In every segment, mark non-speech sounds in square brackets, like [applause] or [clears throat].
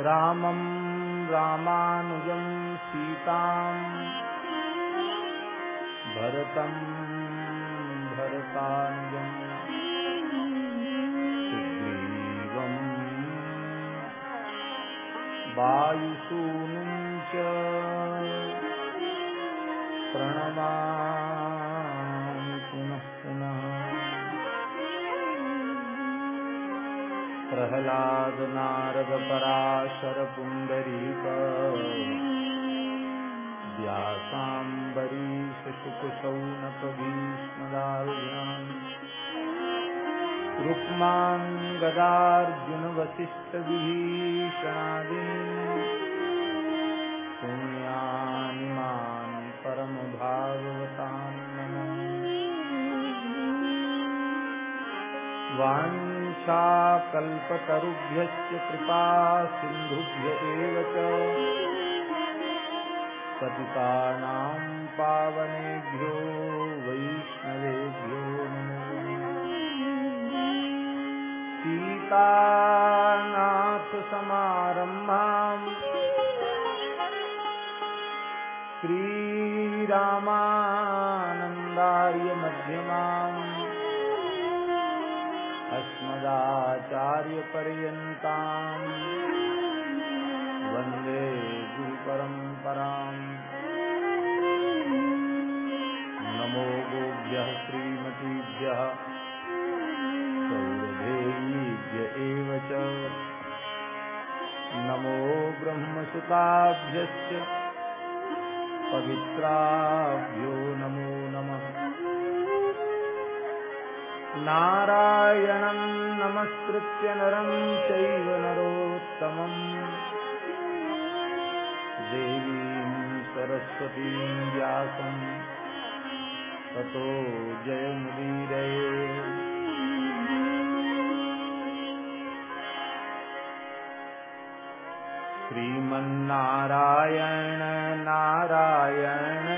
रामं रामानुजं सीताम् भरतं भरतानुजम् सुग्रीवम् वायुसूनुं प्रह्लाद नारद पराशर पुण्डरीक व्यासाम्बरीश शुकशौनक भीष्मदार्यान् रुक्मान् गदार्जुन वसिष्ठविभीषणादीन् पुण्यानिमान् परमभागवतान् नमः। वाञ्छाकल्पतरुभ्यश्च कृपा सिन्धुभ्य एव च। पावनेभ्यो वैष्णवेभ्यो नमो। अस्मदाचार्यपर्यन्ताम् वंदे गुरुपरम्पराम्। नमो गोभ्यः श्रीमतीभ्यः। सौरभेयीभ्य एव नमो ब्रह्मसुताभ्यश्च। पवित्राभ्यो नमो नारायणं नमस्कृत्य नरं चैव देवीं सरस्वतीं व्यासं ततो जयमुदीरये। श्रीमन्नारायण नारायण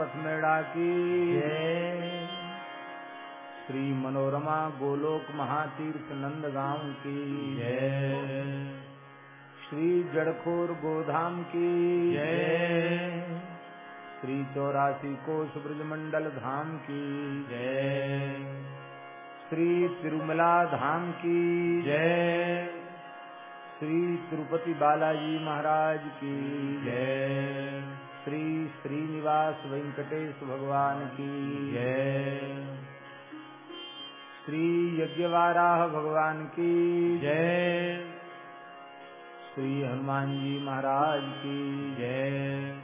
पथमेड़ा की। श्री मनोरमा गोलोक महातीर्थ नंदगांव की। जय श्री जड़खोर गोधाम की। श्री चौरासी कोष ब्रजमंडल धाम की। श्री तिरुमला धाम की। श्री तिरुपति बालाजी महाराज की। जय श्रीनिवास वेंकटेश भगवान की। जय। श्री यज्ञवाराह भगवान की। जय। श्री हनुमान जी महाराज की। जय।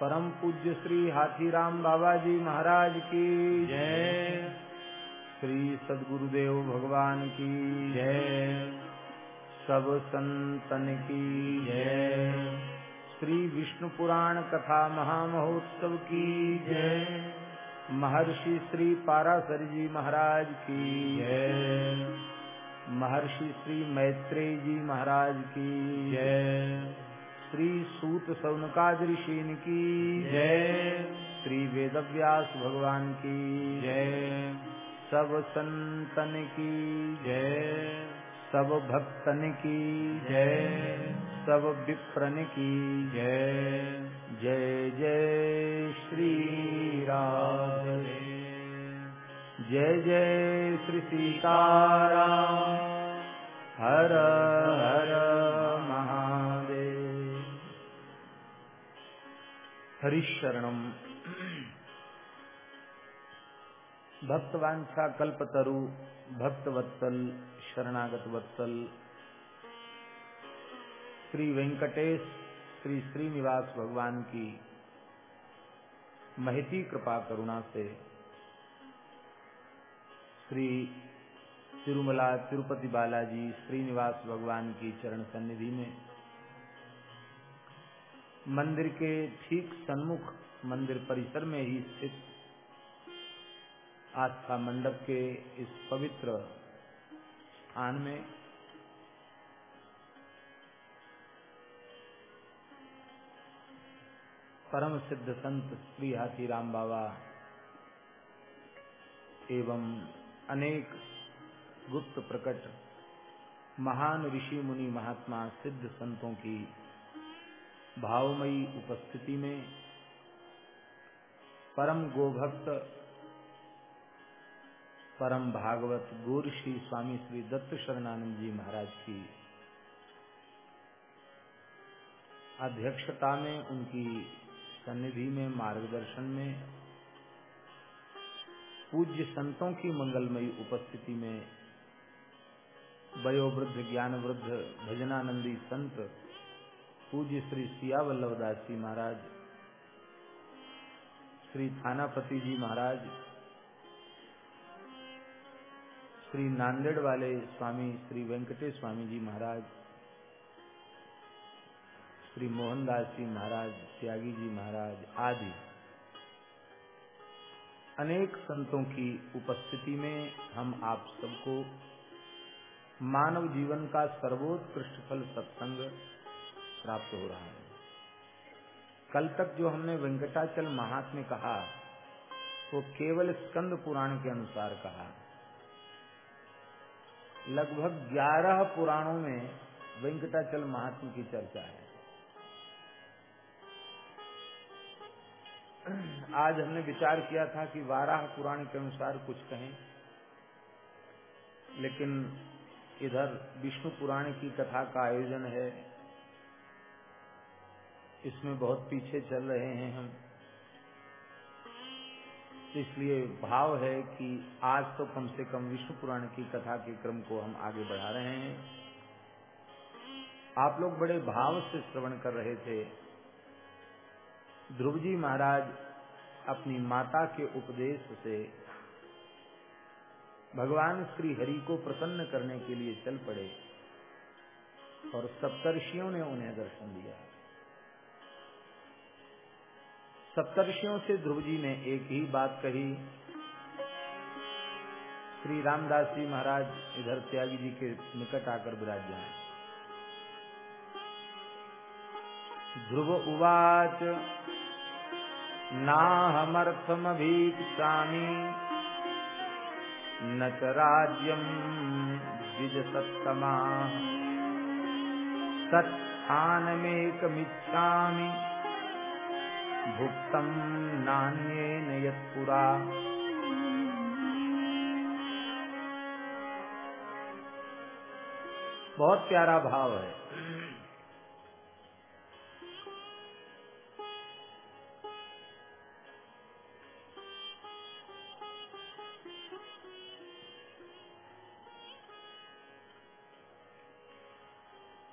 परम पूज्य श्री हाथीराम बाबा जी महाराज की। जय। श्री सदगुरुदेव भगवान की। जय। सब संतन की। जय। श्री विष्णु पुराण कथा महामहोत्सव की जय। महर्षि श्री पारासर जी महाराज की जय। महर्षि श्री मैत्रेय जी महाराज की जय। श्री सूत सौनकाद ऋषिन की जय। श्री वेदव्यास भगवान की जय। सब संतन की जय। सब भक्तन की जय। सब विप्रन की जय। जय जय श्री राम जय जय श्री सीताराम। हर हर महादेव। हरिशरणम भक्तवांछा कल्पतरु भक्तवत्सल शरणागत वत्सल श्री वेंकटेश, श्री श्रीनिवास भगवान की महती कृपा करुणा से श्री तिरुमला तिरुपति बालाजी श्रीनिवास भगवान की चरण सन्निधि में मंदिर के ठीक सन्मुख मंदिर परिसर में ही स्थित आस्था मंडप के इस पवित्र स्थान में। परम सिद्ध संत श्री हाथीराम बाबा एवं अनेक गुप्त प्रकट महान ऋषि मुनि महात्मा सिद्ध संतों की भावमयी उपस्थिति में परम गोभक्त परम भागवत गोऋषि स्वामी श्री दत्त शरणानंद जी महाराज की अध्यक्षता में, उनकी सन्निधि में, मार्गदर्शन में, पूज्य संतों की मंगलमयी उपस्थिति में, वयोवृद्ध ज्ञान वृद्ध भजनानंदी संत, पूज्य श्री सिया वल्लभदास जी महाराज, श्री थानापति जी महाराज श्री नांदेड़ वाले स्वामी श्री वेंकटेश स्वामी जी महाराज, श्री मोहनदास जी महाराज, त्यागी जी महाराज आदि अनेक संतों की उपस्थिति में हम आप सबको मानव जीवन का सर्वोत्कृष्ट फल सत्संग प्राप्त हो रहा है। कल तक जो हमने वेंकटाचल महात्म्य कहा, वो केवल स्कंद पुराण के अनुसार कहा। लगभग ग्यारह पुराणों में वेंकटाचल महात्मा की चर्चा है। आज हमने विचार किया था कि वाराह पुराण के अनुसार कुछ कहें, लेकिन इधर विष्णु पुराण की कथा का आयोजन है। इसमें बहुत पीछे चल रहे हैं हम। इसलिए भाव है कि आज तो कम से कम विष्णु पुराण की कथा के क्रम को हम आगे बढ़ा रहे हैं। आप लोग बड़े भाव से श्रवण कर रहे थे। ध्रुव जी महाराज अपनी माता के उपदेश से भगवान श्री हरि को प्रसन्न करने के लिए चल पड़े और सप्तर्षियों ने उन्हें दर्शन दिया। सप्तर्षियों से ध्रुव जी ने एक ही बात कही। श्री रामदास जी महाराज इधर त्यागी जी के निकट आकर विराज जाए ध्रुव उवाच ना हमर्थम नाहमर्थमभीप्सामि न च राज्यम् द्विजसत्तमा। तत्स्थानमेकमिच्छामि। भुक्तम् नान्येन यत्पुरा। बहुत प्यारा भाव है।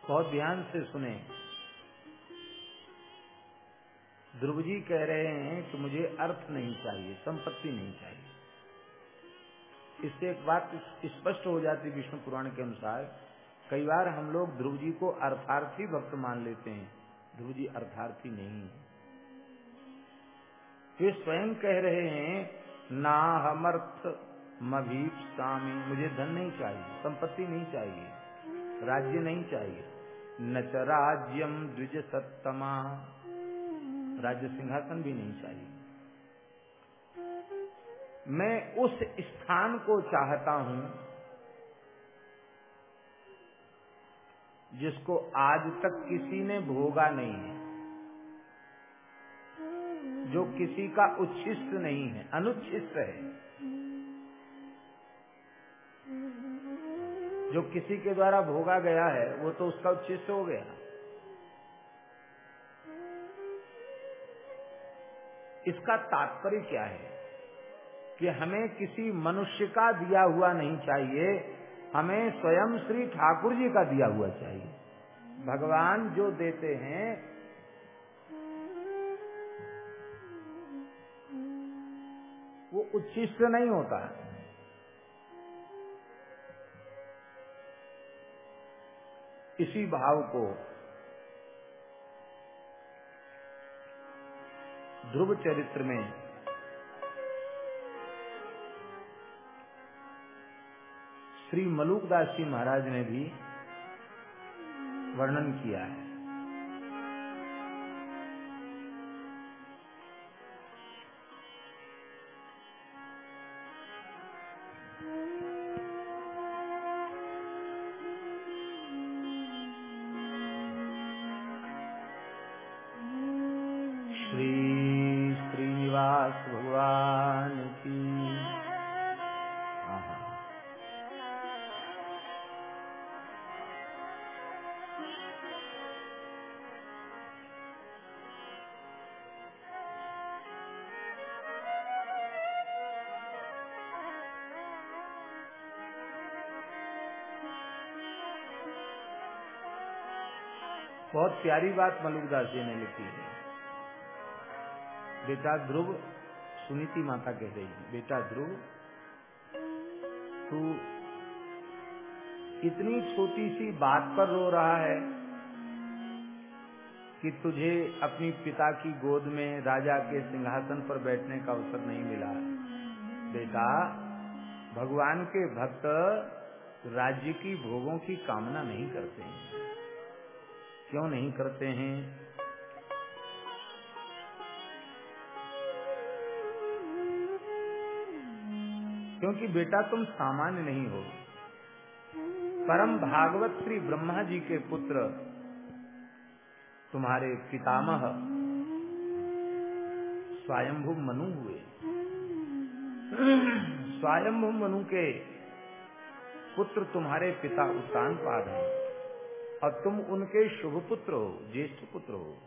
बहुत ध्यान से सुने। ध्रुव जी कह रहे हैं कि मुझे अर्थ नहीं चाहिए, संपत्ति नहीं चाहिए। इससे एक बात स्पष्ट हो जाती विष्णु पुराण के अनुसार, कई बार हम लोग ध्रुव जी को अर्थार्थी भक्त मान लेते हैं। ध्रुव जी अर्थार्थी नहीं है। वे स्वयं कह रहे हैं ना हमर्थ मभीप स्वामी मुझे धन नहीं चाहिए, संपत्ति नहीं चाहिए, राज्य नहीं चाहिए। न च राज्यम द्विज सत्तमा राज्य सिंहासन भी नहीं चाहिए। मैं उस स्थान को चाहता हूँ जिसको आज तक किसी ने भोगा नहीं है, जो किसी का उच्छिष्ट नहीं है, अनुच्छिष्ट है, जो किसी के द्वारा भोगा गया है, वो तो उसका उच्छिष्ट हो गया। इसका तात्पर्य क्या है? कि हमें किसी मनुष्य का दिया हुआ नहीं चाहिए, हमें स्वयं श्री ठाकुर जी का दिया हुआ चाहिए। भगवान जो देते हैं, वो उच्छिष्ट नहीं होता। इसी भाव को ध्रुव चरित्र में श्री मलुकदास जी महाराज ने भी वर्णन किया है। प्यारी बात मलुकदास जी ने लिखी है। बेटा ध्रुव सुनीति माता कह रही है, बेटा ध्रुव, तू इतनी छोटी सी बात पर रो रहा है कि तुझे अपनी पिता की गोद में राजा के सिंहासन पर बैठने का अवसर नहीं मिला बेटा, भगवान के भक्त राज्य की भोगों की कामना नहीं करते हैं। क्यों नहीं करते हैं? क्योंकि बेटा तुम सामान्य नहीं हो। परम भागवत श्री ब्रह्मा जी के पुत्र तुम्हारे पितामह स्वयंभु मनु हुए। स्वयंभु मनु के पुत्र तुम्हारे पिता उत्तान पाद हैं। और तुम उनके शुभ पुत्र हो, ज्येष्ठ पुत्र हो।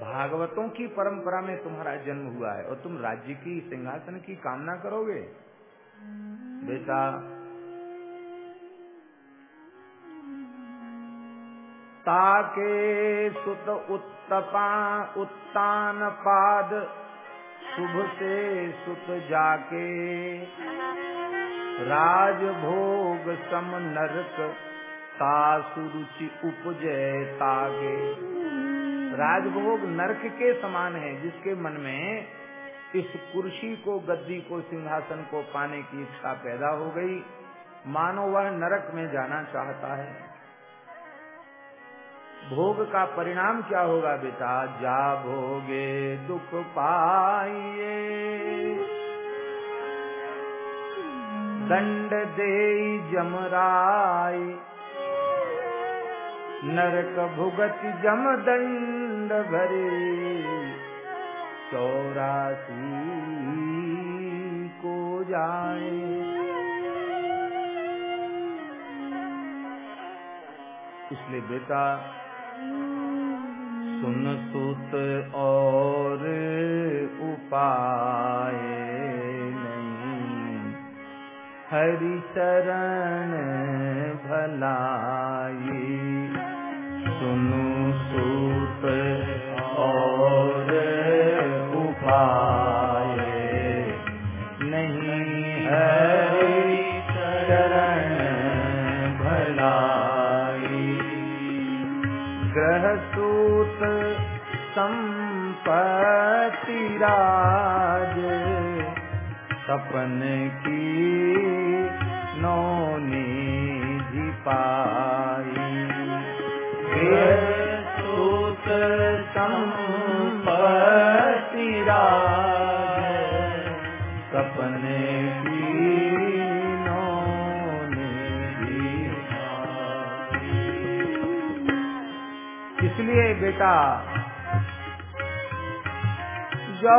भागवतों की परंपरा में तुम्हारा जन्म हुआ है और तुम राज्य की सिंहासन की कामना करोगे? बेटा, ताके सुत उत्तपा उत्तान पाद, शुभ से सुत जाके। राजभोग सम नरक तासुरुचि उपजय तागे। राजभोग नरक के समान है, जिसके मन में इस कुर्सी को, गद्दी को, सिंहासन को पाने की इच्छा पैदा हो गई। मानो वह नरक में जाना चाहता है। भोग का परिणाम क्या होगा बेटा? जा भोगे दुख पाइए। दंड दे जमराय नरक भुगत जम दंड भरे। चौरासी को जाए। इसलिए बेटा, सुन सुत और उपाय नहीं। हरि चरण भलाई सपन की नौनी पाई। सूत राज। सपने इसलिए बेटा जो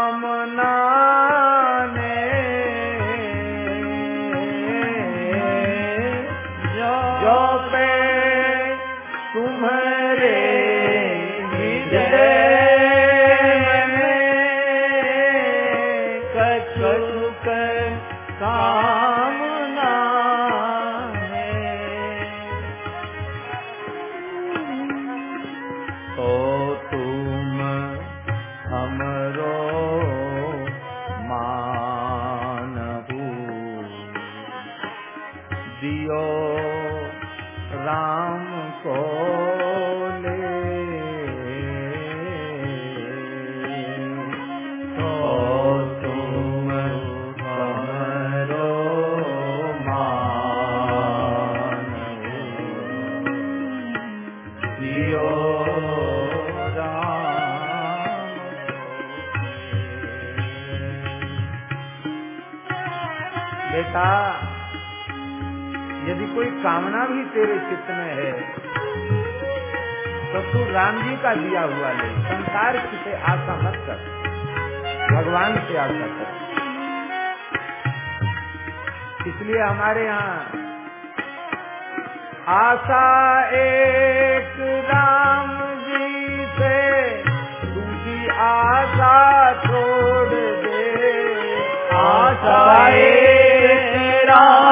राम जी का दिया हुआ ले। संसार से आशा मत कर। भगवान से आशा कर। इसलिए हमारे यहाँ आशा एक राम जी से दूसरी आशा छोड़ दे। आशा एक राम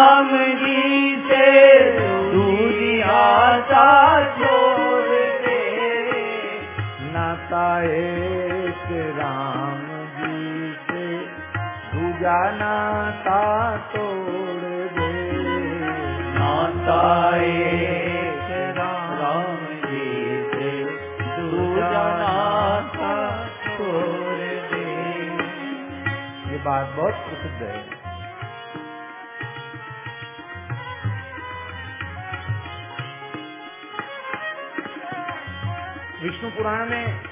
विष्णु पुराण में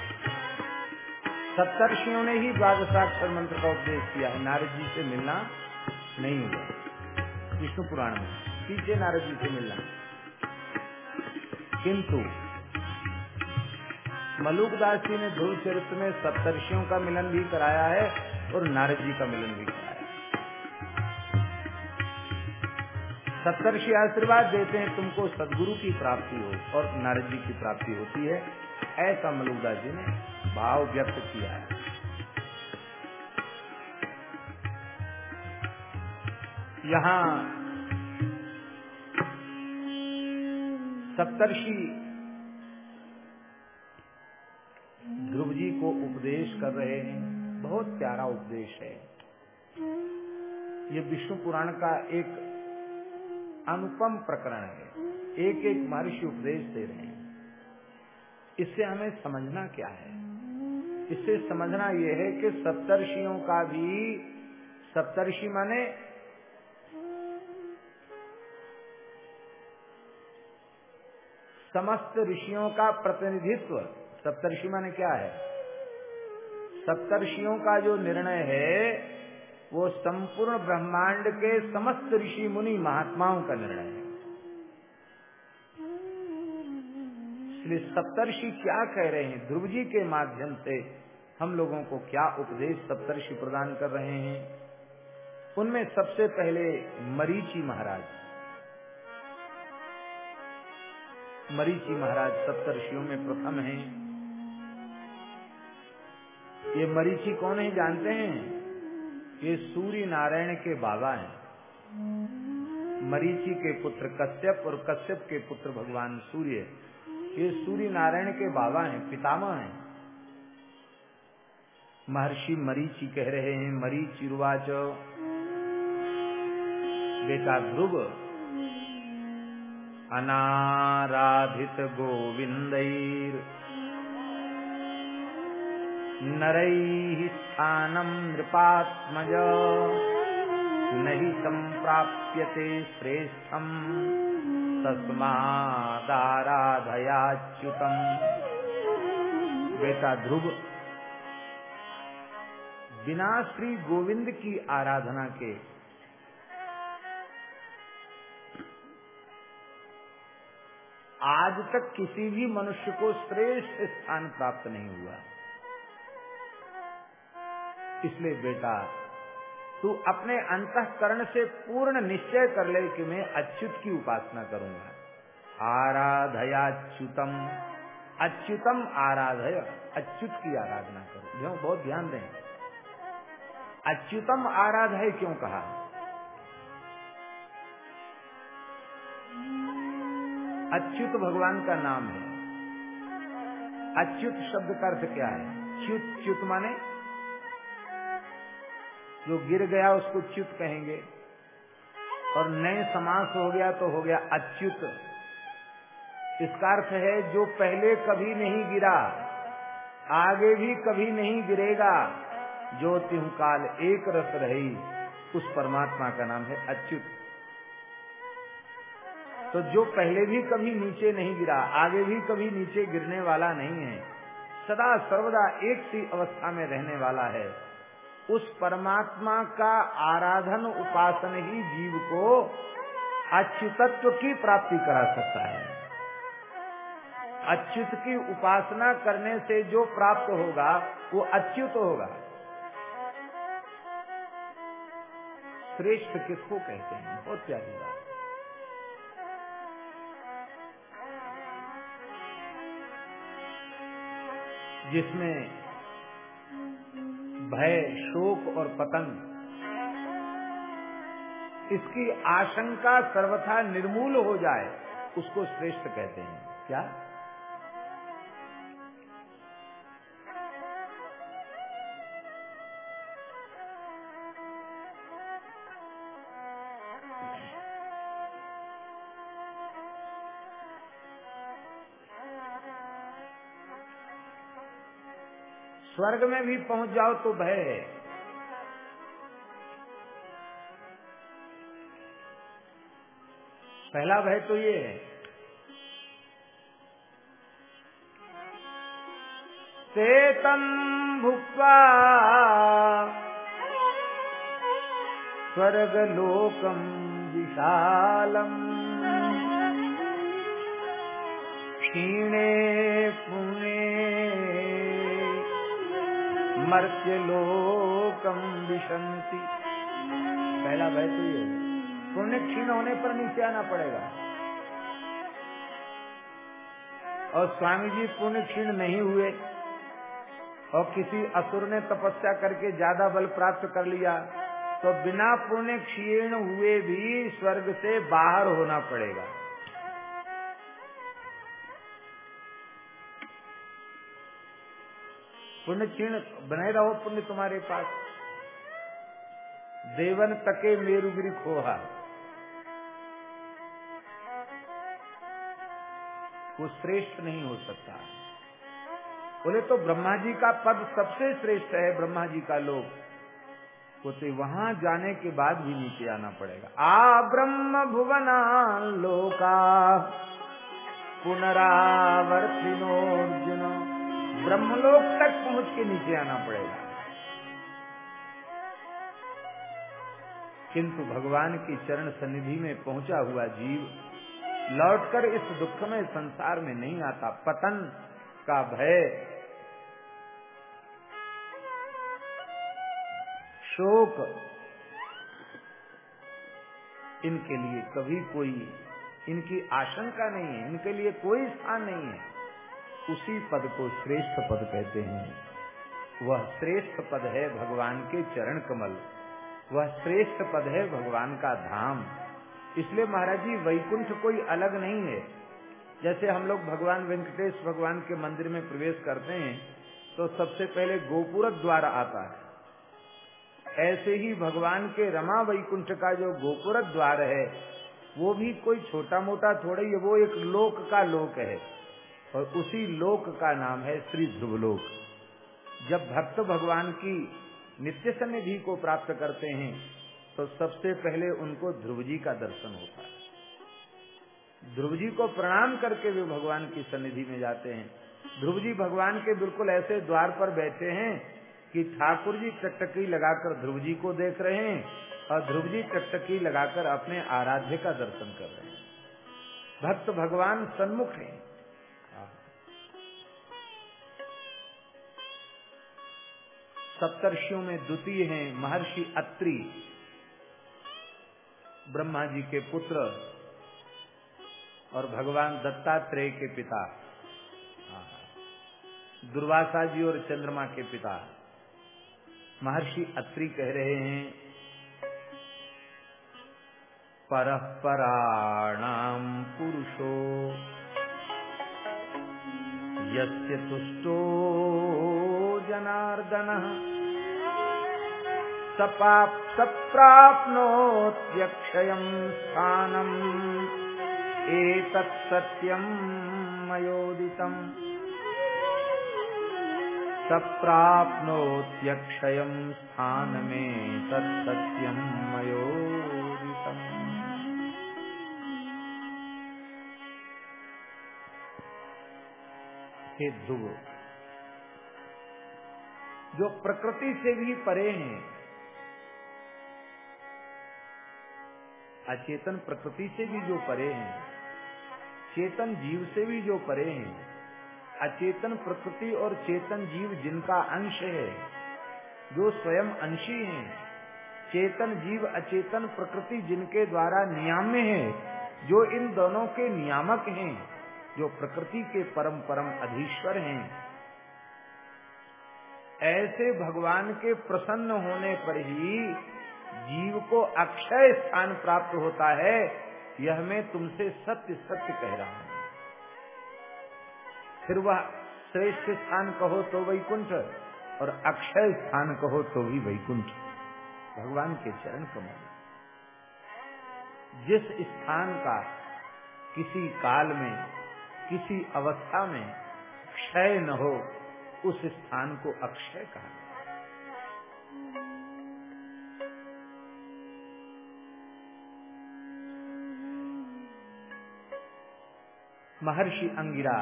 सप्तर्षियों ने ही द्वादशाक्षर मंत्र का उपदेश किया है। नारद जी से मिलना नहीं हुआ विष्णु पुराण में। पीछे नारद जी से मिलना। किंतु मलुकदास जी ने ध्रुव चरित्र में सप्तर्षियों का मिलन भी कराया है और नारद जी का मिलन भी कराया सप्तर्षि आशीर्वाद देते हैं, तुमको सदगुरु की प्राप्ति हो और नारद जी की प्राप्ति होती है। ऐसा मलुकदास जी ने भाव व्यक्त किया है। यहाँ सप्तर्षि ध्रुव जी को उपदेश कर रहे हैं। बहुत प्यारा उपदेश है। ये विष्णु पुराण का एक अनुपम प्रकरण है। एक एक महर्षि उपदेश दे रहे हैं। इससे हमें समझना क्या है? इससे समझना यह है कि सप्तर्षियों का भी, सप्तर्षि माने समस्त ऋषियों का प्रतिनिधित्व। सप्तर्षि माने क्या है? सप्तर्षियों का जो निर्णय है, वो संपूर्ण ब्रह्मांड के समस्त ऋषि मुनि महात्माओं का निर्णय है। इसलिए सप्तर्षि क्या कह रहे हैं? ध्रुव जी के माध्यम से हम लोगों को क्या उपदेश सप्तर्षि प्रदान कर रहे हैं? उनमें सबसे पहले मरीची महाराज। मरीची महाराज सप्तर्षियों में प्रथम हैं। ये मरीची कौन है जानते हैं? ये सूर्य नारायण के बाबा हैं। मरीची के पुत्र कश्यप और कश्यप के पुत्र भगवान सूर्य। ये सूर्य नारायण के बाबा हैं, पितामह हैं। महर्षि मरीची कह रहे हैं, मरीचि रुवाच। बेटा ध्रुव, अनाराधित गोविंदैर, नरैः स्थानं नृपात्मज। नहि सम्प्राप्यते श्रेष्ठम्। तस्मादाराधयाच्युतम्। बेटा ध्रुव, बिना श्री गोविंद की आराधना के आज तक किसी भी मनुष्य को श्रेष्ठ स्थान प्राप्त नहीं हुआ। इसलिए बेटा तू अपने अंतकरण से पूर्ण निश्चय कर ले कि मैं अच्युत की उपासना करूँगा। आराधयाच्युतम। अच्युतम आराधय। अच्युत की आराधना करो। जो बहुत ध्यान दें। अच्युतम आराधय क्यों कहा? अच्युत भगवान का नाम है। अच्युत शब्द का अर्थ क्या है? च्युत च्युत माने जो गिर गया उसको च्युत कहेंगे। और नए समास हो गया तो हो गया अच्युत। इसका अर्थ है, जो पहले कभी नहीं गिरा, आगे भी कभी नहीं गिरेगा। जो तिहु काल एक रस रही, उस परमात्मा का नाम है अच्युत। तो जो पहले भी कभी नीचे नहीं गिरा, आगे भी कभी नीचे गिरने वाला नहीं है, सदा सर्वदा एक सी अवस्था में रहने वाला है। उस परमात्मा का आराधन उपासन ही जीव को अच्युतत्व की प्राप्ति करा सकता है। अच्युत की उपासना करने से जो प्राप्त होगा, वो अच्युत होगा। श्रेष्ठ किसको कहते हैं? बहुत प्यारी बात। जिसमें भय, शोक और पतंग इसकी आशंका सर्वथा निर्मूल हो जाए, उसको श्रेष्ठ कहते हैं। क्या? स्वर्ग में भी पहुँच जाओ तो भय है। पहला भय तो ये है। चेतन भुक्वा स्वर्गलोकम विशालम। क्षीणे पुणे मर्त्यलोकम विशंति पहला भय तो ये पुण्य क्षीण होने पर नीचे आना पड़ेगा। और स्वामी जी पुण्य क्षीण नहीं हुए, और किसी असुर ने तपस्या करके ज़्यादा बल प्राप्त कर लिया तो बिना पुण्य क्षीण हुए भी स्वर्ग से बाहर होना पड़ेगा। पुण्य क्षीण बने रहो पुण्य तुम्हारे पास। देवन तके मेरुगिरी खोहा। वो श्रेष्ठ नहीं हो सकता। बोले तो ब्रह्मा जी का पद सबसे श्रेष्ठ है ब्रह्मा जी का लोक। बोलते वहाँ जाने के बाद भी नीचे आना पड़ेगा। आ ब्रह्म भुवना लोका पुनरावर्तिनोर्जुन ब्रह्मलोक तक पहुँच के नीचे आना पड़ेगा। किंतु भगवान की चरण सन्निधि में पहुँचा हुआ जीव लौटकर इस दुखमय संसार में नहीं आता। पतन का भय, शोक, इनके लिए कभी कोई, इनकी आशंका नहीं है, इनके लिए कोई स्थान नहीं है। उसी पद को श्रेष्ठ पद कहते हैं। वह श्रेष्ठ पद है भगवान के चरण कमल। वह श्रेष्ठ पद है भगवान का धाम। इसलिए महाराज जी, वैकुंठ कोई अलग नहीं है। जैसे हम लोग भगवान वेंकटेश भगवान के मंदिर में प्रवेश करते हैं तो सबसे पहले गोपुरक द्वार आता है। ऐसे ही भगवान के रमा वैकुंठ का जो गोपुरक द्वार है, वो भी कोई छोटा मोटा थोड़ा ही, वो एक लोक का लोक है। और उसी लोक का नाम है श्री ध्रुवलोक। जब भक्त भगवान की नित्य सन्निधि को प्राप्त करते हैं तो सबसे पहले उनको ध्रुव जी का दर्शन होता है। ध्रुव जी को प्रणाम करके वे भगवान की सन्निधि में जाते हैं। ध्रुव जी भगवान के बिल्कुल ऐसे द्वार पर बैठे हैं कि ठाकुर जी टकटकी लगाकर ध्रुव जी को देख रहे हैं और ध्रुव जी टकटकी लगाकर अपने आराध्य का दर्शन कर रहे हैं। भक्त भगवान सन्मुख हैं। सप्तर्षियों में द्वितीय हैं महर्षि अत्रि। ब्रह्मा जी के पुत्र और भगवान दत्तात्रेय के पिता। दुर्वासा जी और चंद्रमा के पिता। महर्षि अत्रि कह रहे हैं परः पुरुषो यस्य तुष्टो जनार्दन। सप्राप्नोत्यक्षयम् स्थानम्। एतत् सत्यम् मयोदितम् सप्राप्नोत्यक्षयम् स्थानमेतत् सत्यम् मयोदितम्। हे ध्रुव जो प्रकृति से भी परे हैं। अचेतन प्रकृति से भी जो परे हैं, चेतन जीव से भी जो परे हैं, अचेतन प्रकृति और चेतन जीव जिनका अंश है, जो स्वयं अंशी हैं, चेतन जीव, अचेतन प्रकृति जिनके द्वारा नियाम्य है, जो इन दोनों के नियामक हैं, जो प्रकृति के परम परम अधीश्वर हैं। ऐसे भगवान के प्रसन्न होने पर ही जीव को अक्षय स्थान प्राप्त होता है, यह मैं तुमसे सत्य सत्य कह रहा हूँ। फिर वह श्रेष्ठ स्थान कहो तो वैकुंठ, और अक्षय स्थान कहो तो भी वैकुंठ। भगवान के चरण कमल। जिस स्थान का किसी काल में, किसी अवस्था में क्षय न हो उस स्थान को अक्षय कहा महर्षि अंगिरा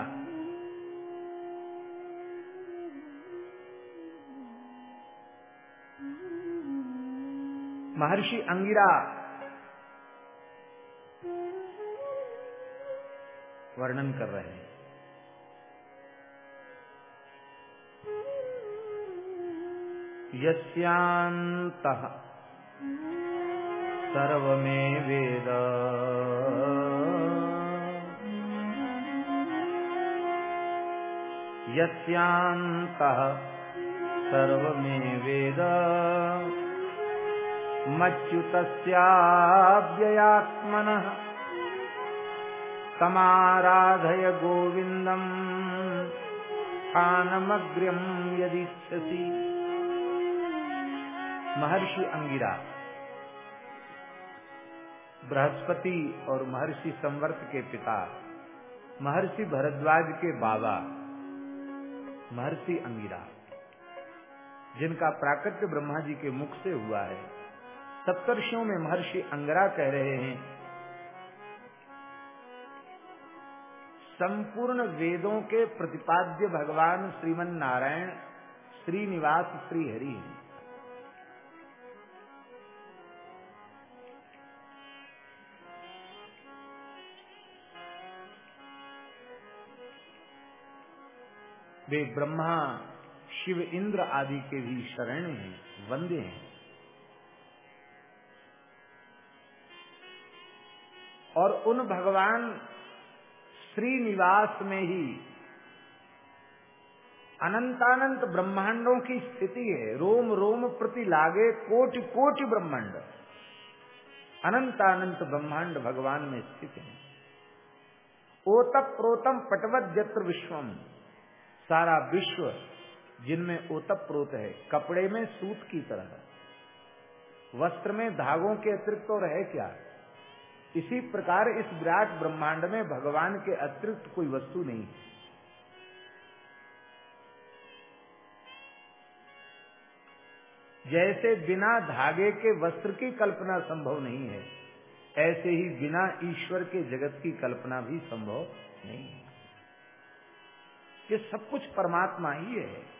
महर्षि अंगिरा वर्णन कर रहे हैं। यस्यान्तः। सर्वमे वेद यस्यान्तः। सर्वमे वेद मच्युतस्याव्ययात्मनः। तमाराधय गोविन्दम्। स्थानमग्र्यम यदीक्षसी महर्षि अंगिरा। बृहस्पति और महर्षि संवर्त के पिता, महर्षि भरद्वाज के बाबा, महर्षि अंगिरा। जिनका प्राकट्य ब्रह्मा जी के मुख से हुआ है। सप्तर्षियों में महर्षि अंगरा कह रहे हैं, संपूर्ण वेदों के प्रतिपाद्य भगवान श्रीमन नारायण श्रीनिवास श्री हरि वे ब्रह्मा, शिव इंद्र आदि के भी शरण हैं, वंदे हैं। और उन भगवान श्रीनिवास में ही अनंतानंत ब्रह्मांडों की स्थिति है। रोम रोम प्रति लागे कोटि कोटि ब्रह्मांड। अनंतानंत ब्रह्मांड भगवान में स्थित है। ओतप प्रोतम पटवत जत्र विश्वम। सारा विश्व जिनमें ओतप प्रोत है, कपड़े में सूत की तरह, वस्त्र में धागों के अतिरिक्त तो रहे क्या? इसी प्रकार इस विराट ब्रह्मांड में भगवान के अतिरिक्त कोई वस्तु नहीं है। जैसे बिना धागे के वस्त्र की कल्पना संभव नहीं है, ऐसे ही बिना ईश्वर के जगत की कल्पना भी संभव नहीं है। ये सब कुछ परमात्मा ही है।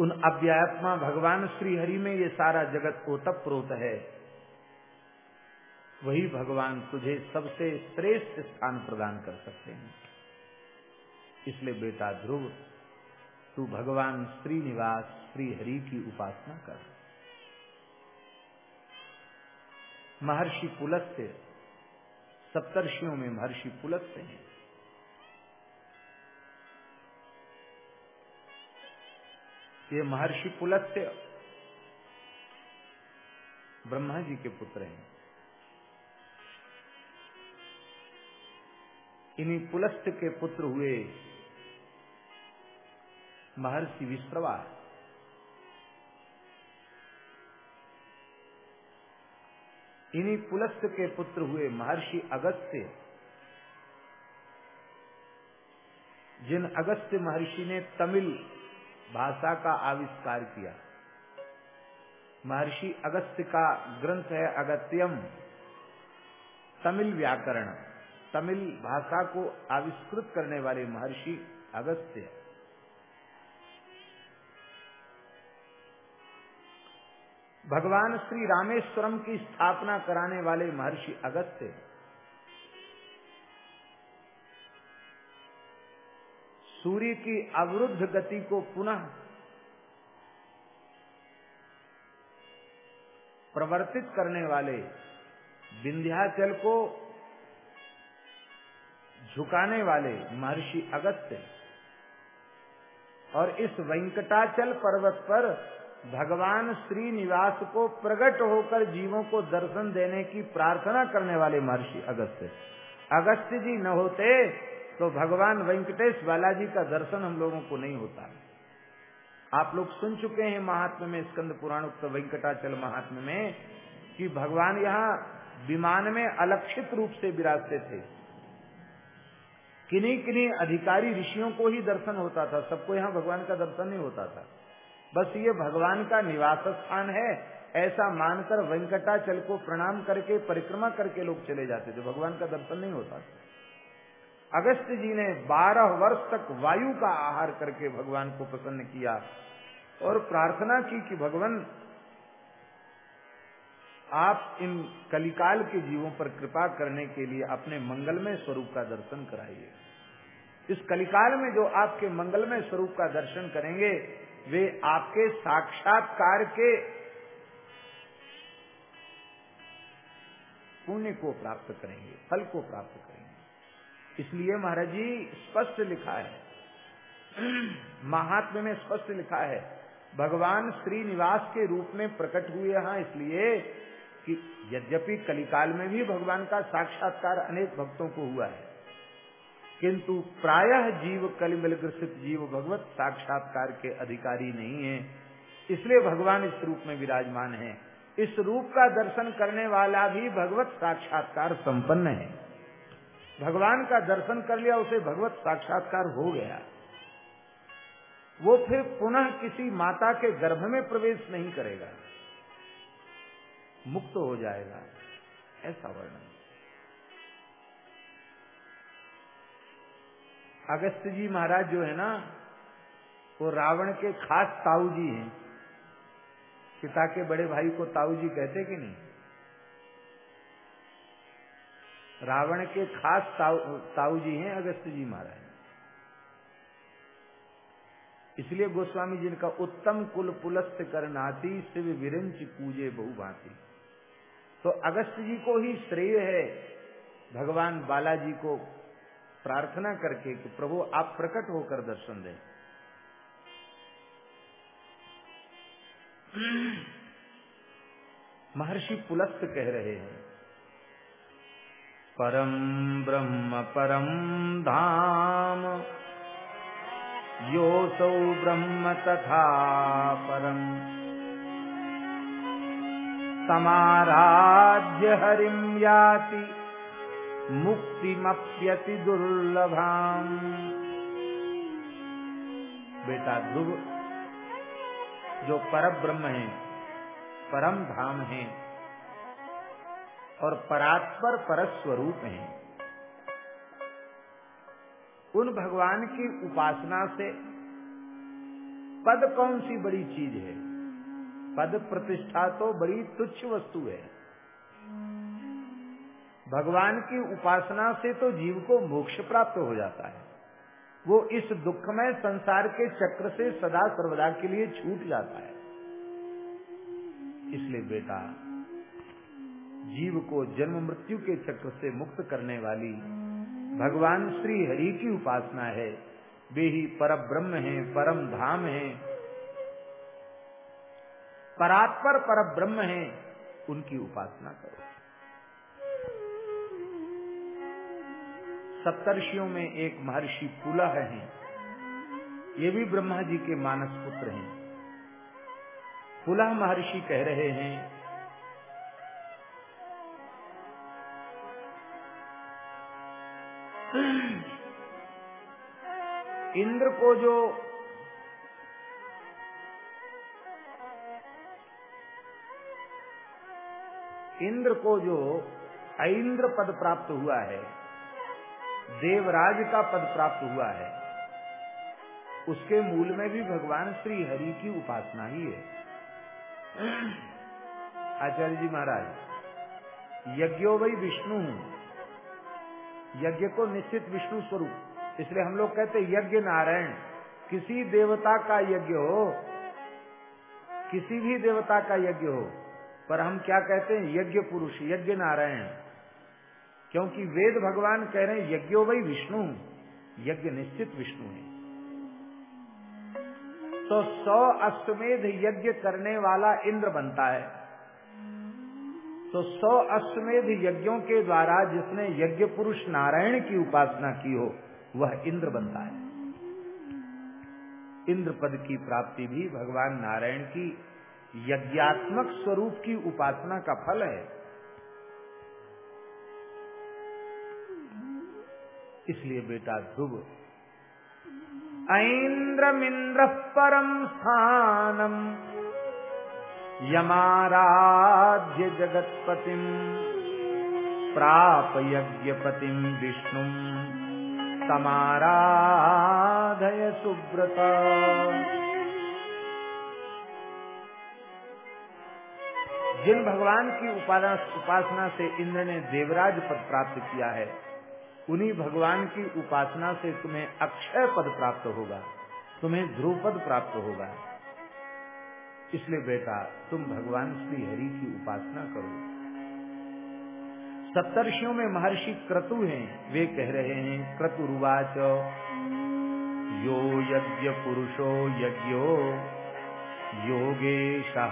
उन अव्यात्मा भगवान श्री हरि में ये सारा जगत ओतप प्रोत है। वही भगवान तुझे सबसे श्रेष्ठ स्थान प्रदान कर सकते हैं। इसलिए बेटा ध्रुव, तू भगवान श्रीनिवास श्री हरि की उपासना कर। महर्षि पुलस्त्य सप्तर्षियों में महर्षि पुलस्त्य हैं। ये महर्षि पुलस्त्य ब्रह्मा जी के पुत्र हैं। इन्हीं पुलस्त्य के पुत्र हुए महर्षि विश्रवा इन्हीं पुलस्त के पुत्र हुए महर्षि अगस्त्य। जिन अगस्त्य महर्षि ने तमिल भाषा का आविष्कार किया। महर्षि अगस्त्य का ग्रंथ है अगत्यम। तमिल व्याकरण, तमिल भाषा को आविष्कृत करने वाले महर्षि अगस्त्य। भगवान श्री रामेश्वरम की स्थापना कराने वाले महर्षि अगस्त्य सूर्य की अवरुद्ध गति को पुनः प्रवर्तित करने वाले विंध्याचल को झुकाने वाले महर्षि अगस्त्य और इस वेंकटाचल पर्वत पर भगवान श्री निवास को प्रकट होकर जीवों को दर्शन देने की प्रार्थना करने वाले महर्षि अगस्त्य अगस्त्य जी न होते तो भगवान वेंकटेश बालाजी का दर्शन हम लोगों को नहीं होता। आप लोग सुन चुके हैं महात्मा में स्कंद पुराण उक्त वेंकटाचल महात्मा में, कि भगवान यहाँ विमान में अलक्षित रूप से विराजते थे। किन्हीं किन्हीं अधिकारी ऋषियों को ही दर्शन होता था, सबको यहाँ भगवान का दर्शन नहीं होता था। बस ये भगवान का निवास स्थान है। ऐसा मानकर वेंकटाचल को प्रणाम करके, परिक्रमा करके लोग चले जाते थे। भगवान का दर्शन नहीं होता था। अगस्त जी ने 12 वर्ष तक वायु का आहार करके भगवान को प्रसन्न किया और प्रार्थना की कि भगवान, आप इन कलिकाल के जीवों पर कृपा करने के लिए अपने मंगलमय स्वरूप का दर्शन कराइए। इस कलिकाल में जो आपके मंगलमय स्वरूप का दर्शन करेंगे वे आपके साक्षात्कार के पुण्य को प्राप्त करेंगे, फल को प्राप्त करेंगे। इसलिए महाराज जी, स्पष्ट लिखा है। महात्म्य में स्पष्ट लिखा है, भगवान श्रीनिवास के रूप में प्रकट हुए यहाँ इसलिए कि यद्यपि कलिकाल में भी भगवान का साक्षात्कार अनेक भक्तों को हुआ है। किंतु प्रायः जीव कलिमल ग्रसित जीव भगवत साक्षात्कार के अधिकारी नहीं है। इसलिए भगवान इस रूप में विराजमान है। इस रूप का दर्शन करने वाला भी भगवत साक्षात्कार संपन्न है। भगवान का दर्शन कर लिया, उसे भगवत साक्षात्कार हो गया। वो फिर पुनः किसी माता के गर्भ में प्रवेश नहीं करेगा। मुक्त हो जाएगा। ऐसा वर्णन। अगस्त जी महाराज जो है ना वो रावण के खास ताऊ जी हैं। पिता के बड़े भाई को ताऊ जी कहते कि नहीं? रावण के खास ताऊ, ताऊ जी हैं अगस्त जी महाराज। इसलिए गोस्वामी जी का उत्तम कुल पुलस्त करनाती शिव विरंच पूजे बहुभांति तो अगस्त जी को ही श्रेय है भगवान बालाजी को प्रार्थना करके कि प्रभु, आप प्रकट होकर दर्शन दें। [clears throat] महर्षि पुलस्त कह रहे हैं, परम ब्रह्म, परम धाम योऽसौ ब्रह्म तथा परम्। समाराध्य हरिम् याति मुक्तिमप्यति दुर्लभाम्। बेटा ध्रुव जो पर ब्रह्म है, परम धाम है और परात्पर परस्वरूप है, उन भगवान की उपासना से पद कौन सी बड़ी चीज़ है? पद प्रतिष्ठा तो बड़ी तुच्छ वस्तु है। भगवान की उपासना से तो जीव को मोक्ष प्राप्त हो जाता है। वो इस दुखमय संसार के चक्र से सदा सर्वदा के लिए छूट जाता है। इसलिए बेटा, जीव को जन्म मृत्यु के चक्र से मुक्त करने वाली भगवान श्री हरि की उपासना है। वे ही पर ब्रह्म है, परम धाम है। परात्पर पर ब्रह्म है, उनकी उपासना करो। सप्तर्षियों में एक महर्षि पुलह हैं ये भी ब्रह्मा जी के मानस पुत्र हैं। पुलह महर्षि कह रहे हैं, इंद्र को जो इंद्र को जो ऐन्द्र पद प्राप्त हुआ है देवराज का पद प्राप्त हुआ है। उसके मूल में भी भगवान श्री हरि की उपासना ही है। आचार्य जी महाराज, यज्ञो वही विष्णु। हूँ यज्ञ को निश्चित विष्णु स्वरूप। इसलिए हम लोग कहते यज्ञ नारायण। किसी देवता का यज्ञ हो, किसी भी देवता का यज्ञ हो, पर हम क्या कहते हैं, यज्ञ पुरुष, यज्ञ नारायण। क्योंकि वेद भगवान कह रहे हैं, यज्ञो वही विष्णु। यज्ञ निश्चित विष्णु है। तो सौ अश्वमेध यज्ञ करने वाला इंद्र बनता है। तो सौ अश्वमेध यज्ञों के द्वारा जिसने यज्ञ पुरुष नारायण की उपासना की हो, वह इंद्र बनता है। इंद्र पद की प्राप्ति भी भगवान नारायण की यज्ञात्मक स्वरूप की उपासना का फल है। इसलिए बेटा ध्रुव ऐन्द्रमिन्द्र परम स्थानम। यमाराध्य जगत्पतिम। प्राप यज्ञपतिम विष्णु समाराधय सुब्रत जिन भगवान की उपासना से इंद्र ने देवराज पद प्राप्त किया है उन्हीं भगवान की उपासना से तुम्हें अक्षय पद प्राप्त होगा, तुम्हें ध्रुव पद प्राप्त होगा। इसलिए बेटा, तुम भगवान श्री हरि की उपासना करो। सप्तर्षियों में महर्षि क्रतु हैं। वे कह रहे हैं क्रतुरुवाच यो यज्ञ पुरुषो यज्ञो। योगेशः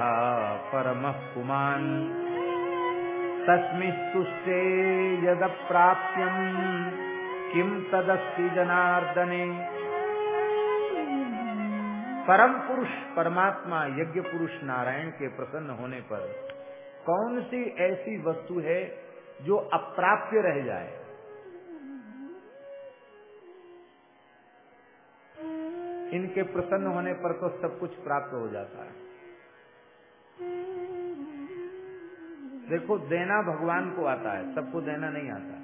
परमः पुमान्। तस्मिस्तुष्टे यदप्राप्यम्। किम तदस्ति जनार्दने? परम पुरुष, परमात्मा, यज्ञ पुरुष नारायण के प्रसन्न होने पर कौन सी ऐसी वस्तु है जो अप्राप्य रह जाए? इनके प्रसन्न होने पर तो सब कुछ प्राप्त हो जाता है। देखो, देना भगवान को आता है, सबको देना नहीं आता।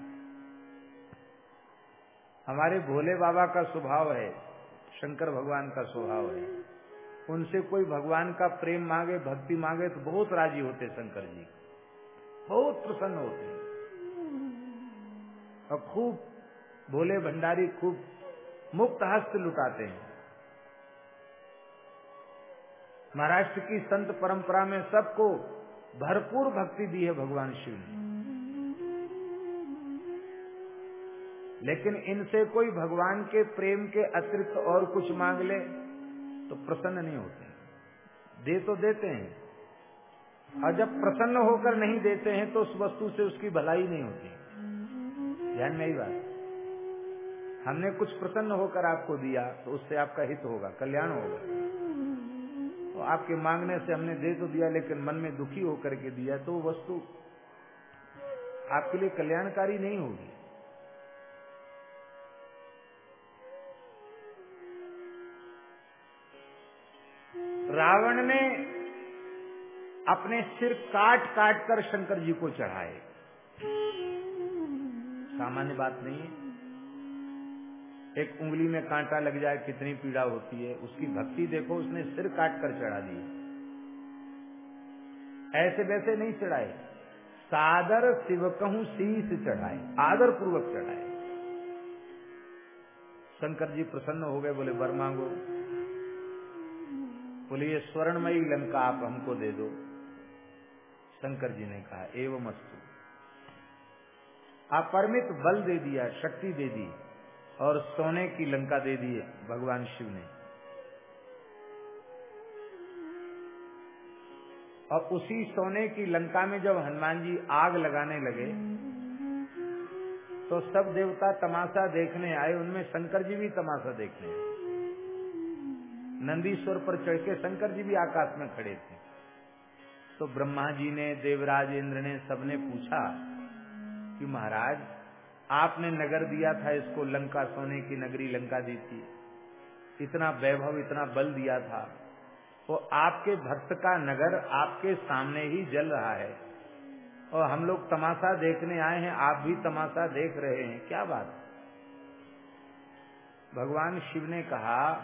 हमारे भोले बाबा का स्वभाव है, शंकर भगवान का स्वभाव है। उनसे कोई भगवान का प्रेम मांगे, भक्ति मांगे तो बहुत राज़ी होते शंकर जी। बहुत प्रसन्न होते और खूब भोले भंडारी, खूब मुक्त हस्त लुटाते हैं। महाराष्ट्र की संत परंपरा में सबको भरपूर भक्ति दी है भगवान शिव ने। लेकिन इनसे कोई भगवान के प्रेम के अतिरिक्त और कुछ मांग ले तो प्रसन्न नहीं होते दे तो देते हैं। और जब प्रसन्न होकर नहीं देते हैं तो उस वस्तु से उसकी भलाई नहीं होती। ध्यान में ही बात? हमने कुछ प्रसन्न होकर आपको दिया तो उससे आपका हित होगा, कल्याण होगा। तो आपके मांगने से हमने दे तो दिया, लेकिन मन में दुखी होकर के दिया तो वस्तु आपके लिए कल्याणकारी नहीं होगी। रावण ने अपने सिर काट काट कर शंकर जी को चढ़ाए। सामान्य बात नहीं है। एक उंगली में कांटा लग जाए, कितनी पीड़ा होती है, उसकी भक्ति देखो, उसने सिर काट कर चढ़ा दी ऐसे वैसे नहीं चढ़ाए। सादर शिव कहूँ शीस चढ़ाए, आदर पूर्वक चढ़ाए। शंकर जी प्रसन्न हो गए, बोले, वर मांगो। बोले, ये स्वर्णमयी लंका आप हमको दे दो। शंकर जी ने कहा एवं अस्तु परमित बल दे दिया, शक्ति दे दी। और सोने की लंका दे दी भगवान शिव ने। और उसी सोने की लंका में जब हनुमान जी आग लगाने लगे तो सब देवता तमाशा देखने आए। उनमें शंकर जी भी तमाशा देखने नंदीश्वर पर चढ़ के शंकर जी भी आकाश में खड़े थे। तो ब्रह्मा जी ने देवराज इंद्र ने सबने पूछा कि महाराज आपने नगर दिया था इसको लंका, सोने की नगरी लंका दी थी इतना वैभव, इतना बल दिया था। वो आपके भक्त का नगर आपके सामने ही जल रहा है। और हम लोग तमाशा देखने आए हैं, आप भी तमाशा देख रहे हैं। क्या बात? भगवान शिव ने कहा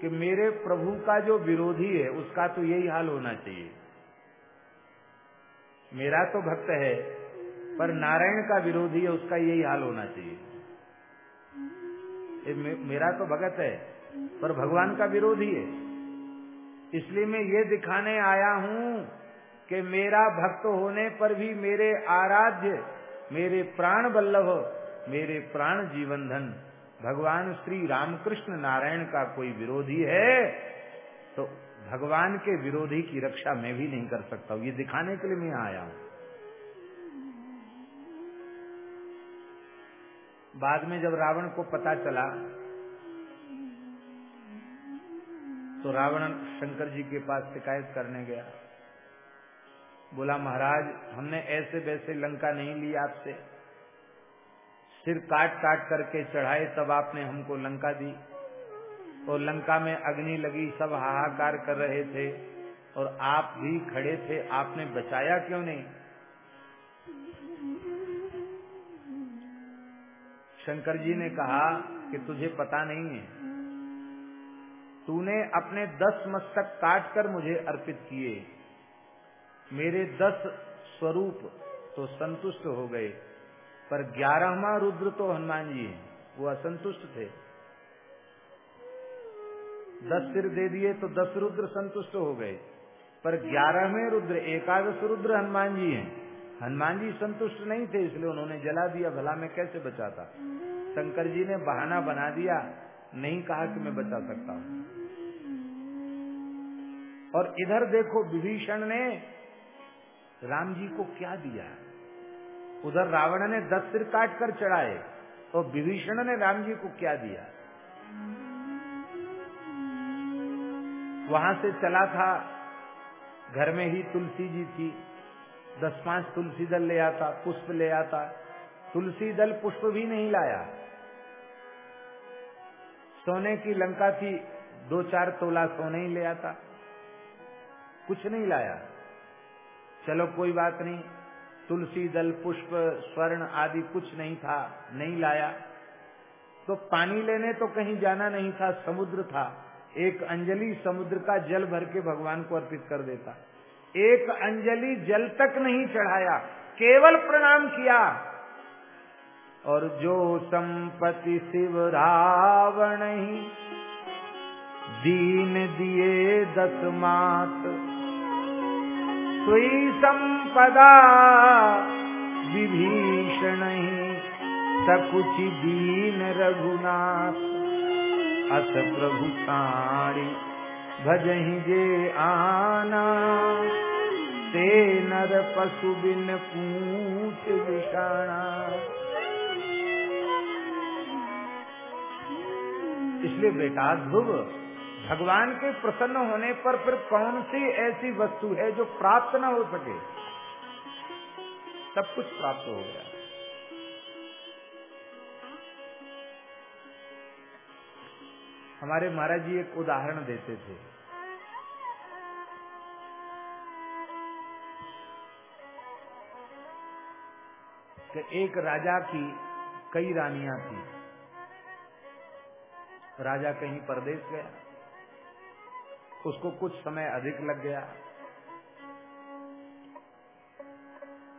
कि मेरे प्रभु का जो विरोधी है, उसका तो यही हाल होना चाहिए। मेरा तो भक्त है पर नारायण का विरोधी है उसका यही हाल होना चाहिए। मे, मेरा तो भगत है पर भगवान का विरोधी है। इसलिए मैं ये दिखाने आया हूँ कि मेरा भक्त होने पर भी मेरे आराध्य मेरे प्राण बल्लभ मेरे प्राण जीवन धन भगवान श्री रामकृष्ण नारायण का कोई विरोधी है तो भगवान के विरोधी की रक्षा मैं भी नहीं कर सकता हूँ। ये दिखाने के लिए मैं आया हूँ। बाद में जब रावण को पता चला तो रावण शंकर जी के पास शिकायत करने गया। बोला, महाराज, हमने ऐसे वैसे लंका नहीं ली आपसे। सिर काट काट करके चढ़ाए, तब आपने हमको लंका दी। और लंका में अग्नि लगी, सब हाहाकार कर रहे थे। और आप भी खड़े थे, आपने बचाया क्यों नहीं? शंकर जी ने कहा कि तुझे पता नहीं है। तूने अपने दस मस्तक काट कर मुझे अर्पित किए। मेरे दस स्वरूप तो संतुष्ट हो गए, पर ग्यारहवा रुद्र तो हनुमान जी है, वो असंतुष्ट थे। दस सिर दे दिए तो दस रुद्र संतुष्ट हो गए, पर ग्यारहवें रुद्र एकादश रुद्र हनुमान जी हैं। हनुमान जी संतुष्ट नहीं थे, इसलिए उन्होंने जला दिया, भला में कैसे बचाता शंकर जी ने बहाना बना दिया, नहीं कहा कि मैं बचा सकता हूँ। और इधर देखो विभीषण ने राम जी को क्या दिया? उधर रावण ने दस सिर काट कर चढ़ाए तो विभीषण ने राम जी को क्या दिया? वहाँ से चला था, घर में ही तुलसी जी थी। दस पाँच तुलसी दल ले आता, पुष्प ले आता। तुलसी दल पुष्प भी नहीं लाया। सोने की लंका थी, दो चार तोला सोने ही ले आता। कुछ नहीं लाया। चलो कोई बात नहीं, तुलसी दल पुष्प, स्वर्ण आदि कुछ नहीं था, नहीं लाया। तो पानी लेने तो कहीं जाना नहीं था, समुद्र था। एक अंजलि समुद्र का जल भर के भगवान को अर्पित कर देता। एक अंजलि जल तक नहीं चढ़ाया, केवल प्रणाम किया। और जो संपत्ति शिव रावण ही दीन दिए दस मात, सुई संपदा विभीषण ही सकुच दीन रघुनाथ। अस प्रभु साड़ी भजही जे आना, ते नर पशु बिन पूछ विषाणा। इसलिए बेटा ध्रुव, भगवान के प्रसन्न होने पर फिर कौन सी ऐसी वस्तु है जो प्राप्त न हो सके? सब कुछ प्राप्त हो गया। हमारे महाराज जी एक उदाहरण देते थे। कि एक राजा की, कई रानियाँ थी। राजा कहीं परदेश गया। उसको कुछ समय अधिक लग गया।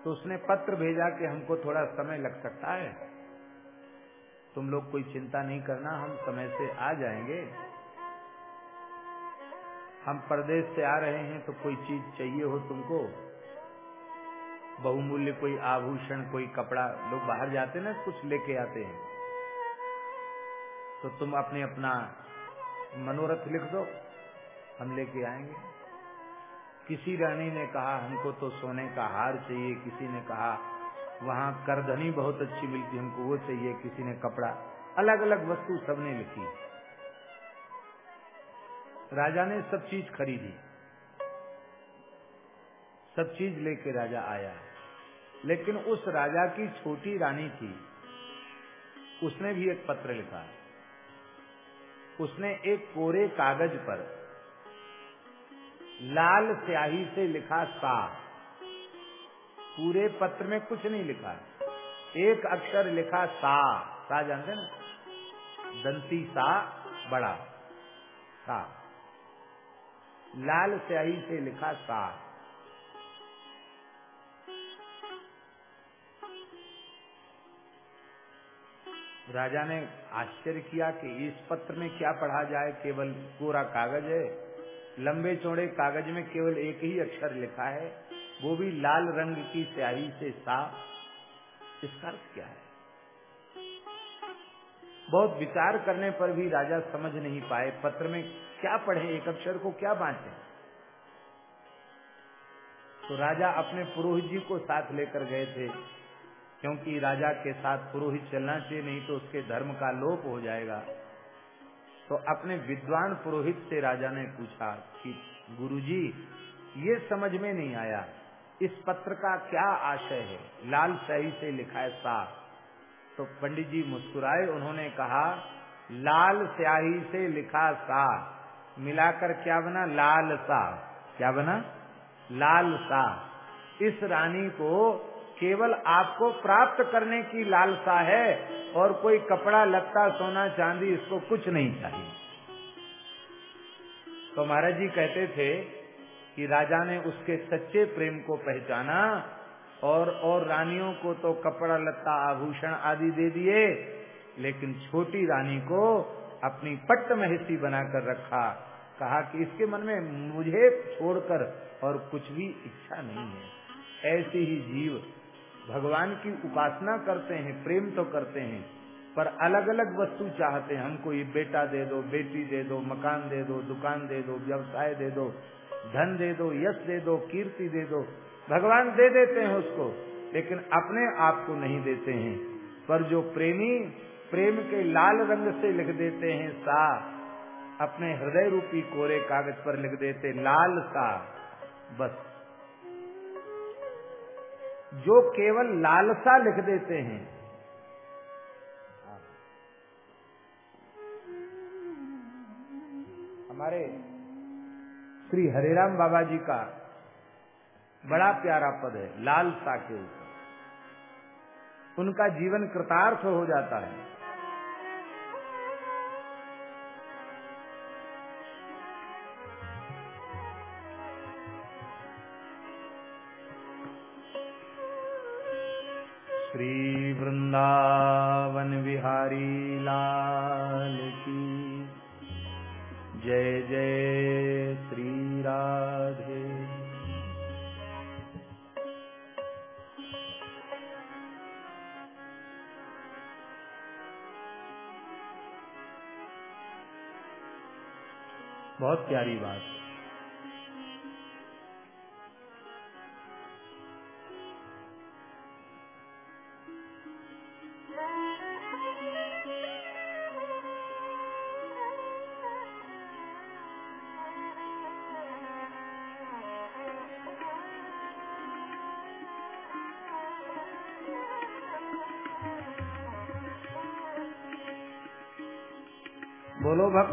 तो उसने पत्र भेजा कि हमको थोड़ा समय लग सकता है। तुम लोग कोई चिंता नहीं करना, हम समय से आ जाएँगे। हम परदेश से आ रहे हैं तो कोई चीज़ चाहिए हो तुमको? बहुमूल्य कोई आभूषण, कोई कपड़ा, लोग बाहर जाते ना, कुछ लेके आते हैं। तो तुम अपने अपना मनोरथ लिख दो, हम लेके आएँगे। किसी रानी ने कहा, हमको तो सोने का हार चाहिए। किसी ने कहा, वहाँ करधनी बहुत अच्छी मिलती, हमको वो चाहिए। किसी ने कपड़ा अलग अलग वस्तु सबने लिखी। राजा ने सब चीज़ खरीदी। सब चीज़ लेके राजा आया। लेकिन उस राजा की छोटी रानी थी, उसने भी एक पत्र लिखा। उसने एक कोरे कागज़ पर लाल स्याही से लिखा सा। पूरे पत्र में कुछ नहीं लिखा। एक अक्षर लिखा सा। सा जानते ना? दंती सा, बड़ा सा। लाल स्याही से लिखा सा। राजा ने आश्चर्य किया कि इस पत्र में क्या पढ़ा जाए, केवल कोरा कागज़ है। लंबे चौड़े कागज़ में केवल एक ही अक्षर लिखा है, वो भी लाल रंग की स्याही से साफ़। इसका अर्थ क्या है? बहुत विचार करने पर भी राजा समझ नहीं पाए, पत्र में क्या पढ़े, एक अक्षर को क्या बांटे। तो राजा अपने पुरोहित जी को साथ लेकर गए थे। क्योंकि राजा के साथ पुरोहित चलना चाहिए, नहीं तो उसके धर्म का लोप हो जाएगा। तो अपने विद्वान पुरोहित से राजा ने पूछा कि, गुरुजी, ये समझ में नहीं आया, इस पत्र का क्या आशय है? लाल सही से लिखा है साफ़। तो पंडित जी मुस्कुराए, उन्होंने कहा, लाल स्याही से लिखा सा मिलाकर क्या बना? लाल सा। क्या बना? लाल सा। इस रानी को केवल आपको प्राप्त करने की लालसा है और कोई कपड़ा लगता सोना, चांदी, इसको कुछ नहीं चाहिए। तो महाराज जी कहते थे कि राजा ने उसके सच्चे प्रेम को पहचाना और और रानियों को तो कपड़ा, लत्ता, आभूषण आदि दे दिए, लेकिन छोटी रानी को अपनी पट्ट महसी बनाकर रखा। कहा कि इसके मन में मुझे छोड़कर और कुछ भी इच्छा नहीं है। ऐसे ही जीव भगवान की उपासना करते हैं, प्रेम तो करते हैं, पर अलग अलग वस्तु चाहते हैं। हमको ये बेटा दे दो, बेटी दे दो, मकान दे दो, दुकान दे दो, व्यवसाय दे दो, धन दे दो, यश दे दो, कीर्ति दे दो। भगवान दे देते हैं उसको, लेकिन अपने आप को नहीं देते हैं। पर जो प्रेमी प्रेम के लाल रंग से लिख देते हैं सा, अपने हृदय रूपी कोरे कागज़ पर लिख देते लाल सा, बस। जो केवल लालसा लिख देते हैं। हमारे श्री हरिराम बाबा जी का बड़ा प्यारा पद है, लालसा के ऊपर। उनका जीवन कृतार्थ हो जाता है। श्री वृंदावन बिहारी लाल की जय जय श्री राधे बहुत प्यारी बात।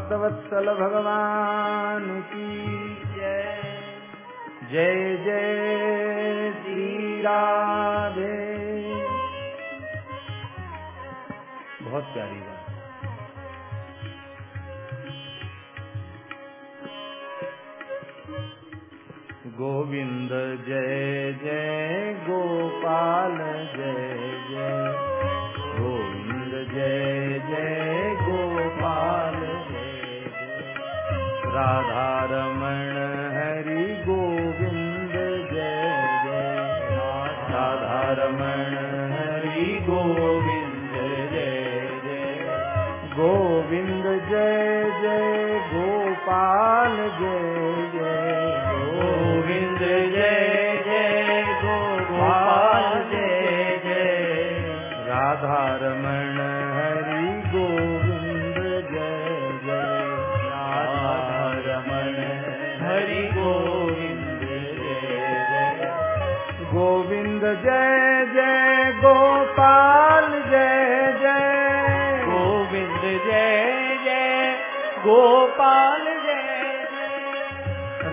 भक्तवत्सल भगवान की जय। जय जय श्री राधे बहुत प्यारी बात। गोविंद जय जय, गोपाल जय जय। गोविंद जय जय, गोपाल जय राधा रमण हरि गोविंद जय जय। राधा रमण हरि गोविंद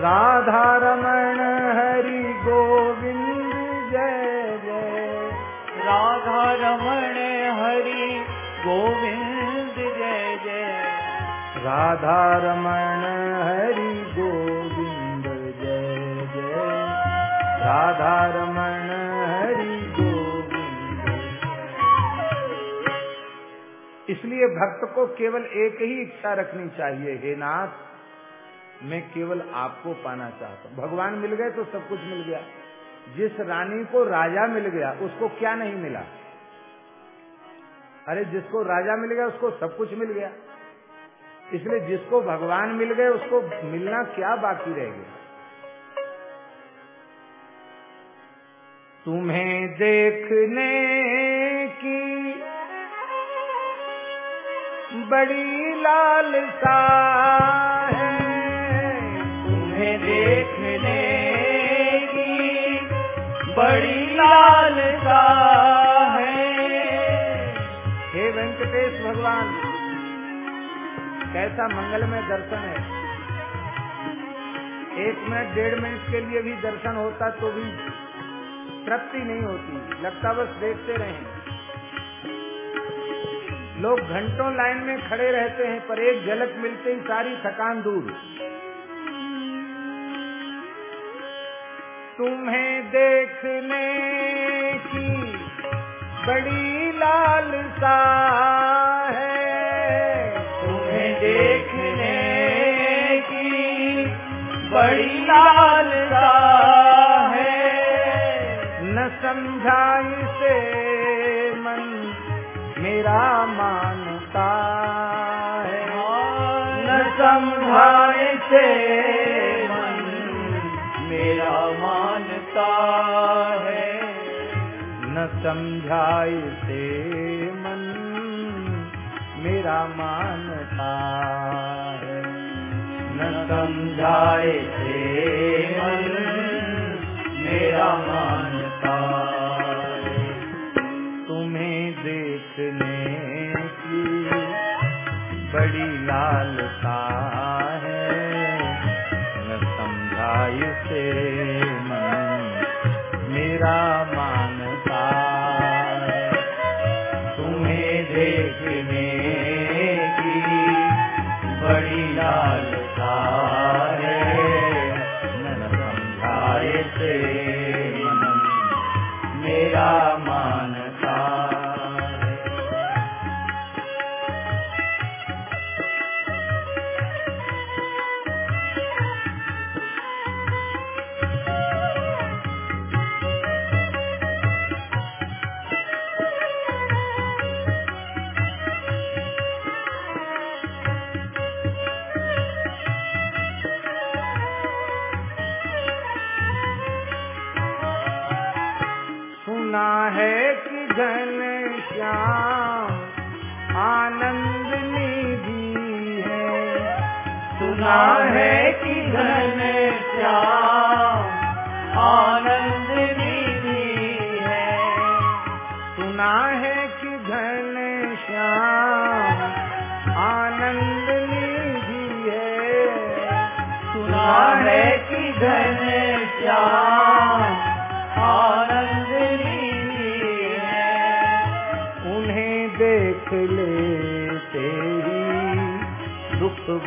राधा रमण हरि गोविंद जय जय। राधा रमण हरि गोविंद जय जय। राधा रमण हरि गोविंद जय जय। राधा रमण हरि गोविंद। इसलिए भक्त को केवल एक ही इच्छा रखनी चाहिए, हे नाथ। मैं केवल आपको पाना चाहता हूँ। भगवान मिल गए तो सब कुछ मिल गया। जिस रानी को राजा मिल गया, उसको क्या नहीं मिला? अरे, जिसको राजा मिल गया, उसको सब कुछ मिल गया। इसलिए जिसको भगवान मिल गए, उसको मिलना क्या बाकी रह गया? तुम्हें देखने की बड़ी लालसा तुम्हें देखने की बड़ी लालसा है। हे वेंकटेश भगवान, कैसा मंगलमय दर्शन है। एक मिनट, डेढ़ मिनट के लिए भी दर्शन होता तो भी तृप्ति नहीं होती। लगता बस देखते रहें। लोग घंटों लाइन में खड़े रहते हैं, पर एक झलक मिलते ही सारी थकान दूर। तुम्हें देखने की बड़ी लालसा है। तुम्हें देखने की बड़ी लालसा है। न समझा इसे मन मेरा मानता है। हाँ। न समझा इसे समझाए ते मन मेरा मानता न समझाए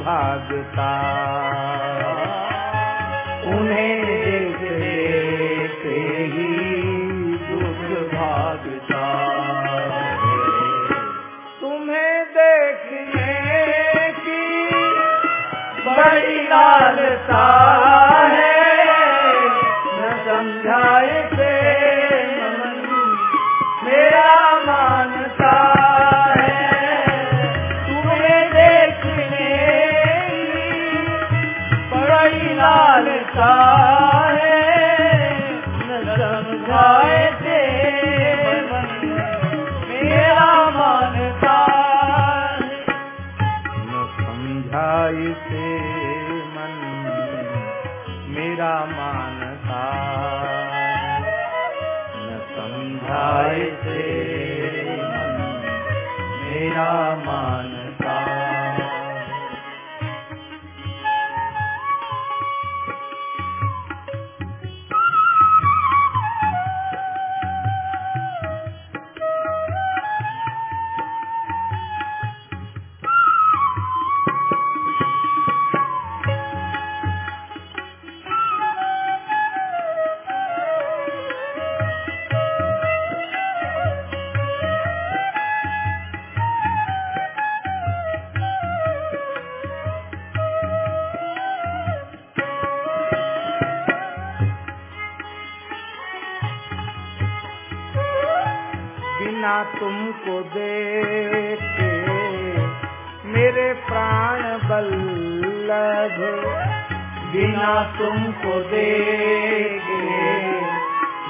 errado tá. को देखे, मेरे प्राण बल्लभ बिना तुमको देखे,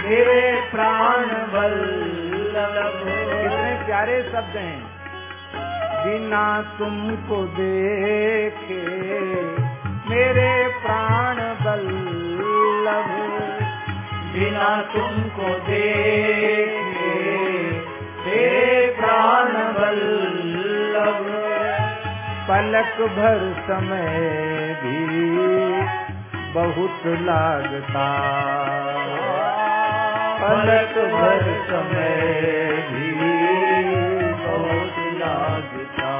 मेरे प्राण बल्लभ। कितने प्यारे शब्द हैं। बिना तुमको देखे, मेरे प्राण बल्लभ बिना तुमको देखे। पलक भर समय भी बहुत लागता। पलक भर समय भी बहुत लागता।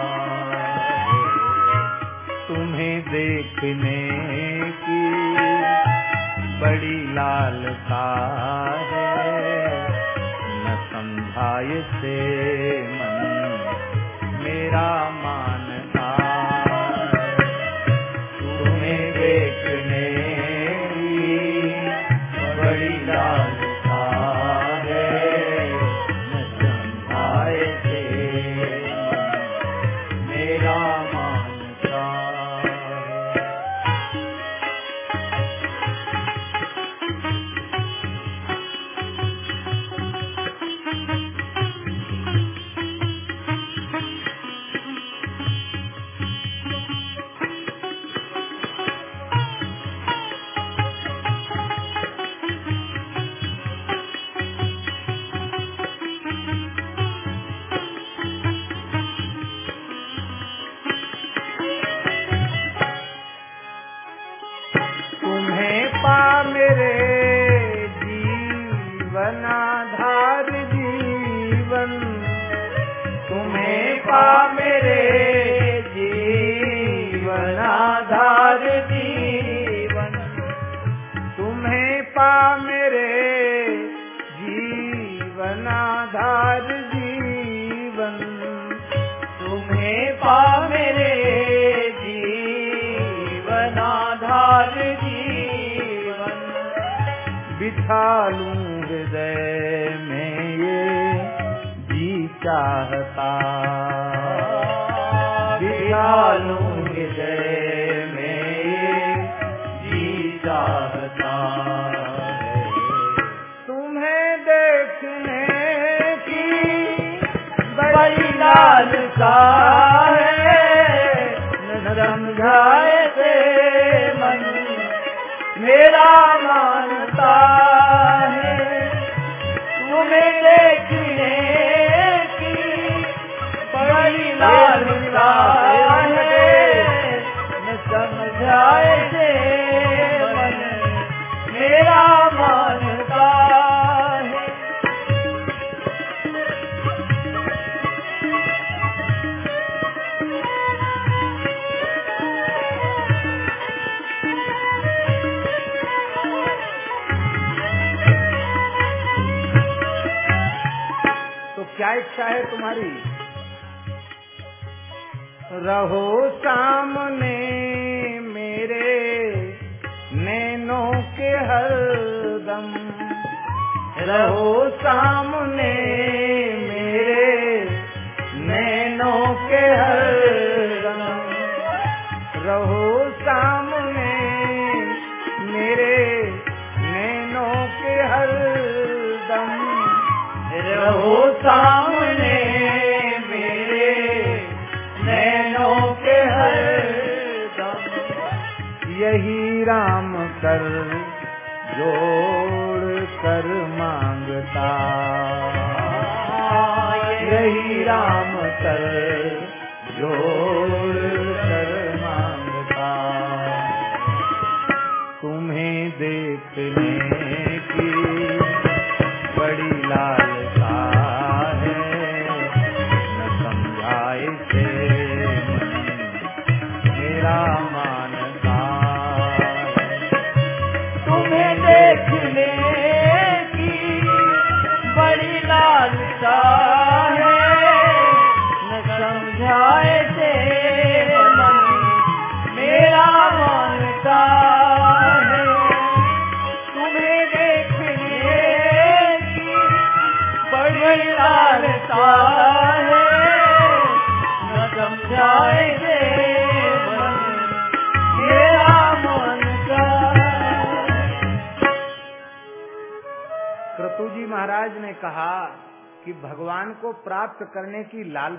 तुम्हें देखने की बड़ी लालता है। न समझाए से मन मेरा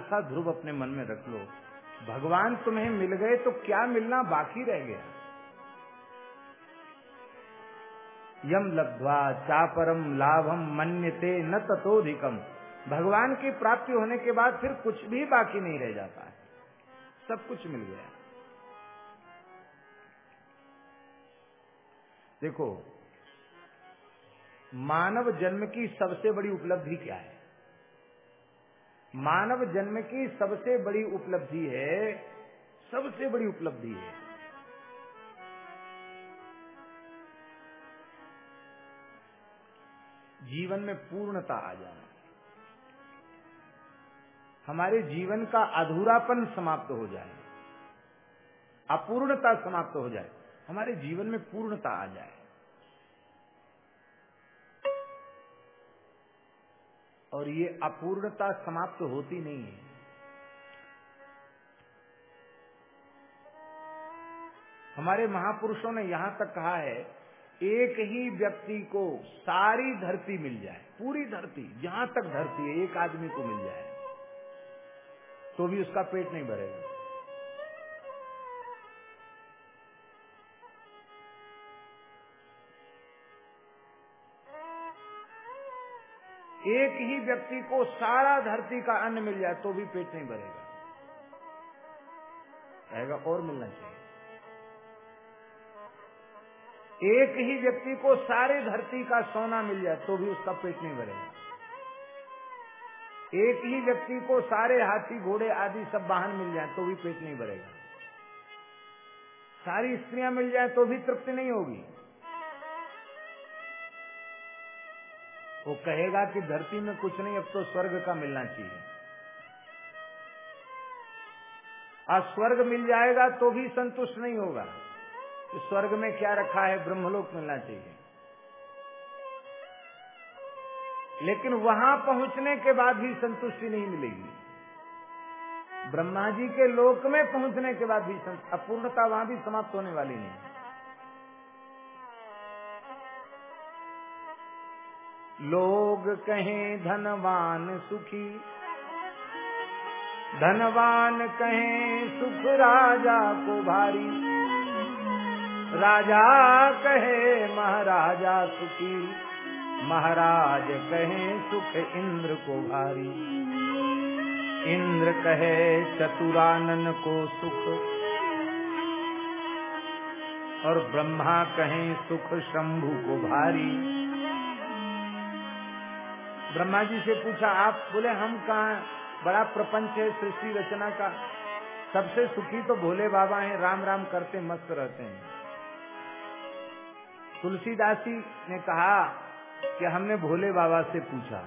लालसा ध्रुव अपने मन में रख लो। भगवान तुम्हें मिल गए तो क्या मिलना बाकी रह गया? यम लब्ध्वा चापरम लाभम मन्यते न तथोधिकम भगवान की प्राप्ति होने के बाद फिर कुछ भी बाकी नहीं रह जाता है। सब कुछ मिल गया। देखो, मानव जन्म की सबसे बड़ी उपलब्धि क्या है? मानव जन्म की सबसे बड़ी उपलब्धि है, सबसे बड़ी उपलब्धि है। जीवन में पूर्णता आ जाना। हमारे जीवन का अधूरापन समाप्त हो जाए, अपूर्णता समाप्त हो जाए, हमारे जीवन में पूर्णता आ जाए। और ये अपूर्णता समाप्त होती नहीं है। हमारे महापुरुषों ने यहाँ तक कहा है, एक ही व्यक्ति को सारी धरती मिल जाए, पूरी धरती, जहाँ तक धरती है, एक आदमी को मिल जाए तो भी उसका पेट नहीं भरेगा। एक ही व्यक्ति को सारा धरती का अन्न मिल जाए तो भी पेट नहीं भरेगा। रहेगा और मिलना चाहिए। एक ही व्यक्ति को सारे धरती का सोना मिल जाए तो भी उसका पेट नहीं भरेगा। एक ही व्यक्ति को सारे हाथी, घोड़े आदि सब वाहन मिल जाए तो भी पेट नहीं भरेगा। सारी स्त्रियाँ मिल जाए तो भी तृप्ति नहीं होगी। वो कहेगा कि धरती में कुछ नहीं, अब तो स्वर्ग का मिलना चाहिए। और स्वर्ग मिल जाएगा तो भी संतुष्ट नहीं होगा। तो स्वर्ग में क्या रखा है? ब्रह्मलोक मिलना चाहिए। लेकिन वहाँ पहुँचने के बाद भी संतुष्टि नहीं मिलेगी। ब्रह्मा जी के लोक में पहुँचने के बाद भी अपूर्णता वहाँ भी समाप्त होने वाली नहीं। लोग कहें धनवान सुखी। धनवान कहें सुख राजा को भारी। राजा कहे महाराजा सुखी। महाराज कहे सुख इंद्र को भारी। इंद्र कहे चतुरानन को सुख। और ब्रह्मा कहे सुख शंभु को भारी। ब्रह्मा जी से पूछा, आप बोले, हम कहा बड़ा प्रपंच है, सृष्टि रचना का। सबसे सुखी तो भोले बाबा हैं, राम राम करते मस्त रहते हैं। तुलसीदासी ने कहा कि हमने भोले बाबा से पूछा।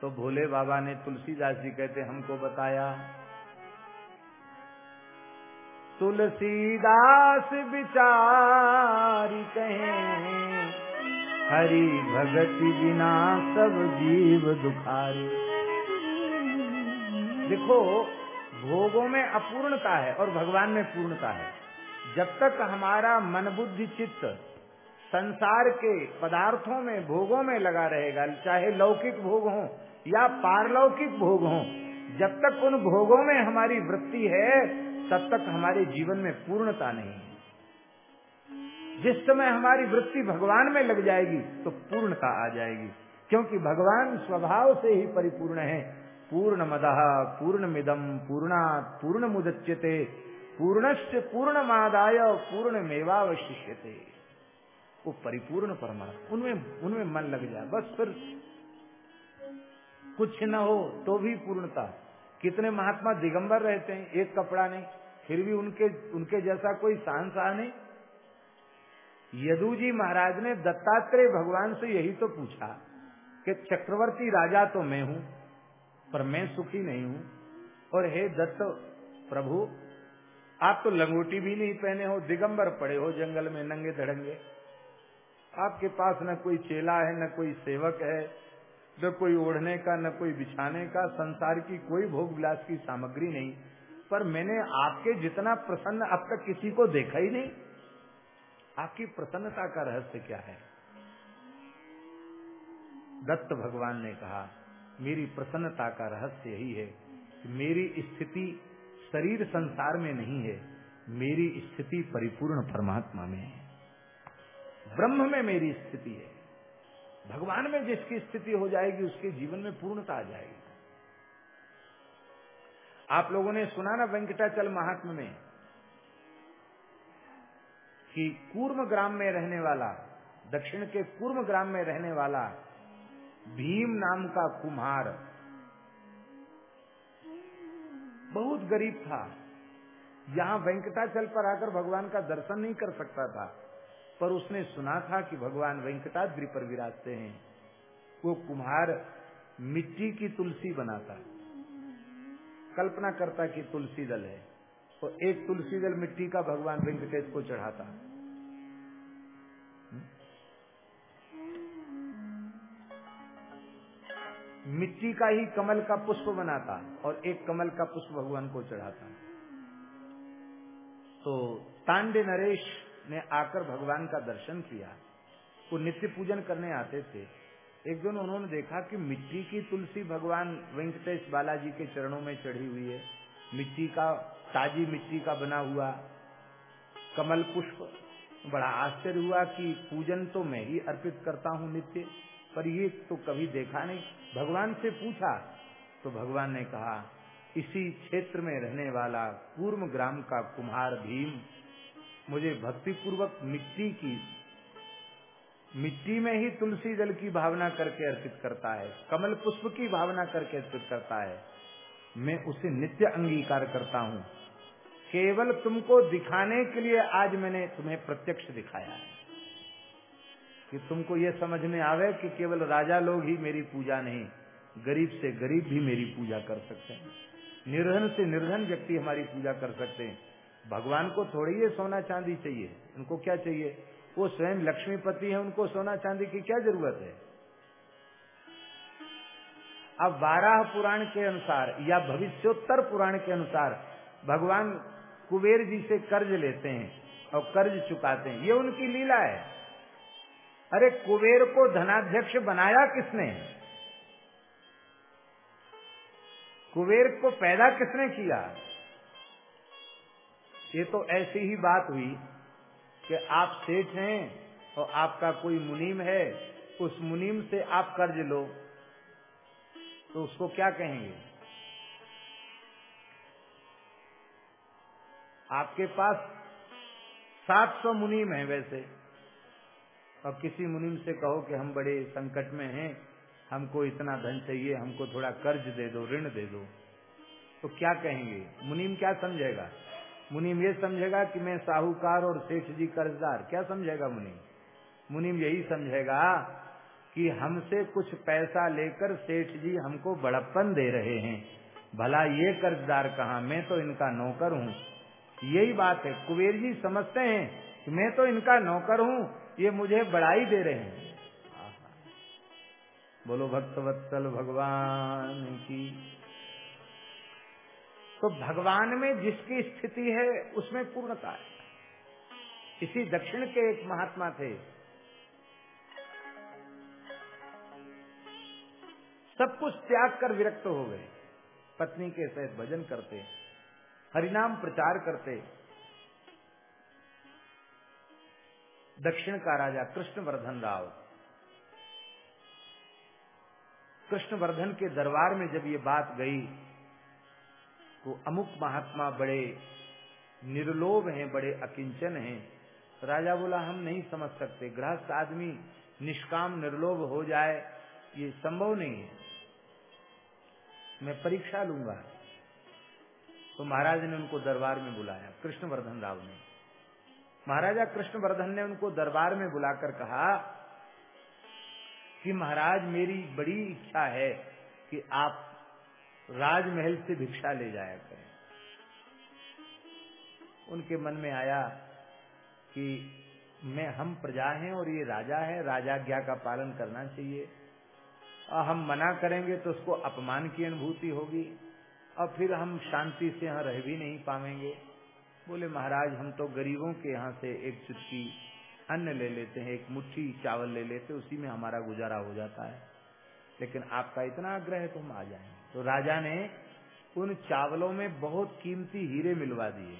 तो भोले बाबा ने तुलसीदास जी कहते, हमको बताया। तुलसीदास विचारी कहें हरि भगति बिना सब जीव दुखारी। देखो, भोगों में अपूर्णता है और भगवान में पूर्णता है। जब तक हमारा मन बुद्धि चित्त संसार के पदार्थों में, भोगों में लगा रहेगा, चाहे लौकिक भोग हो या पारलौकिक भोग हो, जब तक उन भोगों में हमारी वृत्ति है, तब तक हमारे जीवन में पूर्णता नहीं है। जिस समय हमारी वृत्ति भगवान में लग जाएगी तो पूर्णता आ जाएगी। क्योंकि भगवान स्वभाव से ही परिपूर्ण है। पूर्ण मदह पूर्ण मिदम पूर्णा पूर्ण मुदच्यते पूर्णस्य पूर्ण मादाय पूर्ण मेवावशिष्यते वो परिपूर्ण परमात्मा, उनमें उनमें मन लग जाए, बस फिर कुछ न हो तो भी पूर्णता। कितने महात्मा दिगंबर रहते हैं, एक कपड़ा नहीं, फिर भी उनके उनके जैसा कोई शानशाह नहीं। यदु जी महाराज ने दत्तात्रेय भगवान से यही तो पूछा कि चक्रवर्ती राजा तो मैं हूँ, पर मैं सुखी नहीं हूँ। और हे दत्त प्रभु, आप तो लंगोटी भी नहीं पहने हो, दिगंबर पड़े हो जंगल में नंगे धड़ंगे। आपके पास न कोई चेला है, न कोई सेवक है, न कोई ओढ़ने का, न कोई बिछाने का, संसार की कोई भोग विलास की सामग्री नहीं। पर मैंने आपके जितना प्रसन्न अब तक किसी को देखा ही नहीं। आपकी प्रसन्नता का रहस्य क्या है? दत्त भगवान ने कहा, मेरी प्रसन्नता का रहस्य यही है कि मेरी स्थिति शरीर संसार में नहीं है, मेरी स्थिति परिपूर्ण परमात्मा में है। ब्रह्म में मेरी स्थिति है। भगवान में जिसकी स्थिति हो जाएगी, उसके जीवन में पूर्णता आ जाएगी। आप लोगों ने सुना ना, वेंकटाचल महात्मा में कि कूर्म ग्राम में रहने वाला, दक्षिण के कूर्म ग्राम में रहने वाला भीम नाम का कुम्हार बहुत गरीब था। यहाँ वेंकटाचल पर आकर भगवान का दर्शन नहीं कर सकता था, पर उसने सुना था कि भगवान वेंकटाद्रि पर विराजते हैं। वो कुम्हार मिट्टी की तुलसी बनाता। कल्पना करता कि तुलसी दल है। तो एक तुलसी दल मिट्टी का भगवान वेंकटेश को चढ़ाता। मिट्टी का ही कमल का पुष्प बनाता और एक कमल का पुष्प भगवान को चढ़ाता। तो तांडे नरेश ने आकर भगवान का दर्शन किया। वो नित्य पूजन करने आते थे। एक दिन उन्होंने देखा कि मिट्टी की तुलसी भगवान वेंकटेश बालाजी के चरणों में चढ़ी हुई है। मिट्टी का ताजी मिट्टी का बना हुआ कमल पुष्प। बड़ा आश्चर्य हुआ कि पूजन तो मैं ही अर्पित करता हूँ नित्य, पर ये तो कभी देखा नहीं। भगवान से पूछा तो भगवान ने कहा, इसी क्षेत्र में रहने वाला पूर्व ग्राम का कुम्हार भीम, मुझे भक्ति पूर्वक मिट्टी की, मिट्टी में ही तुलसी जल की भावना करके अर्पित करता है, कमल पुष्प की भावना करके अर्पित करता है। मैं उसे नित्य अंगीकार करता हूँ। केवल तुमको दिखाने के लिए आज मैंने तुम्हें प्रत्यक्ष दिखाया है। कि तुमको ये समझ में आवे कि केवल राजा लोग ही मेरी पूजा नहीं, गरीब से गरीब भी मेरी पूजा कर सकते हैं। निर्धन से निर्धन व्यक्ति हमारी पूजा कर सकते हैं। भगवान को थोड़ी ये सोना चांदी चाहिए, उनको क्या चाहिए? वो स्वयं लक्ष्मीपति है, उनको सोना चांदी की क्या ज़रूरत है? अब बारह पुराण के अनुसार या भविष्योत्तर पुराण के अनुसार भगवान कुबेर जी से कर्ज लेते हैं और कर्ज चुकाते हैं। ये उनकी लीला है। अरे कुबेर को धनाध्यक्ष बनाया किसने? कुबेर को पैदा किसने किया? ये तो ऐसी ही बात हुई कि आप सेठ हैं और आपका कोई मुनीम है, उस मुनीम से आप कर्ज लो। तो उसको क्या कहेंगे? आपके पास 700 मुनीम है वैसे। और किसी मुनीम से कहो कि हम बड़े संकट में हैं, हमको इतना धन चाहिए, हमको थोड़ा कर्ज दे दो, ऋण दे दो। तो क्या कहेंगे? मुनीम क्या समझेगा? मुनीम ये समझेगा कि मैं साहूकार और सेठ जी कर्जदार। क्या समझेगा मुनीम? मुनीम यही समझेगा कि हमसे कुछ पैसा लेकर सेठ जी हमको बड़प्पन दे रहे हैं। भला ये कर्जदार कहा? मैं तो इनका नौकर हूँ। यही बात है। कुबेर जी समझते हैं कि मैं तो इनका नौकर हूँ, ये मुझे बड़ाई दे रहे हैं। बोलो भक्तवत्सल भगवान की। तो भगवान में जिसकी स्थिति है, उसमें पूर्णता है। इसी दक्षिण के एक महात्मा थे। सब कुछ त्याग कर विरक्त हो गए। पत्नी के सहित भजन करते। हरिनाम प्रचार करते। दक्षिण का राजा कृष्णवर्धन राव। कृष्णवर्धन के दरबार में जब ये बात गई तो अमुक महात्मा बड़े निर्लोभ हैं, बड़े अकिंचन हैं। राजा बोला, हम नहीं समझ सकते। गृहस्थ आदमी निष्काम, निर्लोभ हो जाए, ये संभव नहीं है। मैं परीक्षा लूँगा। तो महाराज ने उनको दरबार में बुलाया, कृष्णवर्धन राव ने। महाराजा कृष्णवर्धन ने उनको दरबार में बुलाकर कहा कि महाराज, मेरी बड़ी इच्छा है कि आप राजमहल से भिक्षा ले जाया करें। उनके मन में आया कि मैं, हम प्रजा हैं और ये राजा है, राजाज्ञा का पालन करना चाहिए। और हम मना करेंगे तो उसको अपमान की अनुभूति होगी। और फिर हम शांति से यहाँ रह भी नहीं पाएँगे बोले, महाराज, हम तो गरीबों के यहाँ से एक चुटकी अन्न ले लेते हैं, एक मुट्ठी चावल ले लेते उसी में हमारा गुजारा हो जाता है। लेकिन आपका इतना आग्रह है तो हम आ जाएँगे। तो राजा ने उन चावलों में बहुत कीमती हीरे मिलवा दिए।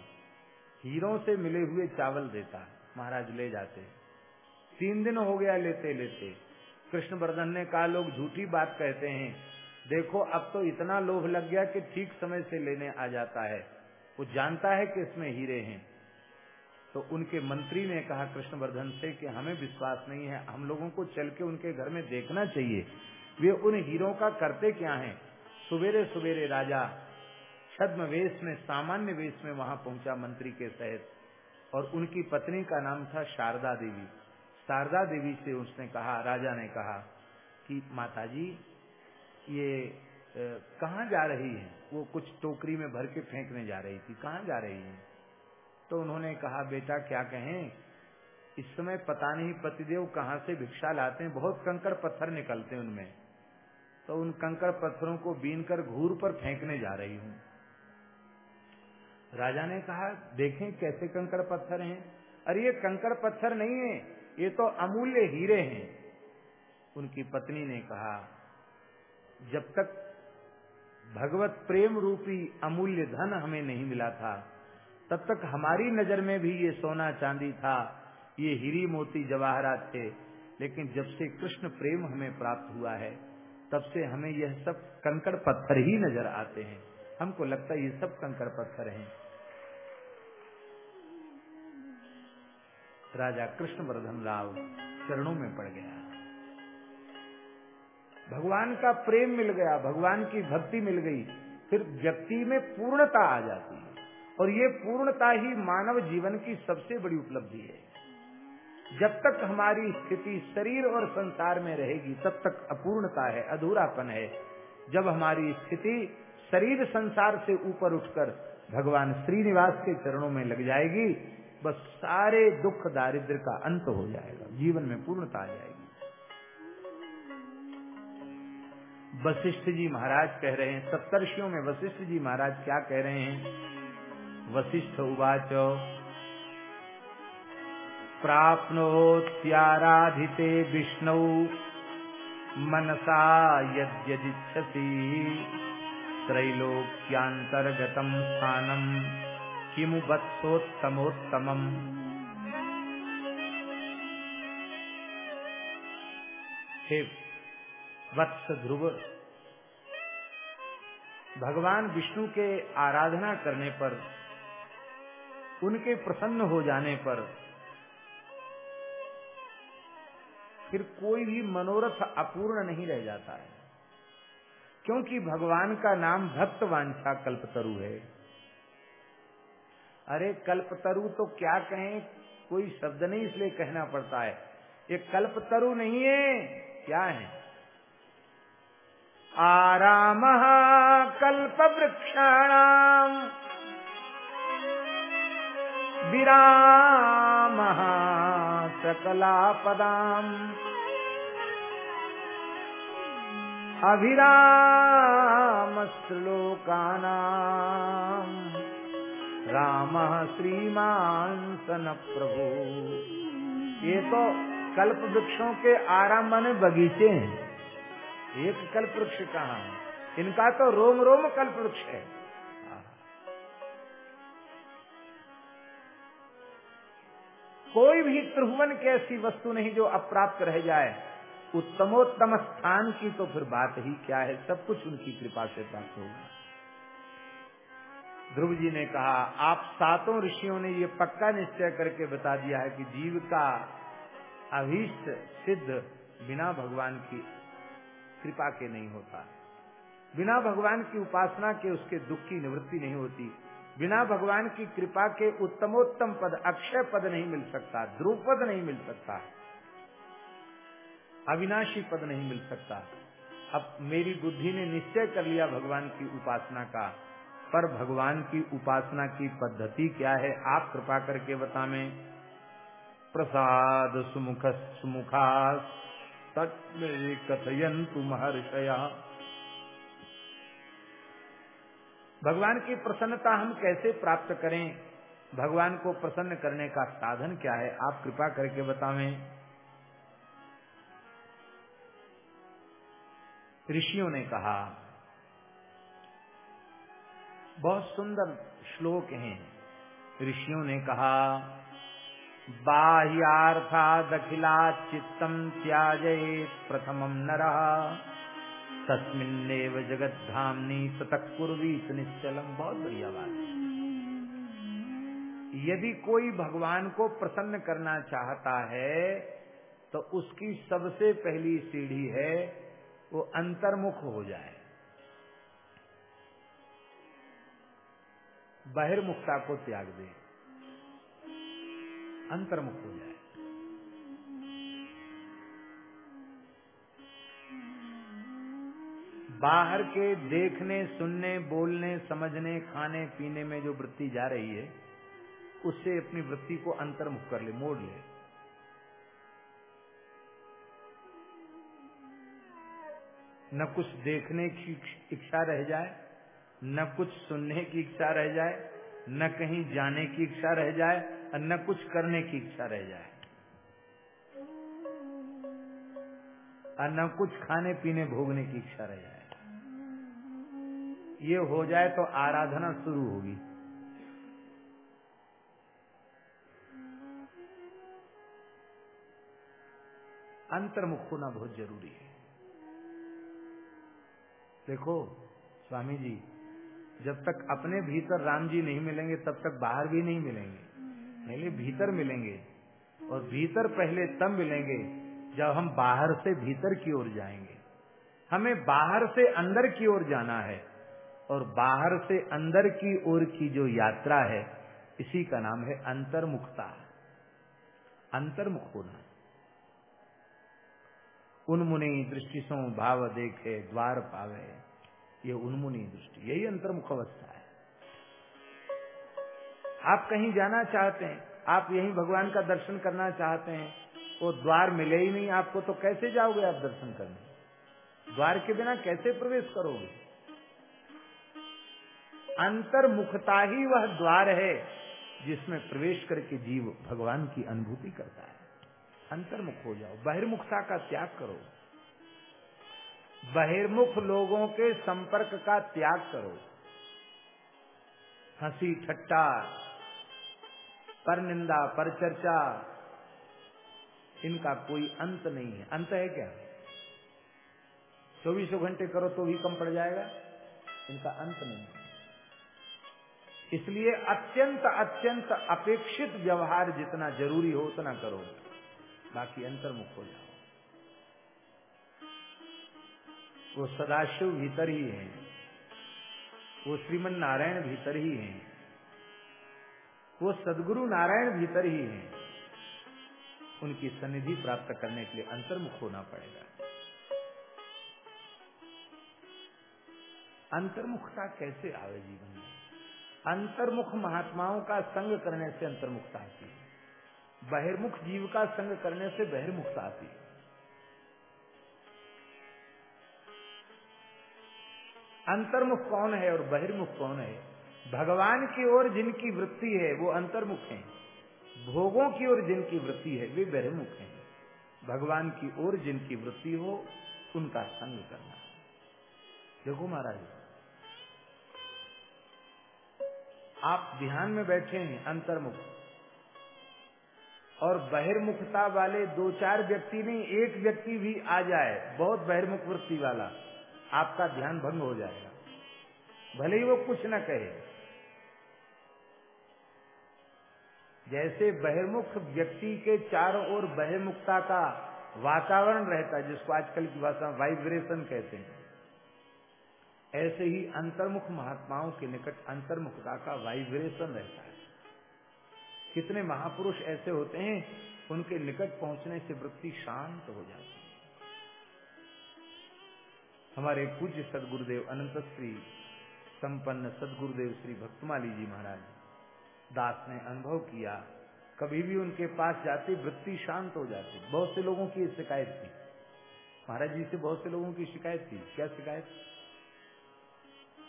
हीरों से मिले हुए चावल देता महाराज, ले जाते तीन दिन हो गया लेते लेते कृष्णवर्धन ने कहा, लोग झूठी बात कहते हैं। देखो, अब तो इतना लोभ लग गया कि ठीक समय से लेने आ जाता है। वो जानता है कि इसमें हीरे हैं। तो उनके मंत्री ने कहा, कृष्णवर्धन से, कि हमें विश्वास नहीं है। हम लोगों को चल के उनके घर में देखना चाहिए। वे उन हीरों का करते क्या हैं? सवेरे सवेरे राजा छद्म वेश में, सामान्य वेश में वहाँ पहुँचा मंत्री के सहित। और उनकी पत्नी का नाम था शारदा देवी। शारदा देवी से उसने कहा, राजा ने कहा कि, माताजी ये कहाँ जा रही है? वो कुछ टोकरी में भर के फेंकने जा रही थी। कहाँ जा रही है? तो उन्होंने कहा, बेटा, क्या कहें? इस समय पता नहीं पतिदेव कहाँ से भिक्षा लाते हैं। बहुत कंकड़ पत्थर निकलते हैं उनमें। तो उन कंकड़ पत्थरों को बीन कर घूर पर फेंकने जा रही हूँ। राजा ने कहा, देखें कैसे कंकड़ पत्थर हैं। अरे, ये कंकड़ पत्थर नहीं है। ये तो अमूल्य हीरे हैं। उनकी पत्नी ने कहा जब तक भगवत प्रेम रूपी अमूल्य धन हमें नहीं मिला था, तब तक हमारी नज़र में भी ये सोना चांदी था, ये हीरी मोती जवाहरात थे। लेकिन जब से कृष्ण प्रेम हमें प्राप्त हुआ है, तब से हमें यह सब कंकड़ पत्थर ही नज़र आते हैं। हमको लगता है ये सब कंकड़ पत्थर हैं। राजा कृष्णवर्धन राव चरणों में पड़ गया। भगवान का प्रेम मिल गया, भगवान की भक्ति मिल गई, फिर व्यक्ति में पूर्णता आ जाती है। और ये पूर्णता ही मानव जीवन की सबसे बड़ी उपलब्धि है। जब तक हमारी स्थिति शरीर और संसार में रहेगी, तब तक अपूर्णता है, अधूरापन है। जब हमारी स्थिति शरीर संसार से ऊपर उठकर भगवान श्रीनिवास के चरणों में लग जाएगी, बस सारे दुख दारिद्र का अंत हो जाएगा, जीवन में पूर्णता आ जाएगी। वशिष्ठ जी महाराज कह रहे हैं, सप्तर्षियों में वशिष्ठ जी महाराज क्या कह रहे हैं? वशिष्ठ उवाच, प्राप्नोत्याराधिते विष्णु, मनसा यद्यदिच्छसि स्थानं किमु वत्सोत्तमोत्तमम् हे वत्स ध्रुव। भगवान विष्णु के आराधना करने पर, उनके प्रसन्न हो जाने पर, फिर कोई भी मनोरथ अपूर्ण नहीं रह जाता है। क्योंकि भगवान का नाम भक्त वांछा कल्पतरु है। अरे कल्पतरु तो क्या कहें, कोई शब्द नहीं इसलिए कहना पड़ता है। ये कल्पतरु नहीं है, क्या है? आराम कल्प वृक्षाणाम विराम सकलापदाम्। अभिरामश्लोकानाम्। रामः श्रीमान सन प्रभु ये तो कल्प वृक्षों के आराम में बगीचे हैं। एक कल्प वृक्ष कहाँ इनका तो रोम रोम कल्प वृक्ष है। कोई भी त्रिभुवन की ऐसी वस्तु नहीं जो अप्राप्त रह जाए। उत्तमोत्तम स्थान की तो फिर बात ही क्या है? सब कुछ उनकी कृपा से प्राप्त होगा। ध्रुव जी ने कहा, आप सातों ऋषियों ने ये पक्का निश्चय करके बता दिया है कि जीव का अभीष्ट सिद्ध बिना भगवान की कृपा के नहीं होता। बिना भगवान की उपासना के उसके दुख की निवृत्ति नहीं होती। बिना भगवान की कृपा के उत्तमोत्तम पद, अक्षय पद नहीं मिल सकता ध्रुव पद नहीं मिल सकता। अविनाशी पद नहीं मिल सकता। अब मेरी बुद्धि ने निश्चय कर लिया भगवान की उपासना का। पर भगवान की उपासना की पद्धति क्या है, आप कृपा करके बता में प्रसाद सुमुख सुमुखा कथयन तुम हर्षया भगवान की प्रसन्नता हम कैसे प्राप्त करें? भगवान को प्रसन्न करने का साधन क्या है? आप कृपा करके बतावें। ऋषियों ने कहा, बहुत सुंदर श्लोक हैं। ऋषियों ने कहा बाह्यार्था दखिला चित्तम त्याजे प्रथमम नरः। तस्मिन्नेव जगत धामनी ततक कुर्वी सुनिश्चलम बहुत बढ़िया बात। यदि कोई भगवान को प्रसन्न करना चाहता है तो उसकी सबसे पहली सीढ़ी है, वो अंतर्मुख हो जाए। बहिर्मुखता को त्याग दे। अंतर्मुख हो जाए। बाहर के देखने, सुनने, बोलने, समझने, खाने, पीने में जो वृत्ति जा रही है, उससे अपनी वृत्ति को अंतर्मुख कर ले, मोड़ ले। न कुछ देखने की इच्छा रह जाए, न कुछ सुनने की इच्छा रह जाए, न कहीं जाने की इच्छा रह जाए और न कुछ करने की इच्छा रह जाए। और न कुछ खाने पीने भोगने की इच्छा रह जाए। ये हो जाए तो आराधना शुरू होगी। अंतर्मुख होना बहुत ज़रूरी है। देखो, स्वामी जी, जब तक अपने भीतर राम जी नहीं मिलेंगे, तब तक बाहर भी नहीं मिलेंगे। पहले भीतर मिलेंगे। और भीतर पहले तब मिलेंगे जब हम बाहर से भीतर की ओर जाएँगे। हमें बाहर से अंदर की ओर जाना है और बाहर से अंदर की ओर की जो यात्रा है, इसी का नाम है अंतर्मुखता। अंतर्मुख होना। उन्मुनि दृष्टि सो भाव देखे, द्वार पावे। ये उन्मुनि दृष्टि, यही अंतर्मुख अवस्था है। आप कहीं जाना चाहते हैं, आप यहीं भगवान का दर्शन करना चाहते हैं, वो द्वार मिले ही नहीं आपको तो कैसे जाओगे आप दर्शन करने? द्वार के बिना कैसे प्रवेश करोगे? अंतर्मुखता ही वह द्वार है जिसमें प्रवेश करके जीव भगवान की अनुभूति करता है। अंतर्मुख हो जाओ, बहिर्मुखता का त्याग करो। बहिर्मुख लोगों के संपर्क का त्याग करो। हँसी ठट्टा पर निंदा, पर चर्चा, इनका कोई अंत नहीं है। अंत है क्या? चौबीसों घंटे करो तो भी कम पड़ जाएगा। इनका अंत नहीं है। इसलिए अत्यंत अत्यंत अपेक्षित व्यवहार जितना ज़रूरी हो, उतना करो। बाकी अंतर्मुख हो जाओ। वो सदाशिव भीतर ही है। वो श्रीमन नारायण भीतर ही है। वो सदगुरु नारायण भीतर ही हैं। उनकी सनिधि प्राप्त करने के लिए अंतर्मुख होना पड़ेगा। अंतर्मुखता कैसे आवे जीवन में? अंतर्मुख महात्माओं का संग करने से अंतर्मुखता आती है। बहिर्मुख जीव का संग करने से बहिर्मुखता आती है। अंतर्मुख कौन है और बहिर्मुख कौन है? भगवान की ओर जिनकी वृत्ति है, वो अंतर्मुख है। भोगों की ओर जिनकी वृत्ति है, वे बहिर्मुख हैं। भगवान की ओर जिनकी वृत्ति हो, उनका संग करना। देखो महाराज, आप ध्यान में बैठे हैं, अंतर्मुख। और बहिर्मुखता वाले दो चार व्यक्ति नहीं, एक व्यक्ति भी आ जाए, बहुत बहिर्मुख वृत्ति वाला, आपका ध्यान भंग हो जाएगा। भले ही वो कुछ न कहे। जैसे बहिर्मुख व्यक्ति के चारों ओर बहिर्मुखता का वातावरण रहता है, जिसको आजकल की भाषा वाइब्रेशन कहते हैं। ऐसे ही अंतर्मुख महात्माओं के निकट अंतर्मुखता का वाइब्रेशन रहता है। कितने महापुरुष ऐसे होते हैं, उनके निकट पहुँचने से वृत्ति शांत हो जाती है। हमारे पूज्य सदगुरुदेव अनंत श्री, संपन्न सदगुरुदेव श्री भक्तमाली जी महाराज दास ने अनुभव किया, कभी भी उनके पास जाते वृत्ति शांत हो जाती। बहुत से लोगों की शिकायत थी। महाराज जी से बहुत से लोगों की शिकायत थी। क्या शिकायत?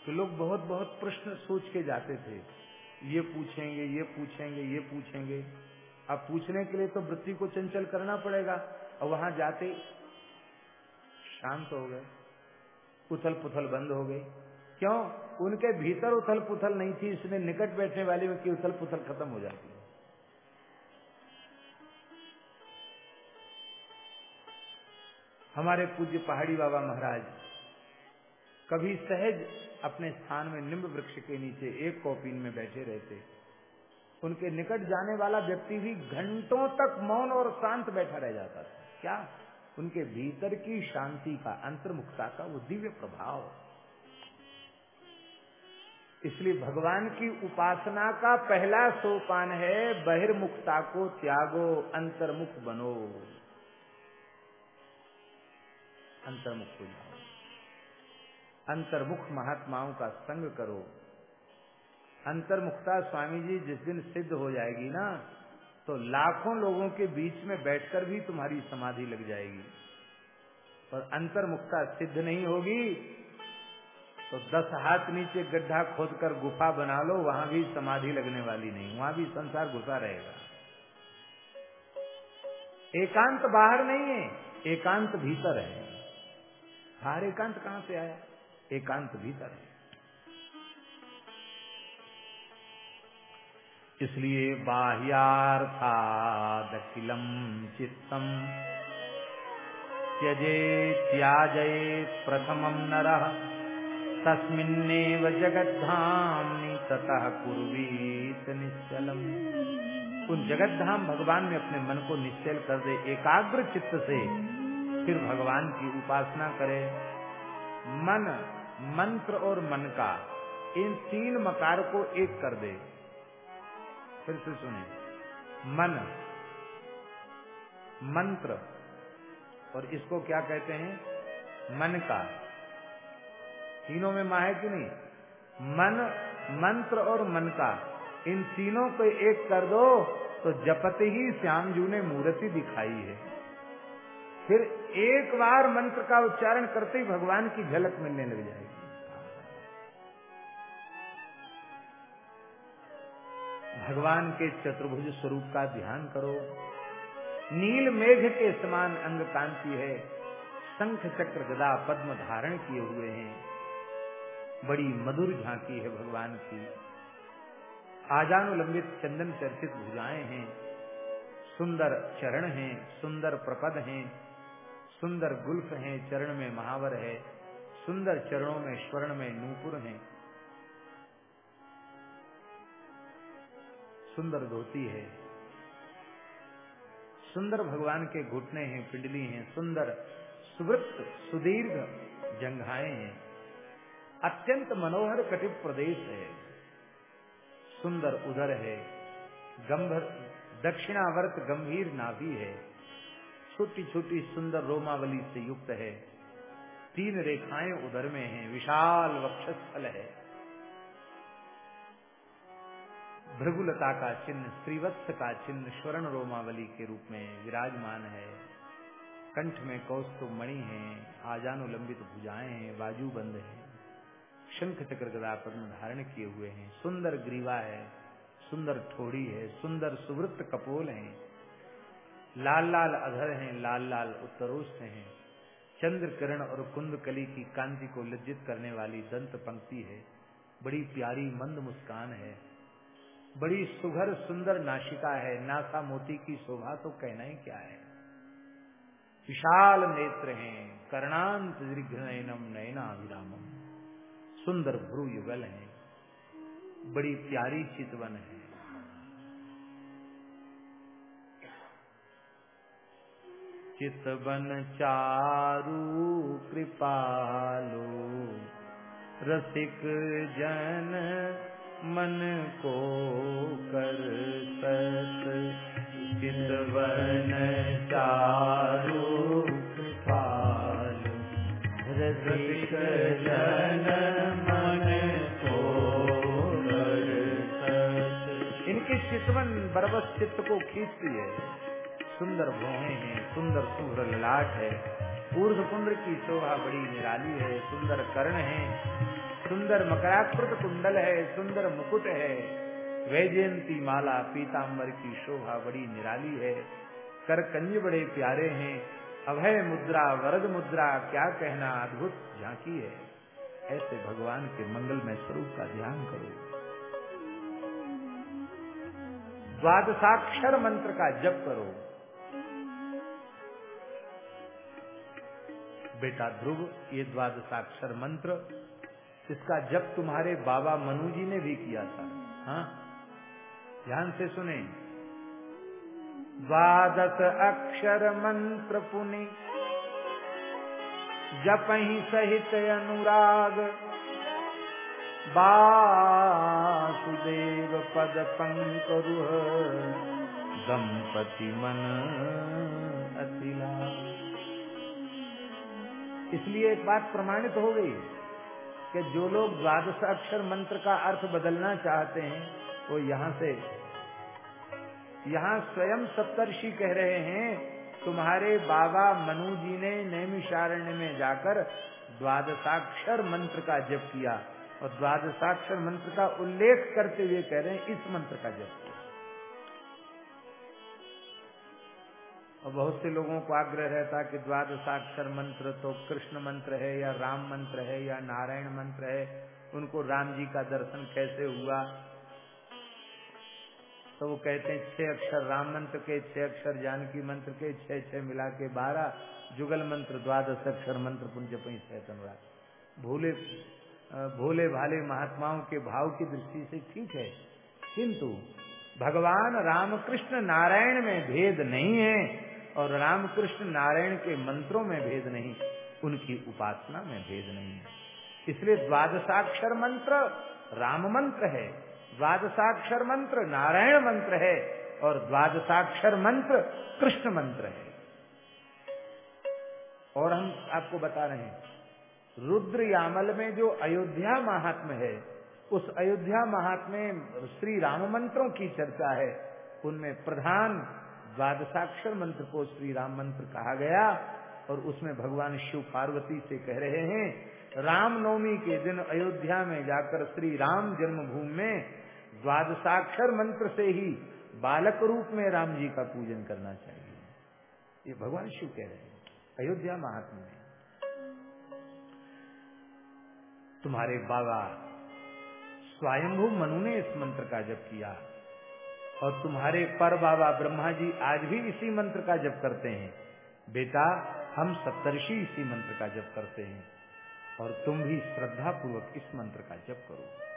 तो लोग बहुत बहुत प्रश्न सोच के जाते थे। ये पूछेंगे ये पूछेंगे ये पूछेंगे। अब पूछने के लिए तो वृत्ति को चंचल करना पड़ेगा। और वहाँ जाते शांत हो गए। उथल पुथल बंद हो गई। क्यों? उनके भीतर उथल पुथल नहीं थी इसमें निकट बैठने वाले की उथल पुथल खत्म हो जाती है। हमारे पूज्य पहाड़ी बाबा महाराज कभी सहज अपने स्थान में निम्ब वृक्ष के नीचे एक कॉपिन में बैठे रहते। उनके निकट जाने वाला व्यक्ति भी घंटों तक मौन और शांत बैठा रह जाता था। क्या? उनके भीतर की शांति का अंतर्मुखता का वो दिव्य प्रभाव। इसलिए भगवान की उपासना का पहला सोपान है, बहिर्मुखता को त्यागो, अंतर्मुख बनो। अंतर्मुख हो जाओ। अंतर्मुख महात्माओं का संग करो। अंतर्मुखता स्वामी जी जिस दिन सिद्ध हो जाएगी ना तो लाखों लोगों के बीच में बैठकर भी तुम्हारी समाधि लग जाएगी। और अंतर्मुखता सिद्ध नहीं होगी तो दस हाथ नीचे गड्ढा खोदकर गुफा बना लो, वहाँ भी समाधि लगने वाली नहीं, वहाँ भी संसार घुसा रहेगा। एकांत बाहर नहीं है, एकांत भीतर है। बाहर एकांत कहाँ से आया? एकांत भीतर है। इसलिए बाह्यार्थादखिलम चित्तम त्यजे त्याजे प्रथमम नरः। तस्मिन्नेव जगद्धाम्नि ततः कुर्वीत निश्चलम्। उन जगत धाम भगवान में अपने मन को निश्चल कर दे, एकाग्र चित्त से फिर भगवान की उपासना करे। मन, मंत्र और मन का इन तीन मकार को एक कर दे। फिर से सुने। मन, मंत्र और इसको क्या कहते हैं? मन का। तीनों में माँ है कि नहीं? मन, मंत्र और मन का। इन तीनों को एक कर दो तो जपते ही श्याम जू ने मूर्ति दिखाई है। फिर एक बार मंत्र का उच्चारण करते ही भगवान की झलक मिलने लग जाएगी। भगवान के चतुर्भुज स्वरूप का ध्यान करो। नील मेघ के समान अंग कांति है। शंख चक्र गदा पद्म धारण किए हुए हैं। बड़ी मधुर झांकी है भगवान की। आजानुलंबित चंदन चर्चित भुजाएँ हैं, सुंदर चरण हैं, सुंदर प्रपद हैं, सुंदर गुल्फ हैं, चरण में महावर है, सुंदर चरणों में स्वर्ण में नूपुर हैं। सुंदर धोती है, सुंदर भगवान के घुटने हैं, पिंडली हैं, सुंदर सुवृत्त सुदीर्घ जंघाएँ हैं। अत्यंत मनोहर कटिप प्रदेश है। सुंदर उदर है, गंभर, दक्षिणावर्त गंभीर नाभि है। छोटी छोटी सुंदर रोमावली से युक्त है। तीन रेखाएँ उदर में हैं, विशाल वक्षस्थल है। भृगुलता का चिन्ह, श्रीवत्स का चिन्ह स्वर्ण रोमावली के रूप में विराजमान है। कंठ में कौस्तुभ मणि है, आजानुलंबित भुजाएँ हैं, बाजू बंद है। शंख चक्र गदा पद्म धारण किए हुए हैं। सुंदर ग्रीवा है, सुंदर ठोड़ी है, सुंदर सुवृत्त कपोल है। लाल लाल अधर हैं, लाल लाल उत्तरोष्ठ हैं। चंद्र किरण और कुंद कली की कांति को लज्जित करने वाली दंत पंक्ति है। बड़ी प्यारी मंद मुस्कान है। बड़ी सुघर सुंदर नाशिका है। नासा मोती की शोभा तो कहना ही क्या है। विशाल नेत्र हैं। कर्णांत नयनम नयना विरामम सुंदर भ्रू युगल है। बड़ी प्यारी चितवन है। चितवन चारू कृपालो, रसिक जन मन को कर सत। चितवन चारू बरबस चित्त को खींचती है। सुंदर भोहे हैं, सुंदर सुंदर ललाट है। ऊर्ध कुंड की शोभा बड़ी निराली है। सुंदर कर्ण है, सुंदर मकराकृत कुंडल है, सुंदर मुकुट है। वैजयंती माला पीताम्बर की शोभा बड़ी निराली है। कर कंज बड़े प्यारे हैं। अभय मुद्रा, वरद मुद्रा, क्या कहना अद्भुत झांकी है। ऐसे भगवान के मंगलमय स्वरूप का ध्यान करो। द्वादशाक्षर मंत्र का जप करो। बेटा ध्रुव, ये द्वादशाक्षर मंत्र, इसका जप तुम्हारे बाबा मनु जी ने भी किया था। हाँ? ध्यान से सुने। द्वादश अक्षर मंत्र पुनि, जप ही सहित अनुराग। वासुदेव पद पंकरुह। दंपति मन अतिला। इसलिए एक बात प्रमाणित हो गई कि जो लोग द्वादश अक्षर मंत्र का अर्थ बदलना चाहते हैं वो यहाँ से यहाँ स्वयं सप्तर्षि कह रहे हैं तुम्हारे बाबा मनु जी ने नैमिषारण्य में जाकर द्वादशाक्षर मंत्र का जप किया। और द्वादशाक्षर मंत्र का उल्लेख करते हुए कह रहे हैं, इस मंत्र का जप और बहुत से लोगों को आग्रह रहता कि द्वादशाक्षर मंत्र तो कृष्ण मंत्र है, या राम मंत्र है, या नारायण मंत्र है, उनको राम जी का दर्शन कैसे हुआ? तो वो कहते हैं, छह अक्षर राम मंत्र के, छह अक्षर जानकी मंत्र के, छह छह मिला के बारह, जुगल मंत्र, द्वादश अक्षर मंत्र पुंज पंच भूले भोले भाले महात्माओं के भाव की दृष्टि से ठीक है। किंतु भगवान रामकृष्ण नारायण में भेद नहीं है और रामकृष्ण नारायण के मंत्रों में भेद नहीं, उनकी उपासना में भेद नहीं है। इसलिए द्वादशाक्षर मंत्र राम मंत्र है, द्वादशाक्षर मंत्र नारायण मंत्र है और द्वादशाक्षर मंत्र कृष्ण मंत्र है। और हम आपको बता रहे हैं रुद्र यामल में जो अयोध्या महात्म है, उस अयोध्या महात्म श्री राम मंत्रों की चर्चा है। उनमें प्रधान द्वादशाक्षर मंत्र को श्री राम मंत्र कहा गया और उसमें भगवान शिव पार्वती से कह रहे हैं, रामनवमी के दिन अयोध्या में जाकर श्री राम जन्मभूमि में द्वादशाक्षर मंत्र से ही बालक रूप में राम जी का पूजन करना चाहिए। ये भगवान शिव कह रहे हैं, अयोध्या महात्मा तुम्हारे बाबा स्वयंभू मनु ने इस मंत्र का जप किया। और तुम्हारे पर बाबा ब्रह्मा जी आज भी इसी मंत्र का जप करते हैं। बेटा, हम सप्तर्षि इसी मंत्र का जप करते हैं। और तुम भी श्रद्धा पूर्वक इस मंत्र का जप करो।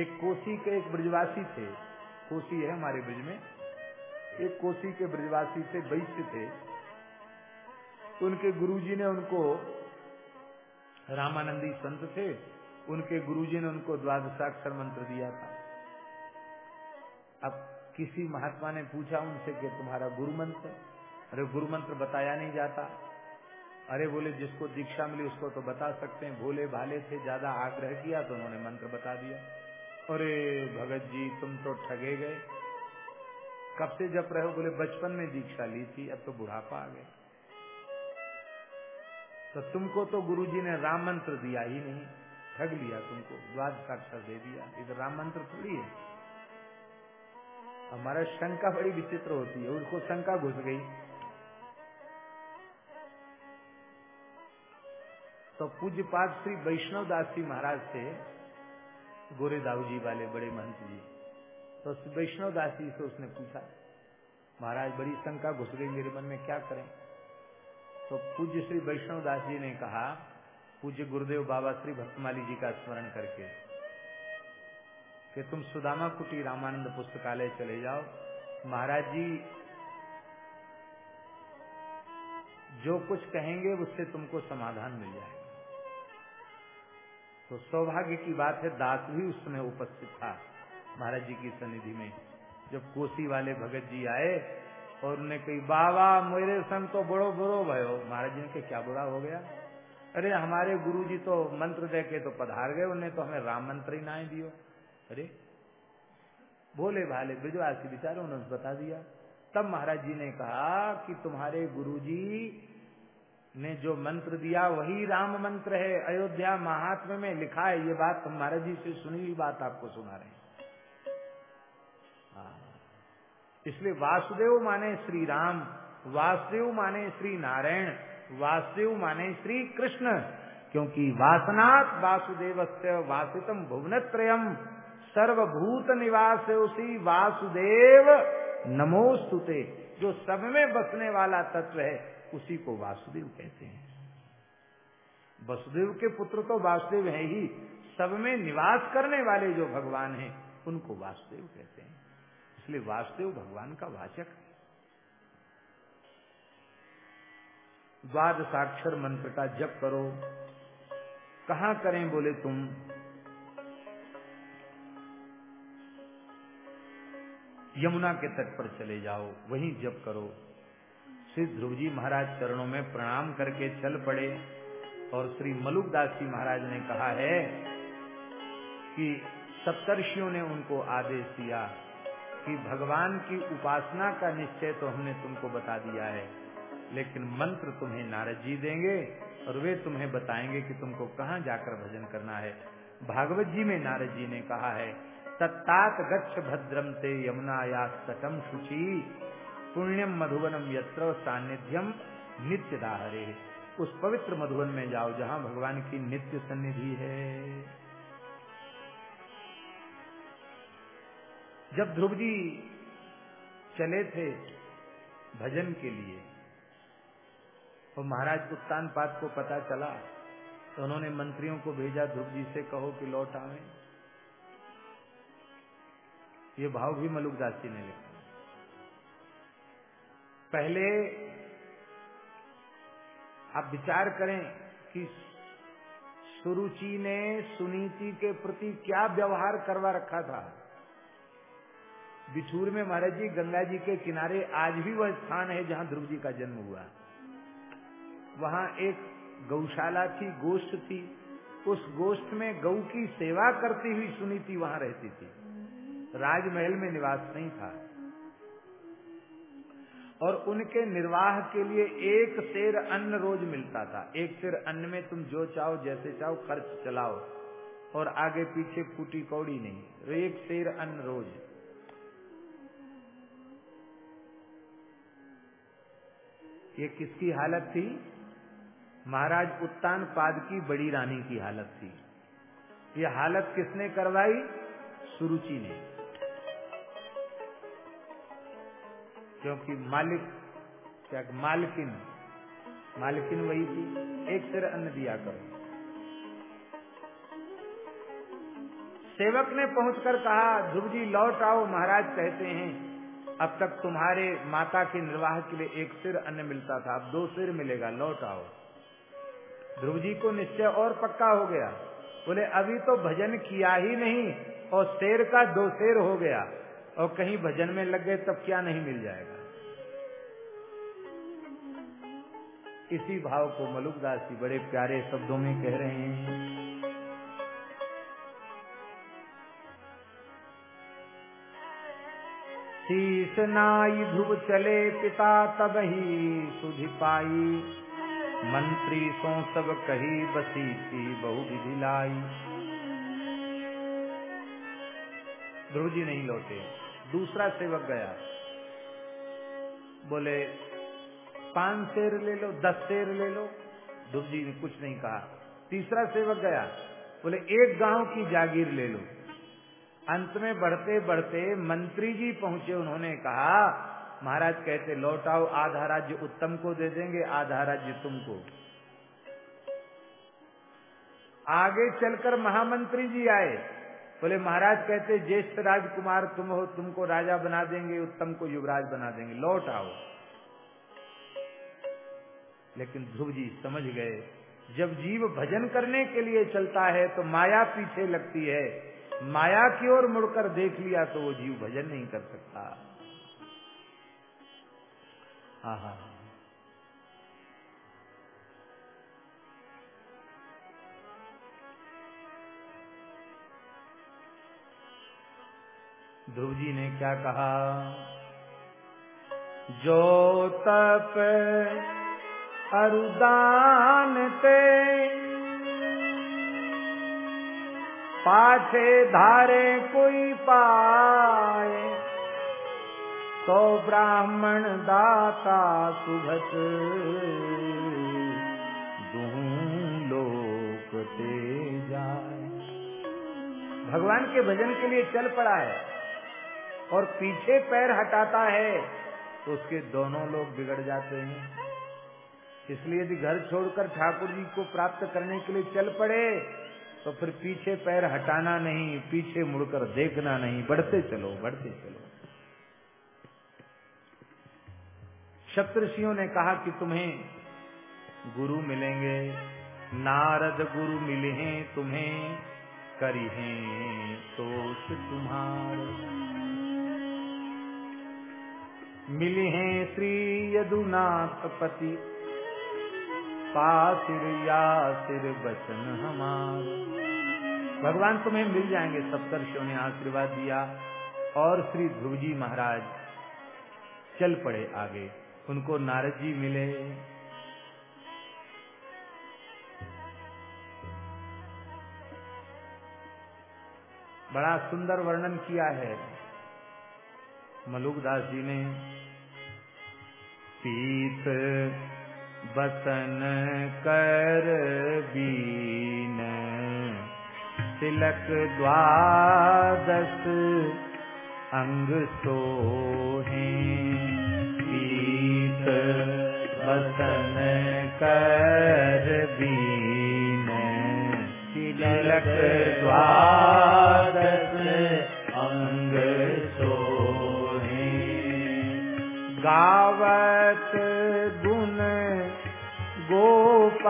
एक कोसी के एक ब्रजवासी थे। कोसी है हमारे ब्रज में। एक कोसी के ब्रजवासी थे वैश्य थे। उनके गुरुजी ने उनको रामानंदी संत थे, उनके गुरुजी ने उनको द्वादशाक्षर मंत्र दिया था। अब किसी महात्मा ने पूछा उनसे कि तुम्हारा गुरु मंत्र अरे गुरु मंत्र बताया नहीं जाता। अरे, बोले, जिसको दीक्षा मिली उसको तो बता सकते हैं। भोले भाले थे, ज़्यादा आग्रह किया तो उन्होंने मंत्र बता दिया। अरे, भगत जी, तुम तो ठगे गए। कब से जप रहे हो? बोले, बचपन में दीक्षा ली थी, अब तो बुढ़ापा आ गया। तो तुमको तो गुरुजी ने राम मंत्र दिया ही नहीं, ठग लिया तुमको द्वाद साक्षर दे दिया। इधर राम मंत्र थोड़ी है। हमारा शंका बड़ी विचित्र होती है, उसको शंका घुस गई। तो पूज्य पाद श्री वैष्णव दास जी महाराज थे, गोरे दाऊ जी वाले बड़े महंत जी। तो वैष्णव दास जी से उसने पूछा, महाराज, बड़ी शंका घुस गई मेरे मन में, क्या करें? तो पूज्य श्री वैष्णव दास जी ने कहा, पूज्य गुरुदेव बाबा श्री भक्तमाली जी का स्मरण करके कि तुम सुदामा कुटी रामानंद पुस्तकालय चले जाओ। महाराज जी, जो कुछ कहेंगे, उससे तुमको समाधान मिल जाएगा। तो सौभाग्य की बात है, दास भी उस समय उपस्थित था महाराज जी की सनिधि में। जब कोसी वाले भगत जी आए और उन्हें कही, बाबा, मेरे संग तो बड़ो बुरो भयो। महाराज जी ने क्या बुरा हो गया? अरे, हमारे गुरु जी तो मंत्र दे के तो पधार गए, उन्हें तो हमें राम मंत्र ही ना दियो। अरे, बोले भाले, ब्रजवासी बिचारे, उन्होंने बता दिया। तब महाराज जी ने कहा कि तुम्हारे गुरुजी ने जो मंत्र दिया, वही राम मंत्र है। अयोध्या महात्मा में लिखा है ये बात। तुम महाराज जी से सुनी हुई बात आपको सुना रहे हैं। इसलिए वासुदेव माने श्री राम वासुदेव माने श्री नारायण वासुदेव माने श्री कृष्ण क्योंकि वासनाथ वासुदेव वासितम भुवनत्रयम सर्वभूत निवास उसी वासुदेव नमोस्तुते जो सब में बसने वाला तत्व है, उसी को वासुदेव कहते हैं। वसुदेव के पुत्र तो वासुदेव है ही। सब में निवास करने वाले जो भगवान हैं, उनको वासुदेव कहते हैं। इसलिए वासुदेव भगवान का वाचक है। द्वादशाक्षर मंत्र का जप करो। कहा करें बोले तुम? यमुना के तट पर चले जाओ, वहीं जप करो। श्री ध्रुव जी महाराज चरणों में प्रणाम करके चल पड़े और श्री मलुकदास जी महाराज ने कहा है कि सप्तर्षियों ने उनको आदेश दिया कि भगवान की उपासना का निश्चय तो हमने तुमको बता दिया है, लेकिन मंत्र तुम्हें नारद जी देंगे और वे तुम्हें बताएँगे कि तुमको कहाँ जाकर भजन करना है। भागवत जी में नारद जी ने कहा है, तत्तात गच्छ भद्रम ते यमुना या तटम शुचि पुण्यम मधुवनम यत्र सानिध्यम नित्य दाहरे उस पवित्र मधुवन में जाओ जहाँ भगवान की नित्य सन्निधि है। जब ध्रुव जी चले थे भजन के लिए और महाराज उत्तान पात को पता चला तो उन्होंने मंत्रियों को भेजा, ध्रुव जी से कहो कि लौट आवे। ये भाव भी मलुकदास जी ने लिखा। पहले आप विचार करें कि सुरुचि ने, सुनीति के प्रति क्या व्यवहार करवा रखा था? बिठूर में महाराज जी, गंगा जी के किनारे आज भी वह स्थान है जहाँ ध्रुव जी का जन्म हुआ। वहाँ एक गौशाला थी, गोष्ठ थी। उस गोष्ठ में गौ की सेवा करती हुई सुनीति वहाँ रहती थी। राजमहल में निवास नहीं था। और उनके निर्वाह के लिए एक शेर अन्न रोज मिलता था। एक शेर, अन्न में तुम जो चाहो, जैसे चाहो, खर्च चलाओ और आगे पीछे फूटी कौड़ी नहीं। एक शेर अन्न रोज। ये किसकी हालत थी? महाराज उत्तान पाद की बड़ी रानी की हालत थी। ये हालत किसने करवाई? सुरुचि ने। क्योंकि मालिक, क्या मालकिन मालकिन वही थी। एक सिर अन्न दिया करो। सेवक ने पहुंचकर कहा, ध्रुव जी, लौट आओ, महाराज कहते हैं अब तक तुम्हारे माता के निर्वाह के लिए एक सिर अन्न मिलता था, अब दो सिर मिलेगा, लौट आओ। ध्रुव जी को निश्चय और पक्का हो गया। बोले, अभी तो भजन किया ही नहीं, और शेर का दो शेर हो गया, और कहीं भजन में लग गए तब क्या नहीं मिल जाएगा। इसी भाव को मलुकदास जी बड़े प्यारे शब्दों में कह रहे हैं। शीश नाई ध्रुव चले पिता तब ही सुधि पाई। मंत्री सो सब कही बसी थी बहु विधि लाई। ध्रुव जी नहीं लौटे। दूसरा सेवक गया। बोले, पाँच शेर ले लो, दस शेर ले लो। ध्रुव जी ने कुछ नहीं कहा। तीसरा सेवक गया। बोले, एक गाँव की जागीर ले लो। अंत में बढ़ते बढ़ते मंत्री जी पहुँचे, उन्होंने कहा, महाराज कहते लौटाओ आधा राज्य उत्तम को दे देंगे, आधा राज्य तुमको। आगे चलकर महामंत्री जी आए। बोले, महाराज कहते, ज्येष्ठ राजकुमार तुम हो, तुमको राजा बना देंगे, उत्तम को युवराज बना देंगे। लौट आओ। लेकिन ध्रुव जी समझ गए, जब जीव भजन करने के लिए चलता है तो माया पीछे लगती है। माया की ओर मुड़कर देख लिया तो वो जीव भजन नहीं कर सकता। हाँ ध्रुव जी ने क्या कहा? जो तप अरुदान ते पाछे धारे कोई पाए। तो ब्राह्मण दाता सुभत। लोक ते जाए। भगवान के भजन के लिए चल पड़ा है और पीछे पैर हटाता है तो उसके दोनों लोग बिगड़ जाते हैं। इसलिए यदि घर छोड़कर ठाकुर जी को प्राप्त करने के लिए चल पड़े तो फिर पीछे पैर हटाना नहीं, पीछे मुड़कर देखना नहीं, बढ़ते चलो बढ़ते चलो। सप्तषियों ने कहा कि तुम्हें गुरु मिलेंगे, नारद गुरु मिले हैं, तुम्हें करी हैं तोष तुम्हार। मिले हैं श्री यदुनाथ पति पासिर या सिर बचन हमार। भगवान तुम्हें मिल जाएँगे सप्तर्षियों ने आशीर्वाद दिया और श्री ध्रुव जी महाराज चल पड़े आगे। उनको नारद जी मिले। बड़ा सुंदर वर्णन किया है मलुकदास जी ने। पीत बसन कर बीन। तिलक द्वादश अंग सोहे। है बसन कर बीन। तिलक द्वादश अंग सोहे। गाँव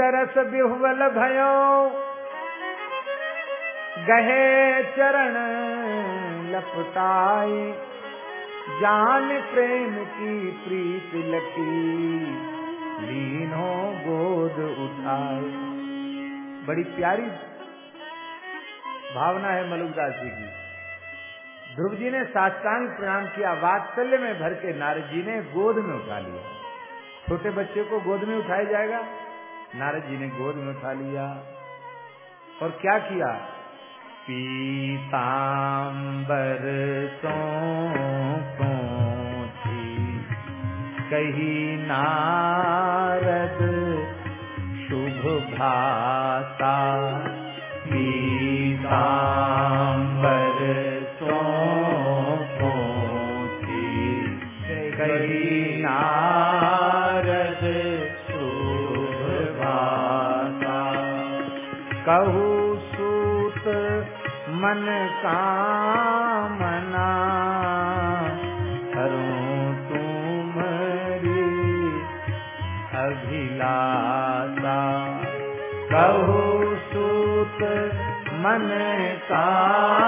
दरस बिहुवल भयो। गहे चरण लपटाए, जान प्रेम की प्रीत लटी, लीनो गोद उठाए। बड़ी प्यारी भावना है मलुकदास जी की। ध्रुव जी ने साष्टांग प्रणाम किया, वात्सल्य में भर के नारद जी ने गोद में उठा लिया। छोटे बच्चे को गोद में उठाया जाएगा? नारद जी ने गोद में उठा लिया और क्या किया? पीताम्बर सो कही, नारद, शुभ भाता पीताम्बर मन कामना करूँ तुम्हारी अभिलाषा। कहू सूत मन कामना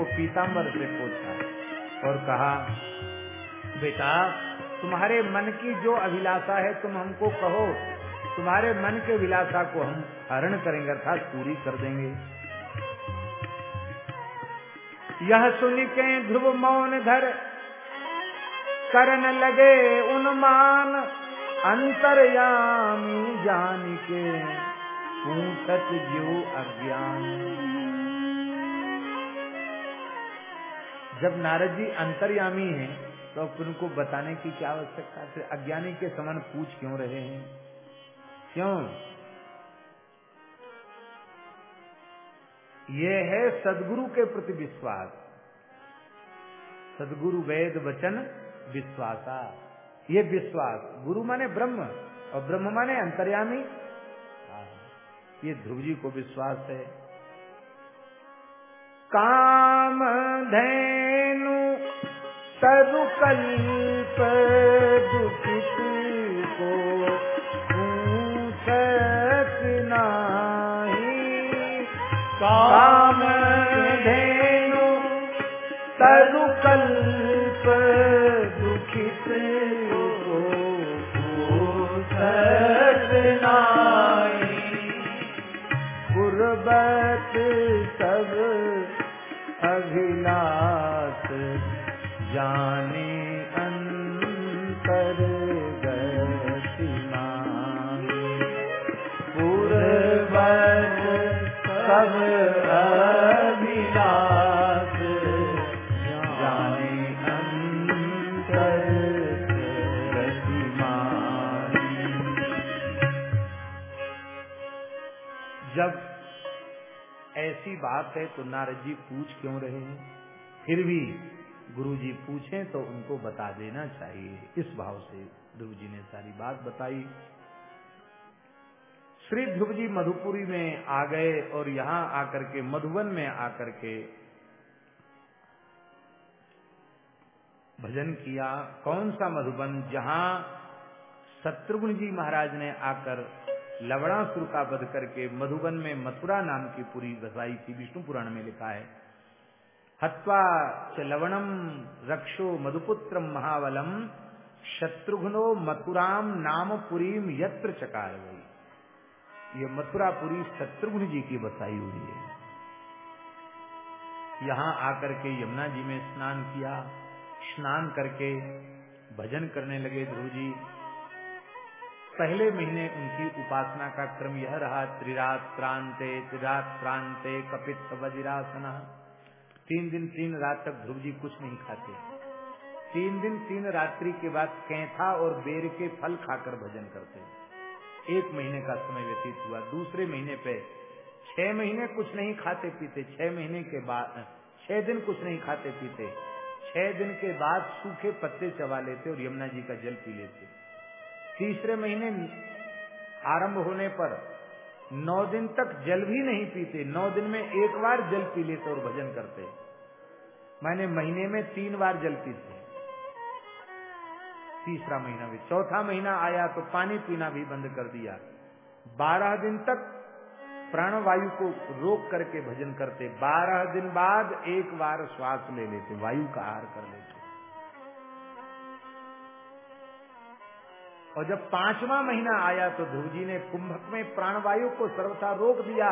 को पीताम्बर से पूछा और कहा, बेटा, तुम्हारे मन की जो अभिलाषा है तुम हमको कहो। तुम्हारे मन के अभिलाषा को हम हरण करेंगे अर्थात पूरी कर देंगे। यह सुन के ध्रुव मौन धर करन लगे उन्मान अंतरयामी जान के। पूछत जो अज्ञान। जब नारद जी अंतर्यामी हैं तो उनको बताने की क्या आवश्यकता है? अज्ञानी के समान पूछ क्यों रहे हैं? क्यों? ये है सदगुरु के प्रति विश्वास। सदगुरु वेद वचन विश्वासा। ये विश्वास। गुरु माने ब्रह्म, और ब्रह्म माने अंतर्यामी। ये ध्रुव जी को विश्वास है। काम धैनु तरुकल्प बात है तो नारद जी पूछ क्यों रहे हैं? फिर भी गुरु जी पूछे तो उनको बता देना चाहिए। इस भाव से ध्रुव जी ने सारी बात बताई। श्री ध्रुव जी मधुपुरी में आ गए और यहाँ आकर के, मधुबन में आकर के भजन किया। कौन सा मधुबन? जहाँ शत्रुघ्न जी महाराज ने आकर लवणासुर का वध करके मधुबन में मथुरा नाम की पुरी बसाई थी विष्णु पुराण में लिखा है। हत्वा च लवणम रक्षो मधुपुत्र महावलम शत्रुघ्नो मथुराम नाम पुरीम यत्र चकार हुई ये मथुरापुरी शत्रुघ्न जी की बसाई हुई है। यहाँ आकर के यमुना जी में स्नान किया, स्नान करके भजन करने लगे ध्रुव जी पहले महीने उनकी उपासना का क्रम यह रहा त्रिरात प्रांते त्रिरात प्रांते कपित वज्रासन। तीन दिन, तीन रात तक ध्रुव जी कुछ नहीं खाते। तीन दिन, तीन रात्रि के बाद कैथा और बेर के फल खाकर भजन करते। एक महीने का समय व्यतीत हुआ। दूसरे महीने पे छह महीने कुछ नहीं खाते पीते। छह महीने के बाद, छह दिन कुछ नहीं खाते पीते। छह दिन के बाद सूखे पत्ते चबा लेते और यमुना जी का जल पी लेते। तीसरे महीने आरंभ होने पर नौ दिन तक जल भी नहीं पीते। नौ दिन में एक बार जल पी लेते और भजन करते। मैंने महीने में तीन बार जल पीते। तीसरा महीना भी। चौथा महीना आया तो पानी पीना भी बंद कर दिया। बारह दिन तक प्राणवायु को रोक करके भजन करते। बारह दिन बाद एक बार श्वास ले लेते। वायु का आहार कर लेते। और जब पांचवा महीना आया तो ध्रुव जी ने कुंभक में प्राणवायु को सर्वथा रोक दिया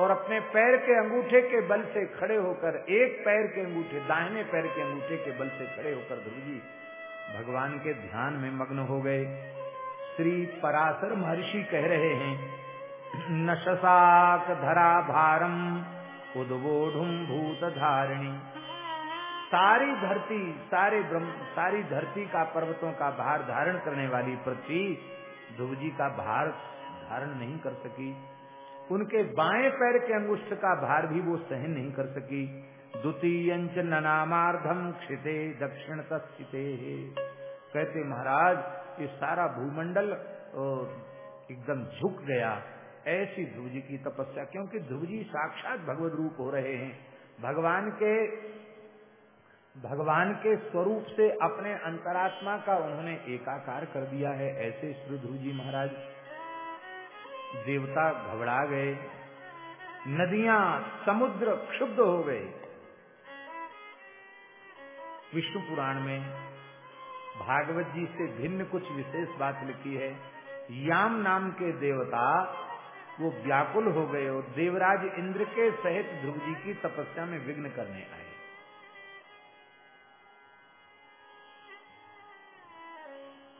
और अपने पैर के अंगूठे के बल से खड़े होकर, एक पैर के अंगूठे, दाहिने पैर के अंगूठे के बल से खड़े होकर ध्रुव जी भगवान के ध्यान में मग्न हो गए। श्री पराशर महर्षि कह रहे हैं न धरा भारम उद्बोधुम भूत धारिणी सारी धरती, सारे ब्रह्म, सारी धरती का पर्वतों का भार धारण करने वाली पृथ्वी ध्रुव जी का भार धारण नहीं कर सकी। उनके बाएँ पैर के अंगुष्ठ का भार भी वो सहन नहीं कर सकी। द्वितीय ननामार्धम क्षिते दक्षिण तस्थिते कहते महाराज, ये सारा भूमंडल एकदम झुक गया। ऐसी ध्रुव जी की तपस्या, क्योंकि ध्रुव जी साक्षात भगवत रूप हो रहे हैं। भगवान के भगवान के स्वरूप से अपने अंतरात्मा का उन्होंने एकाकार कर दिया है, ऐसे श्री ध्रुव जी महाराज। देवता घबरा गए, नदियाँ, समुद्र क्षुब्ध हो गए। विष्णु पुराण में भागवत जी से भिन्न कुछ विशेष बात लिखी है, याम नाम के देवता वो व्याकुल हो गए और देवराज इंद्र के सहित ध्रुव जी की तपस्या में विघ्न करने आए।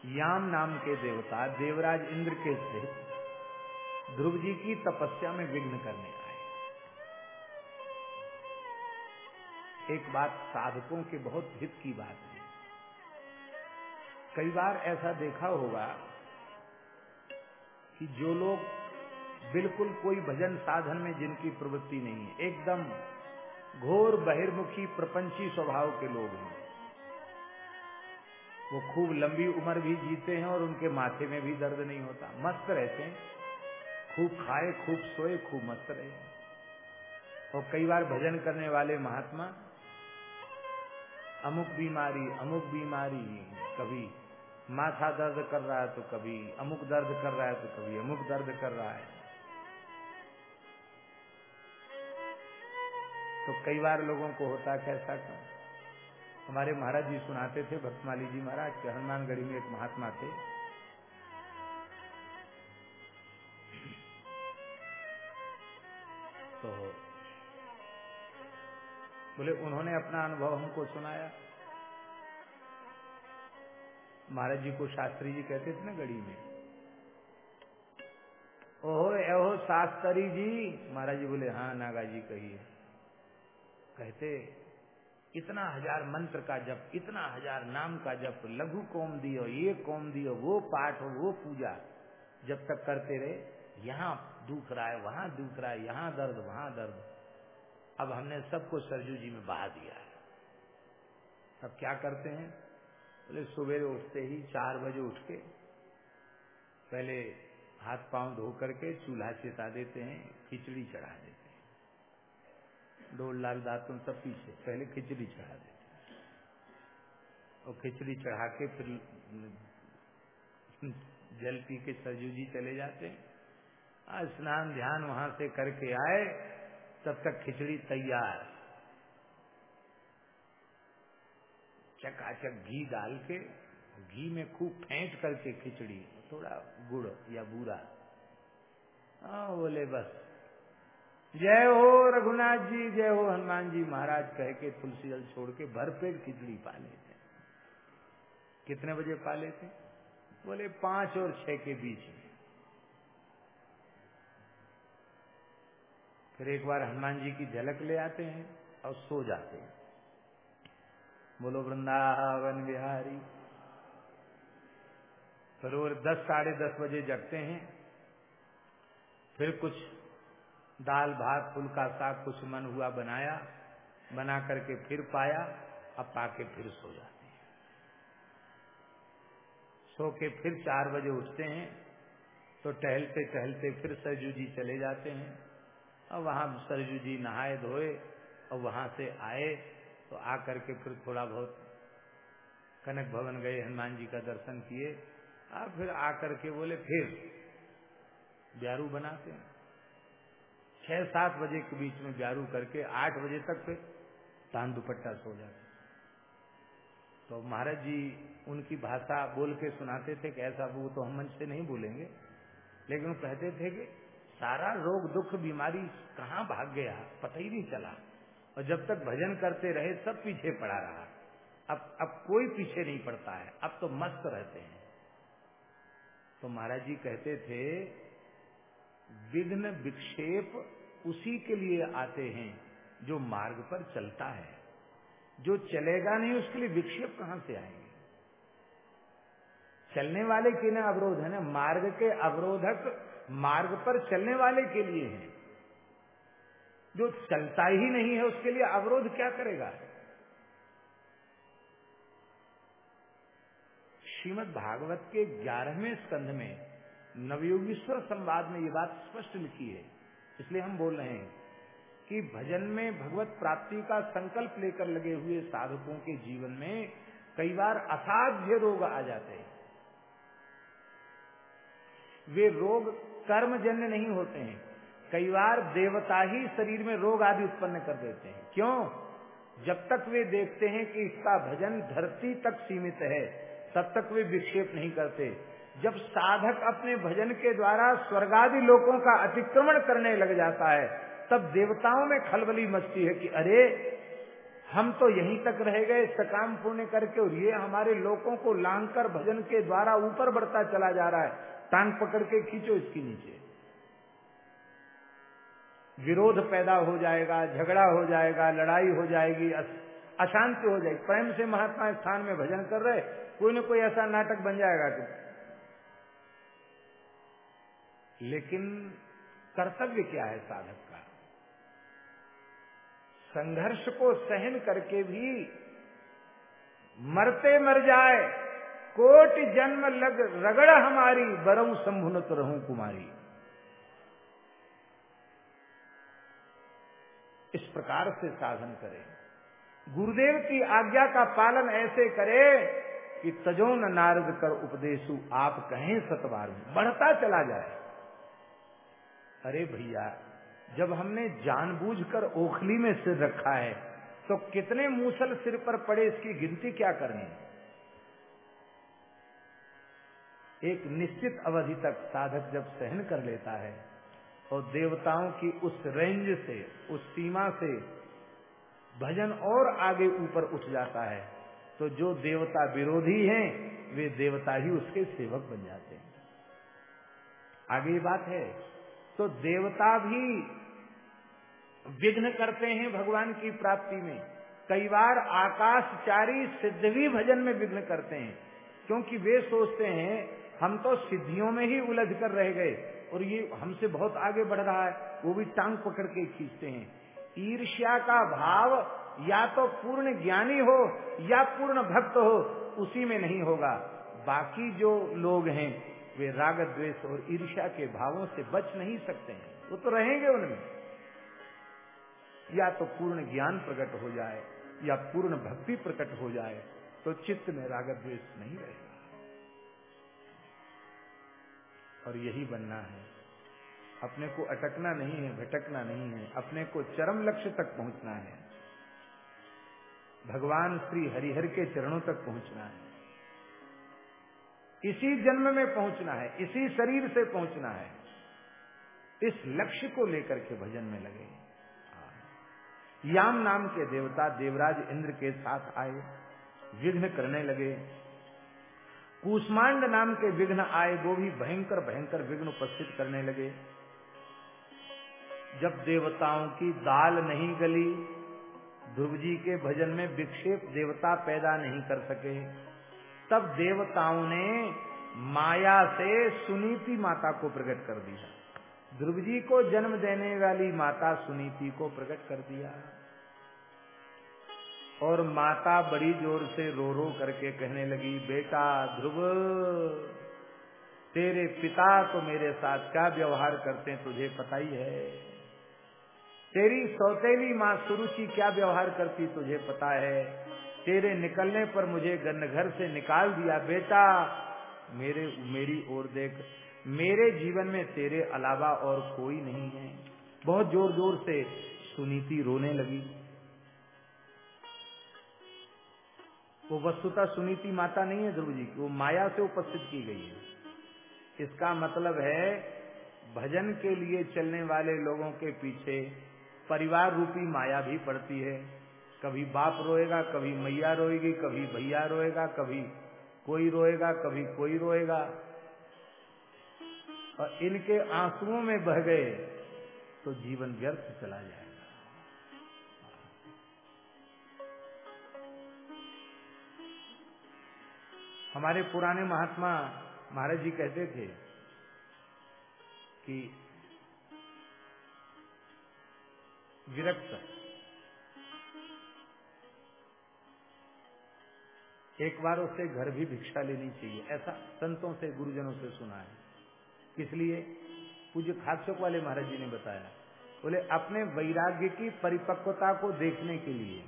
याम नाम के देवता देवराज इंद्र के सहित ध्रुव जी की तपस्या में विघ्न करने आए। एक बात साधकों के बहुत हित की बात है। कई बार ऐसा देखा होगा कि जो लोग बिल्कुल कोई भजन साधन में जिनकी प्रवृत्ति नहीं है, एकदम घोर बहिर्मुखी प्रपंची स्वभाव के लोग हैं। वो खूब लंबी उम्र भी जीते हैं और उनके माथे में भी दर्द नहीं होता। मस्त रहते हैं। खूब खाए, खूब सोए, खूब मस्त रहे। और कई बार भजन करने वाले महात्मा, अमुक बीमारी अमुक बीमारी कभी। माथा दर्द कर रहा है तो कभी। अमुक दर्द कर रहा है तो कभी। अमुक दर्द कर रहा है। तो कई बार लोगों को होता कैसा क्यों हमारे महाराज जी सुनाते थे, भक्तमाली जी महाराज, के हनुमानगढ़ी में एक महात्मा थे। तो बोले, उन्होंने अपना अनुभव हमको सुनाया। महाराज जी को शास्त्री जी कहते थे ना गढ़ी में, ओहो, एहो शास्त्री जी। महाराज जी बोले हाँ नागा जी कहते इतना हज़ार मंत्र का जप, इतना हज़ार नाम का जप, लघु कोम दियो, ये कोम दियो, वो पाठ हो वो पूजा, जब तक करते रहे, यहाँ दुख रहा है, वहाँ दुख रहा है, यहाँ दर्द, वहाँ दर्द। अब हमने सबको सरजू जी में बहा दिया है। अब क्या करते हैं? बोले, सवेरे उठते ही चार बजे उठ के पहले हाथ पाँव धो करके चूल्हा चेता देते हैं, खिचड़ी चढ़ा देते हैं डोल लाल दातुन सब पीछे। पहले खिचड़ी चढ़ा देते। और खिचड़ी चढ़ा के फिर जल पी के सरजू जी चले जाते। स्नान ध्यान वहाँ से करके आए, तब तक खिचड़ी तैयार। चकाचक घी डाल के, घी में खूब फेंट करके खिचड़ी, थोड़ा गुड़ या बूरा। हाँ बोले बस। जय हो रघुनाथ जी, जय हो हनुमान जी। महाराज कह के तुलसी जल छोड़ के भरपेट खिचड़ी पा लेते कितने बजे पा लेते बोले, पाँच और छह के बीच में। फिर एक बार हनुमान जी की झलक ले आते हैं और सो जाते हैं। बोलो, वृंदावन बिहारी। फिर वो दस, साढ़े दस बजे जगते हैं। फिर कुछ दाल, भात, फुल्का, साग, कुछ मन हुआ बनाया, बना करके फिर पाया, अब पाके फिर सो जाते हैं। सो के फिर चार बजे उठते हैं तो टहलते टहलते फिर सरजू जी चले जाते हैं। और वहाँ सरजू जी नहाए, धोए और वहाँ से आए तो आकर के फिर थोड़ा बहुत कनक भवन गए, हनुमान जी का दर्शन किए और फिर आकर के बोले, फिर ब्यारू बनाते हैं। छह सात बजे के बीच में ब्यारू करके आठ बजे तक फिर तान दुपट्टा सो जाते। तो महाराज जी उनकी भाषा बोल के सुनाते थे कि ऐसा वो तो हम मंच से नहीं बोलेंगे। लेकिन वो कहते थे कि सारा रोग दुख बीमारी कहाँ भाग गया? पता ही नहीं चला। और जब तक भजन करते रहे, सब पीछे पड़ा रहा। अब अब कोई पीछे नहीं पड़ता है। अब तो मस्त रहते हैं। तो महाराज जी कहते थे विघ्न विक्षेप उसी के लिए आते हैं, जो मार्ग पर चलता है। जो चलेगा नहीं, उसके लिए विक्षेप कहाँ से आएँगे? चलने वाले के ना अवरोध है ना? मार्ग के अवरोधक मार्ग पर चलने वाले के लिए हैं। जो चलता ही नहीं है, उसके लिए अवरोध क्या करेगा? श्रीमद भागवत के ग्यारहवें स्कंध में नवयोगीश्वर संवाद में ये बात स्पष्ट लिखी है। इसलिए हम बोल रहे हैं कि भजन में भगवत प्राप्ति का संकल्प लेकर लगे हुए साधकों के जीवन में कई बार असाध्य रोग आ जाते हैं। वे रोग कर्मजन्य नहीं होते हैं। कई बार देवता ही शरीर में रोग आदि उत्पन्न कर देते हैं। क्यों? जब तक वे देखते हैं कि इसका भजन धरती तक सीमित है, तब तक वे विक्षेप नहीं करते। जब साधक अपने भजन के द्वारा स्वर्गादि लोगों का अतिक्रमण करने लग जाता है, तब देवताओं में खलबली मचती है कि अरे, हम तो यहीं तक रह गए, सकाम पुण्य करके और ये हमारे लोगों को लांग कर भजन के द्वारा ऊपर बढ़ता चला जा रहा है। टांग पकड़ के खींचो इसके नीचे। विरोध पैदा हो जाएगा, झगड़ा हो जाएगा, लड़ाई हो जाएगी अशांति हो जाएगी। प्रेम से महात्मा स्थान में भजन कर रहे कोई न कोई ऐसा नाटक बन जाएगा कि लेकिन कर्तव्य क्या है साधक का? संघर्ष को सहन करके भी मरते मर जाए, कोट जन्म लग रगड़ हमारी, बरऊ संभुनत रहूँ कुमारी। इस प्रकार से साधन करे। गुरुदेव की आज्ञा का पालन ऐसे करे कि तजोन नारद कर उपदेशु आप कहें सतबार बढ़ता चला जाए। अरे भैया, जब हमने जानबूझकर ओखली में सिर रखा है तो कितने मूसल सिर पर पड़े इसकी गिनती क्या करनी? एक निश्चित अवधि तक साधक जब सहन कर लेता है, और देवताओं की उस रेंज से, उस सीमा से भजन और आगे ऊपर उठ जाता है तो जो देवता विरोधी हैं, वे देवता ही उसके सेवक बन जाते हैं। आगे बात है तो देवता भी विघ्न करते हैं भगवान की प्राप्ति में। कई बार आकाशचारी सिद्ध भी भजन में विघ्न करते हैं, क्योंकि वे सोचते हैं, हम तो सिद्धियों में ही उलझ कर रह गए, और ये हमसे बहुत आगे बढ़ रहा है, वो भी टांग पकड़ के खींचते हैं। ईर्ष्या का भाव या तो पूर्ण ज्ञानी हो, या पूर्ण भक्त हो, उसी में नहीं होगा। बाकी जो लोग हैं वे राग द्वेष और ईर्ष्या के भावों से बच नहीं सकते हैं। वो तो रहेंगे उनमें। या तो पूर्ण ज्ञान प्रकट हो जाए, या पूर्ण भक्ति प्रकट हो जाए तो चित्त में राग द्वेष नहीं रहेगा। और यही बनना है। अपने को अटकना नहीं है, भटकना नहीं है। अपने को चरम लक्ष्य तक पहुँचना है। भगवान श्री हरिहर के चरणों तक पहुँचना है। इसी जन्म में पहुँचना है, इसी शरीर से पहुँचना है। इस लक्ष्य को लेकर के भजन में लगे। याम नाम के देवता देवराज इंद्र के साथ आए, विघ्न करने लगे। कूष्मांड नाम के विघ्न आए, वो भी भयंकर भयंकर विघ्न उपस्थित करने लगे। जब देवताओं की दाल नहीं गली, ध्रुव जी के भजन में विक्षेप देवता पैदा नहीं कर सके। तब देवताओं ने माया से सुनीति माता को प्रकट कर दिया। ध्रुव जी को जन्म देने वाली माता सुनीति को प्रकट कर दिया। और माता बड़ी ज़ोर से रो रो करके कहने लगी, बेटा ध्रुव, तेरे पिता तो मेरे साथ क्या व्यवहार करते हैं तुझे पता ही है। तेरी सौतेली माँ सुरुचि क्या व्यवहार करती तुझे पता है। तेरे निकलने पर मुझे घर से निकाल दिया, बेटा, मेरे, मेरी ओर देख। मेरे जीवन में तेरे अलावा और कोई नहीं है। बहुत ज़ोर ज़ोर से सुनीति रोने लगी। वो वस्तुता सुनीति माता नहीं है ध्रुव जी की, वो माया से उपस्थित की गई है। इसका मतलब है, भजन के लिए चलने वाले लोगों के पीछे परिवार रूपी माया भी पड़ती है। कभी बाप रोएगा, कभी मैया रोएगी, कभी भैया रोएगा, कभी कोई रोएगा, कभी कोई रोएगा। और इनके आंसुओं में बह गए तो जीवन व्यर्थ चला जाएगा। हमारे पुराने महात्मा महाराज जी कहते थे कि विरक्त एक बार उससे घर भी भिक्षा लेनी चाहिए। ऐसा संतों से, गुरुजनों से सुना है। इसलिए पूज्य खाकचौक वाले महाराज जी ने बताया। बोले, अपने वैराग्य की परिपक्वता को देखने के लिए,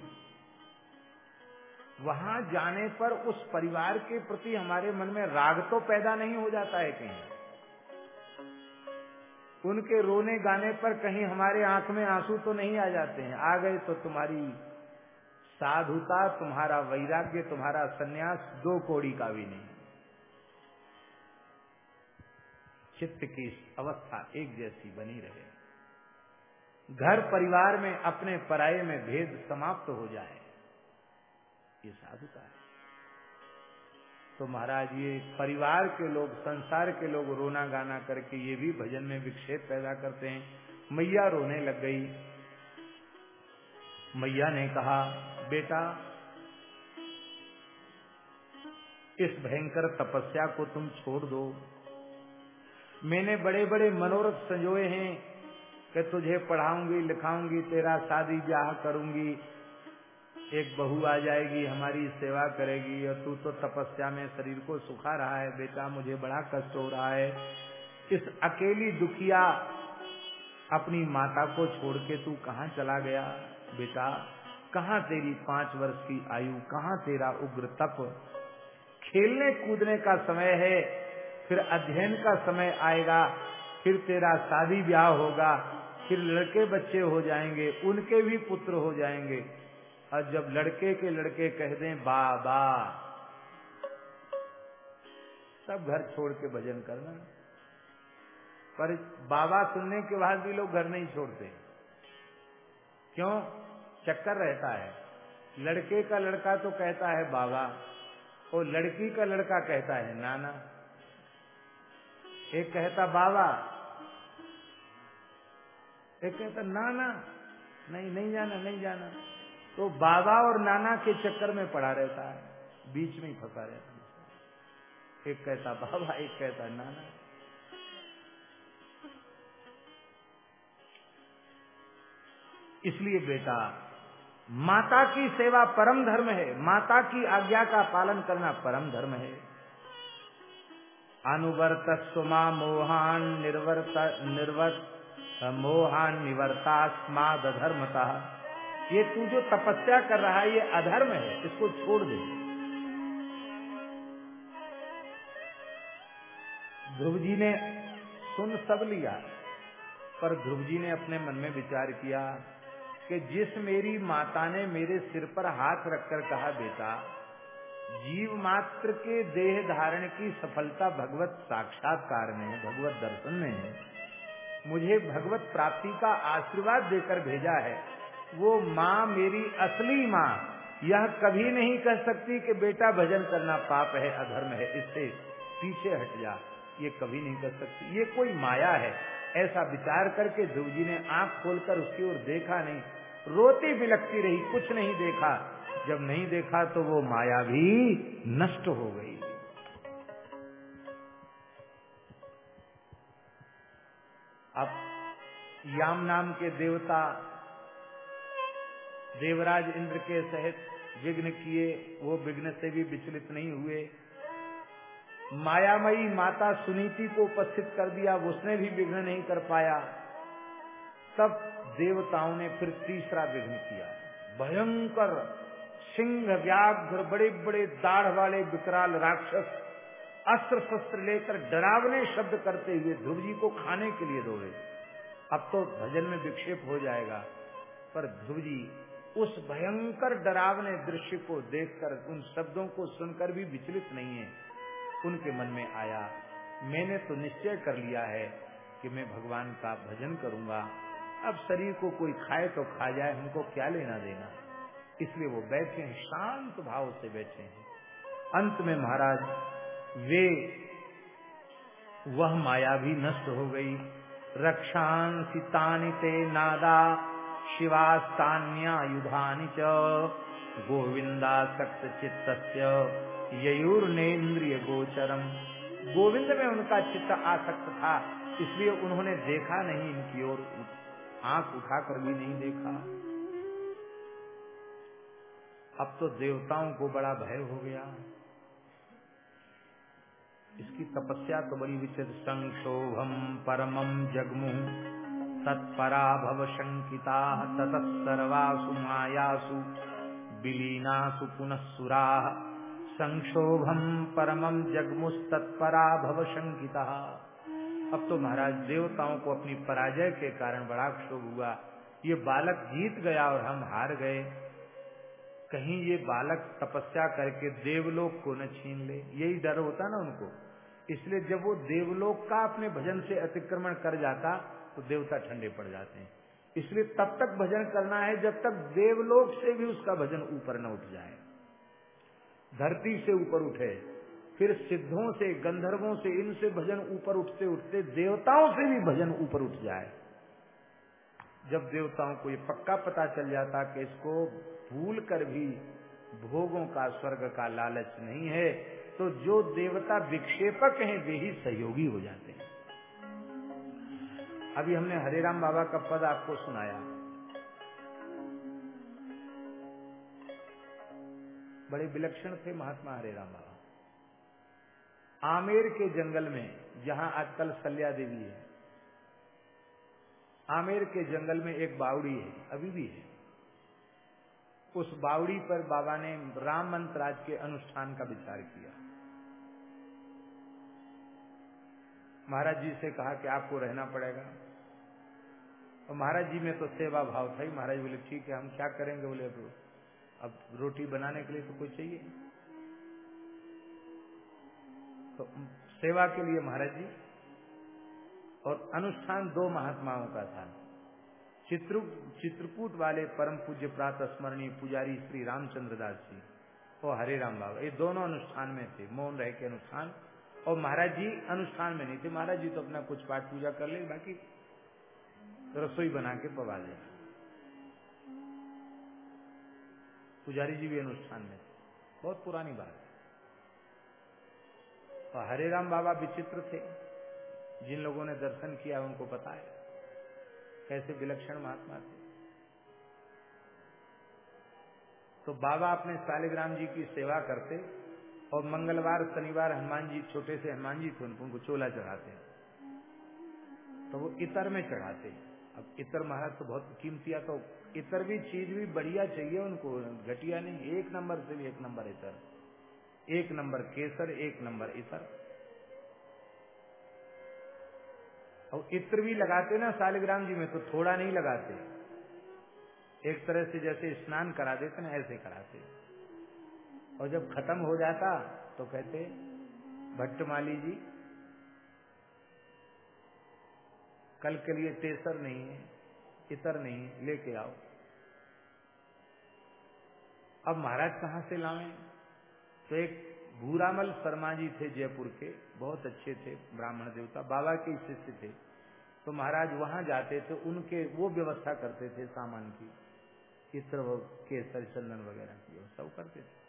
वहाँ जाने पर उस परिवार के प्रति हमारे मन में राग तो पैदा नहीं हो जाता है कहीं। उनके रोने गाने पर कहीं हमारे आँख में आँसू तो नहीं आ जाते हैं। आ गए तो तुम्हारी साधुता, तुम्हारा वैराग्य, तुम्हारा सन्यास, दो कोड़ी का भी नहीं। चित्त की अवस्था एक जैसी बनी रहे। घर परिवार में अपने पराये में भेद समाप्त हो जाए, ये साधुता है। तो महाराज, ये परिवार के लोग, संसार के लोग रोना गाना करके ये भी भजन में विक्षेप पैदा करते हैं। मैया रोने लग गई। मैया ने कहा बेटा, इस भयंकर तपस्या को तुम छोड़ दो। मैंने बड़े बड़े मनोरथ संजोए हैं कि तुझे पढ़ाऊँगी, लिखाऊँगी, तेरा शादी ब्याह करूँगी। एक बहू आ जाएगी, हमारी सेवा करेगी और तू तो तपस्या में शरीर को सुखा रहा है। बेटा, मुझे बड़ा कष्ट हो रहा है। इस अकेली दुखिया अपनी माता को छोड़ के तू कहाँ चला गया? बेटा कहाँ तेरी पाँच वर्ष की आयु, कहाँ तेरा उग्र तप? खेलने कूदने का समय है, फिर अध्ययन का समय आएगा, फिर तेरा शादी ब्याह होगा, फिर लड़के बच्चे हो जाएँगे, उनके भी पुत्र हो जाएँगे। और जब लड़के के लड़के कह दें, बाबा। तब घर छोड़ के भजन करना। पर बाबा सुनने के बाद भी लोग घर नहीं छोड़ते। क्यों? चक्कर रहता है। लड़के का लड़का तो कहता है, बाबा, और लड़की का लड़का कहता है, नाना। एक कहता, बाबा। एक कहता, नाना। नहीं नहीं जाना नहीं जाना। तो बाबा और नाना के चक्कर में पड़ा रहता है, बीच में ही फंसा रहता है। एक कहता, बाबा, एक कहता, नाना। इसलिए बेटा माता की सेवा परम धर्म है। माता की आज्ञा का पालन करना परम धर्म है। अनुवर्त सुमा मोहान निर्वर्त निर्वर्त मोहान निवर्ता स्माद धर्मता। ये तू जो तपस्या कर रहा है, ये अधर्म है। इसको छोड़ दे। ध्रुव जी ने सुन सब लिया, पर ध्रुव जी ने अपने मन में विचार किया कि जिस मेरी माता ने मेरे सिर पर हाथ रखकर कहा, बेटा, जीव मात्र के देह धारण की सफलता भगवत साक्षात्कार में भगवत दर्शन में है। मुझे भगवत प्राप्ति का आशीर्वाद देकर भेजा है। वो माँ मेरी असली माँ। यह कभी नहीं कह सकती कि बेटा भजन करना पाप है, अधर्म है। इससे पीछे हट जा। ये कभी नहीं कर सकती। ये कोई माया है। ऐसा विचार करके ध्रुव जी ने आँख खोलकर उसकी ओर देखा नहीं। रोती बिलकती रही, कुछ नहीं देखा। जब नहीं देखा तो वो माया भी नष्ट हो गई। अब याम नाम के देवता देवराज इंद्र के सहित विघ्न किए, वो विघ्न से भी विचलित नहीं हुए। मायामयी माता सुनीति को उपस्थित कर दिया, उसने भी विघ्न नहीं कर पाया। तब देवताओं ने फिर तीसरा विघ्न किया। भयंकर सिंह व्याघ्र बड़े बड़े दाढ़ वाले विकराल राक्षस अस्त्र शस्त्र लेकर डरावने शब्द करते हुए ध्रुव जी को खाने के लिए दौड़े। अब तो भजन में विक्षेप हो जाएगा, पर ध्रुव जी उस भयंकर डरावने दृश्य को देखकर उन शब्दों को सुनकर भी विचलित नहीं है। उनके मन में आया, मैंने तो निश्चय कर लिया है कि मैं भगवान का भजन करूँगा। अब शरीर को कोई खाए तो खा जाए, हमको क्या लेना देना? इसलिए वो बैठे हैं, शांत भाव से बैठे हैं। अंत में महाराज, वे, वह माया भी नष्ट हो गई। सीतानि ते नादा, शिवास्तान्यायुधानि च गोविंदासक्त चित्त ययुर्नेन्द्रिय गोचरम गोविंद में उनका चित्त आसक्त था, इसलिए उन्होंने देखा नहीं इनकी ओर। आँख उठाकर भी नहीं देखा। अब तो देवताओं को बड़ा भय हो गया। इसकी तपस्या तो बड़ी विचित्र। संक्षोभम परमम जगमु। तत्परा भव शंकिता। ततः सर्वासु मायासु। विलीनासु पुनः सुरा। संक्षोभम परमम जगमुस्तत्परा भव शंकिता। अब तो महाराज देवताओं को अपनी पराजय के कारण बड़ा क्षोभ हुआ। ये बालक जीत गया और हम हार गए। कहीं ये बालक तपस्या करके देवलोक को न छीन ले। यही डर होता ना उनको। इसलिए जब वो देवलोक का अपने भजन से अतिक्रमण कर जाता तो देवता ठंडे पड़ जाते हैं। इसलिए तब तक भजन करना है जब तक देवलोक से भी उसका भजन ऊपर न उठ जाए। धरती से ऊपर उठे। फिर सिद्धों से, गंधर्वों से, इनसे भजन ऊपर उठते उठते देवताओं से भी भजन ऊपर उठ जाए। जब देवताओं को ये पक्का पता चल जाता कि इसको भूल कर भी भोगों का, स्वर्ग का लालच नहीं है तो जो देवता विक्षेपक हैं, वे ही सहयोगी हो जाते हैं। अभी हमने हरेराम बाबा का पद आपको सुनाया। बड़े विलक्षण थे महात्मा हरे राम बाबा। आमेर के जंगल में, जहाँ आजकल सल्या देवी है। आमेर के जंगल में एक बावड़ी है, अभी भी है। उस बावड़ी पर बाबा ने राम मंत्र राज के अनुष्ठान का विचार किया। महाराज जी से कहा कि आपको रहना पड़ेगा। और महाराज जी में तो सेवा भाव था ही। महाराज बोले, ठीक है, हम क्या करेंगे? बोले, अब रोटी बनाने के लिए तो कोई चाहिए तो सेवा के लिए महाराज जी, और अनुष्ठान दो महात्माओं का था। चित्र, चित्रकूट वाले परम पूज्य प्रातः स्मरणीय पुजारी श्री रामचंद्र दास जी और हरे राम बाबा, ये दोनों अनुष्ठान में थे, मौन रह के अनुष्ठान। और महाराज जी अनुष्ठान में नहीं थे, महाराज जी तो अपना कुछ पाठ पूजा कर ले, बाकी रसोई बना के पवा ले पुजारी जी भी अनुष्ठान में बहुत पुरानी बात। है और हरे राम बाबा विचित्र थे। जिन लोगों ने दर्शन किया, उनको पता है कैसे विलक्षण महात्मा थे। तो बाबा अपने शालिग्राम जी की सेवा करते और मंगलवार, शनिवार हनुमान जी, छोटे से हनुमान जी थे, उनको चोला चढ़ाते तो वो इतर में चढ़ाते अब इतर महाराज तो बहुत कीमतिया तो इतर भी चीज़ भी बढ़िया चाहिए उनको, घटिया नहीं, एक नंबर से भी एक नंबर इतर। एक नंबर केसर, एक नंबर इतर और इत्र भी लगाते ना सालिग्राम जी में तो थोड़ा नहीं लगाते। एक तरह से जैसे स्नान करा देते ना ऐसे कराते और जब खत्म हो जाता तो कहते भट्टमाली जी, कल के लिए तेसर नहीं है, इतर नहीं है, लेके आओ। अब महाराज कहाँ से लावे तो एक भूरामल शर्मा जी थे जयपुर के, बहुत अच्छे थे, ब्राह्मण देवता, बाबा के शिष्य थे। तो महाराज वहाँ जाते थे, उनके वो व्यवस्था करते थे सामान की चित्र केसर, चंदन वगैरह की व्यवस्था करते थे।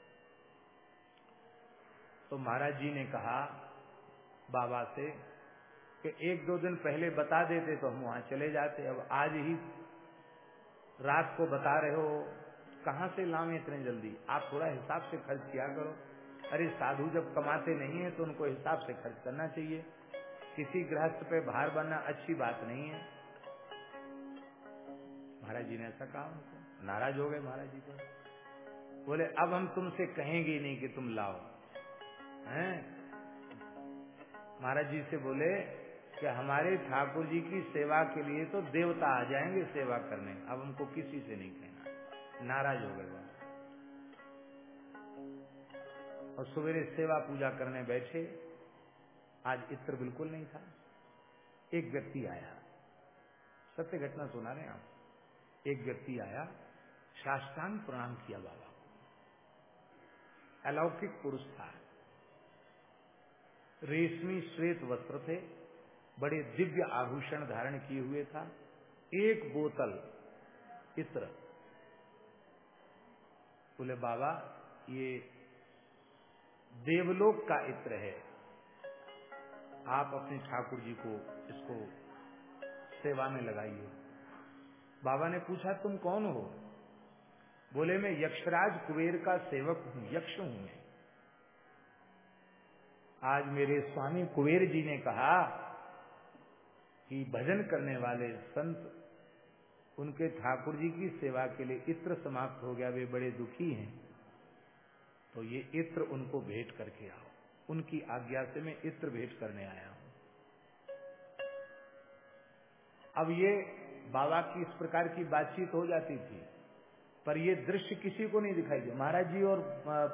तो महाराज जी ने कहा बाबा से कि एक दो दिन पहले बता देते तो हम वहाँ चले जाते, अब आज ही रात को बता रहे हो, कहाँ से लावे इतने जल्दी? आप थोड़ा हिसाब से खर्च किया करो। अरे साधु जब कमाते नहीं है तो उनको हिसाब से खर्च करना चाहिए। किसी गृहस्थ पे भार बनना अच्छी बात नहीं है। महाराज जी ने ऐसा कहा उनको। नाराज़ हो गए महाराज जी को। बोले, अब हम तुमसे कहेंगे नहीं कि तुम लाओ। हैं? महाराज जी से बोले कि हमारे ठाकुर जी की सेवा के लिए तो देवता आ जाएँगे सेवा करने। अब हमको किसी से नहीं कहना। नाराज़ हो गए और सवेरे सेवा पूजा करने बैठे, आज इत्र बिल्कुल नहीं था। एक व्यक्ति आया। सत्य घटना सुना रहे आप? एक व्यक्ति आया, साष्टांग प्रणाम किया बाबा अलौकिक पुरुष था। रेशमी श्वेत वस्त्र थे, बड़े दिव्य आभूषण धारण किए हुए था। एक बोतल इत्र। बोले, बाबा, ये देवलोक का इत्र है। आप अपने ठाकुर जी को इसको सेवा में लगाइए। बाबा ने पूछा, तुम कौन हो? बोले, मैं यक्षराज कुबेर का सेवक हूँ, यक्ष हूँ मैं। आज मेरे स्वामी कुबेर जी ने कहा कि भजन करने वाले संत, उनके ठाकुर जी की सेवा के लिए इत्र समाप्त हो गया, वे बड़े दुखी हैं। तो ये इत्र उनको भेंट करके आओ। उनकी आज्ञा से मैं इत्र भेंट करने आया हूँ। अब ये बाबा की इस प्रकार की बातचीत हो जाती थी, पर ये दृश्य किसी को नहीं दिखाई दिया। महाराज जी और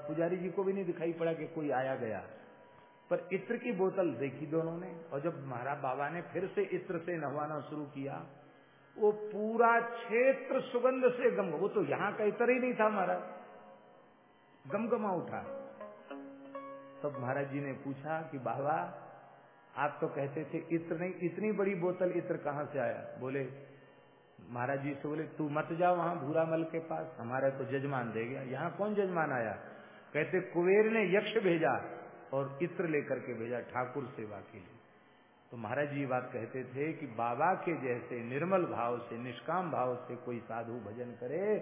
पुजारी जी को भी नहीं दिखाई पड़ा कि कोई आया गया। पर इत्र की बोतल देखी दोनों ने, और जब महाराज बाबा ने फिर से इत्र से नहवाना शुरू किया, वो पूरा क्षेत्र सुगंध से गम वो तो यहाँ का इत्र ही नहीं था महाराज। गमगमा उठा। तब महाराज जी ने पूछा कि, बाबा, आप तो कहते थे, इत्र नहीं, इतनी बड़ी बोतल इत्र कहाँ से आया? बोले, महाराज जी से बोले, तू मत जा वहाँ भूरा मल के पास, हमारा तो जजमान दे गया। यहाँ कौन जजमान आया? कहते, कुबेर ने यक्ष भेजा और इत्र लेकर के भेजा ठाकुर सेवा के लिए। तो महाराज जी बात कहते थे कि, बाबा के जैसे निर्मल भाव से, निष्काम भाव से कोई साधु भजन करे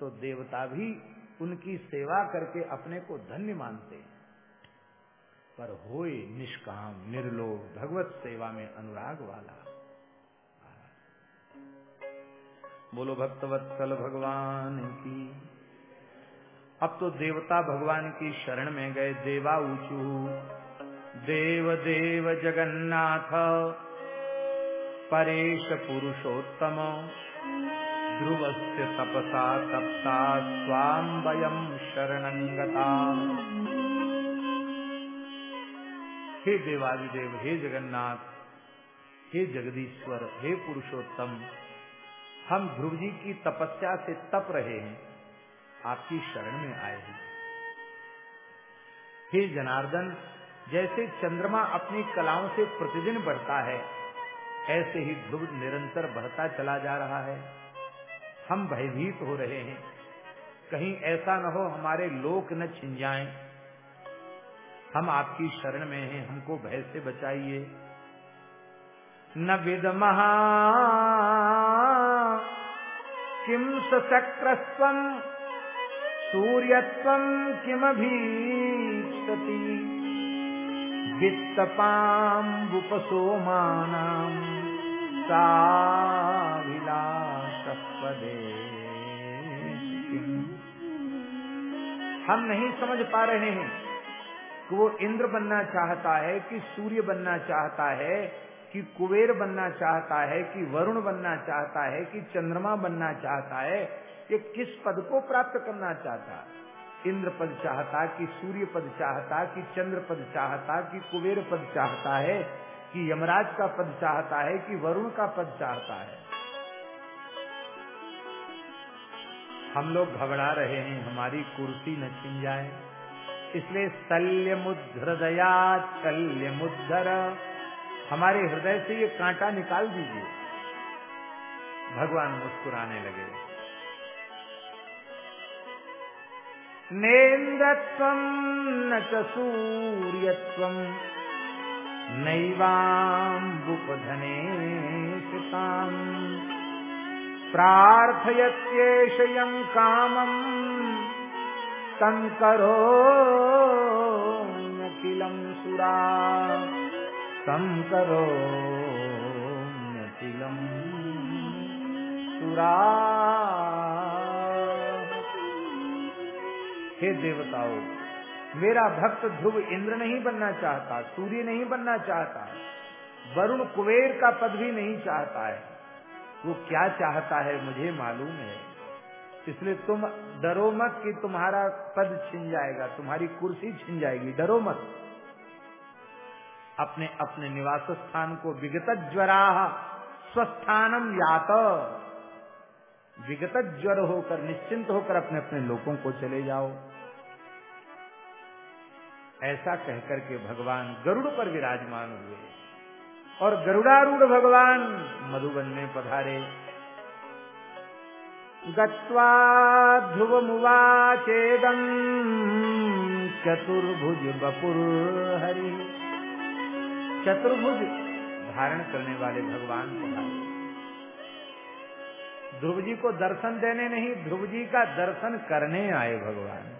तो देवता भी उनकी सेवा करके अपने को धन्य मानते हैं। पर होए निष्काम, निर्लोभ, भगवत सेवा में अनुराग वाला। बोलो, भक्तवत्सल भगवान की। अब तो देवता भगवान की शरण में गए, देवा ऊंचू। देव देव जगन्नाथ, परेश पुरुषोत्तम। ध्रुवस्य तपसा तप्ता वयम शरणंगता हे देवादिदेव, हे जगन्नाथ, हे जगदीश्वर, हे पुरुषोत्तम, हम ध्रुव जी की तपस्या से तप रहे हैं, आपकी शरण में आए हैं। हे जनार्दन, जैसे चंद्रमा अपनी कलाओं से प्रतिदिन बढ़ता है, ऐसे ही ध्रुव निरंतर बढ़ता चला जा रहा है। हम भयभीत हो रहे हैं। कहीं ऐसा न हो हमारे लोक न छिन जाएँ। हम आपकी शरण में हैं, हमको भय से बचाइए। न विद महा किम सक्रस्व सूर्यत्व किमभीक्षति वित्तपाम्बुपसोमानाम् साभिलाषपदे हम नहीं समझ पा रहे हैं कि वो इंद्र बनना चाहता है, कि सूर्य बनना चाहता है, कि कुबेर बनना चाहता है, कि वरुण बनना चाहता है, कि चंद्रमा बनना चाहता है। ये किस पद को प्राप्त करना चाहता? इंद्र पद चाहता, कि सूर्य पद चाहता, कि चंद्र पद चाहता, कि कुबेर पद चाहता है, कि यमराज का पद चाहता है, कि वरुण का पद चाहता है। हम लोग घबरा रहे हैं, हमारी कुर्सी न छिन जाए। इसलिए शल्य मुद्रदया शल्य मुद्र हमारे हृदय से ये कांटा निकाल दीजिए। भगवान मुस्कुराने लगे। नेन्द्रत्व न च सूर्यत्व नैवाम्बुपधने प्रार्थयत्येषयम् कामम् तङ्करोऽखिलम् सुरा। तङ्करोऽखिलम् सुरा। हे देवताओं, मेरा भक्त ध्रुव इंद्र नहीं बनना चाहता, सूर्य नहीं बनना चाहता, वरुण कुबेर का पद भी नहीं चाहता है। वो क्या चाहता है मुझे मालूम है। इसलिए तुम डरो मत कि तुम्हारा पद छिन जाएगा, तुम्हारी कुर्सी छिन जाएगी, डरो मत। अपने अपने निवास स्थान को विगत ज्वरा स्वस्थानम यात। विगत ज्वर होकर, निश्चिंत होकर अपने अपने लोगों को चले जाओ। ऐसा कहकर के भगवान गरुड़ पर विराजमान हुए। और गरुड़ारूढ़ भगवान मधुबन में पधारे। गत्वा ध्रुवमुवाचेदम चतुर्भुज बपुर हरि। चतुर्भुज धारण करने वाले भगवान पधारे। ध्रुव जी को दर्शन देने नहीं, ध्रुव जी का दर्शन करने आए भगवान।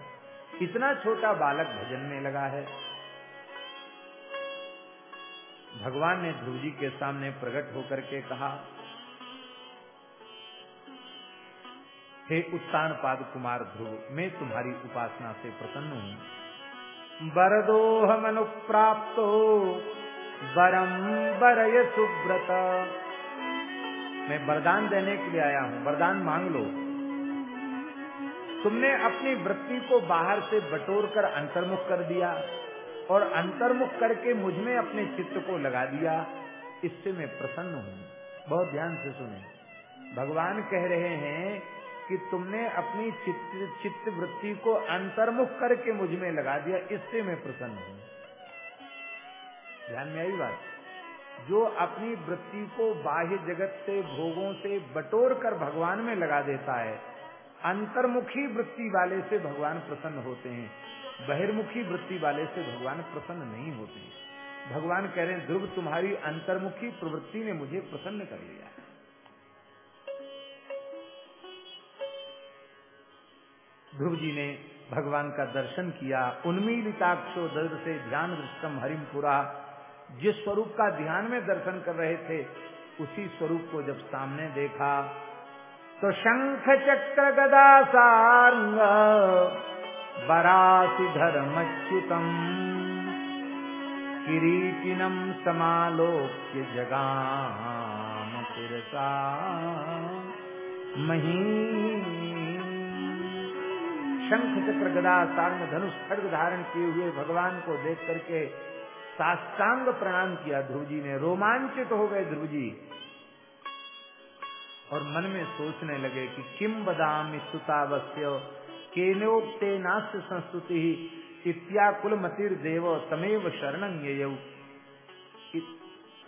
इतना छोटा बालक भजन में लगा है। भगवान ने ध्रुव जी के सामने प्रकट होकर के कहा, हे उत्तान पाद कुमार ध्रुव, मैं तुम्हारी उपासना से प्रसन्न हूँ। बरदोह अनुप्राप्त बरम बरय सुब्रत मैं वरदान देने के लिए आया हूँ, वरदान मांग लो। तुमने अपनी वृत्ति को बाहर से बटोर कर अंतर्मुख कर दिया। और अंतर्मुख करके मुझमें अपने चित्त को लगा दिया, इससे मैं प्रसन्न हूँ। बहुत ध्यान से सुने। भगवान कह रहे हैं कि तुमने अपनी चित्त चित्त वृत्ति को अंतर्मुख करके मुझमें लगा दिया, इससे मैं प्रसन्न हूँ। ध्यान में आई बात? जो अपनी वृत्ति को बाह्य जगत से, भोगों से बटोर कर भगवान में लगा देता है, अंतर्मुखी वृत्ति वाले से भगवान प्रसन्न होते हैं। बहिर्मुखी वृत्ति वाले से भगवान प्रसन्न नहीं होते। भगवान कह रहे हैं, ध्रुव, तुम्हारी अंतर्मुखी प्रवृत्ति ने मुझे प्रसन्न कर लिया ध्रुव जी ने भगवान का दर्शन किया। उन्मीलिताक्षो दर्द से ध्यान दृष्टम हरिमपुरा जिस स्वरूप का ध्यान में दर्शन कर रहे थे, उसी स्वरूप को जब सामने देखा तो शंख चक्र गदा सारंग बरासी धर्मच्युतम किरीटिनम समालोक्य जगाम पुरसा मही। शंख चक्र गदा सारंग धनुष खड्ग धारण किए हुए भगवान को देख करके साष्टांग प्रणाम किया ध्रुव जी ने। रोमांचित हो गए ध्रुव जी। और मन में सोचने लगे कि किम बदाम सुतावस्य केनोक्ते नास्य संस्तुति इत्याकुल मतिर देव तमेव शरण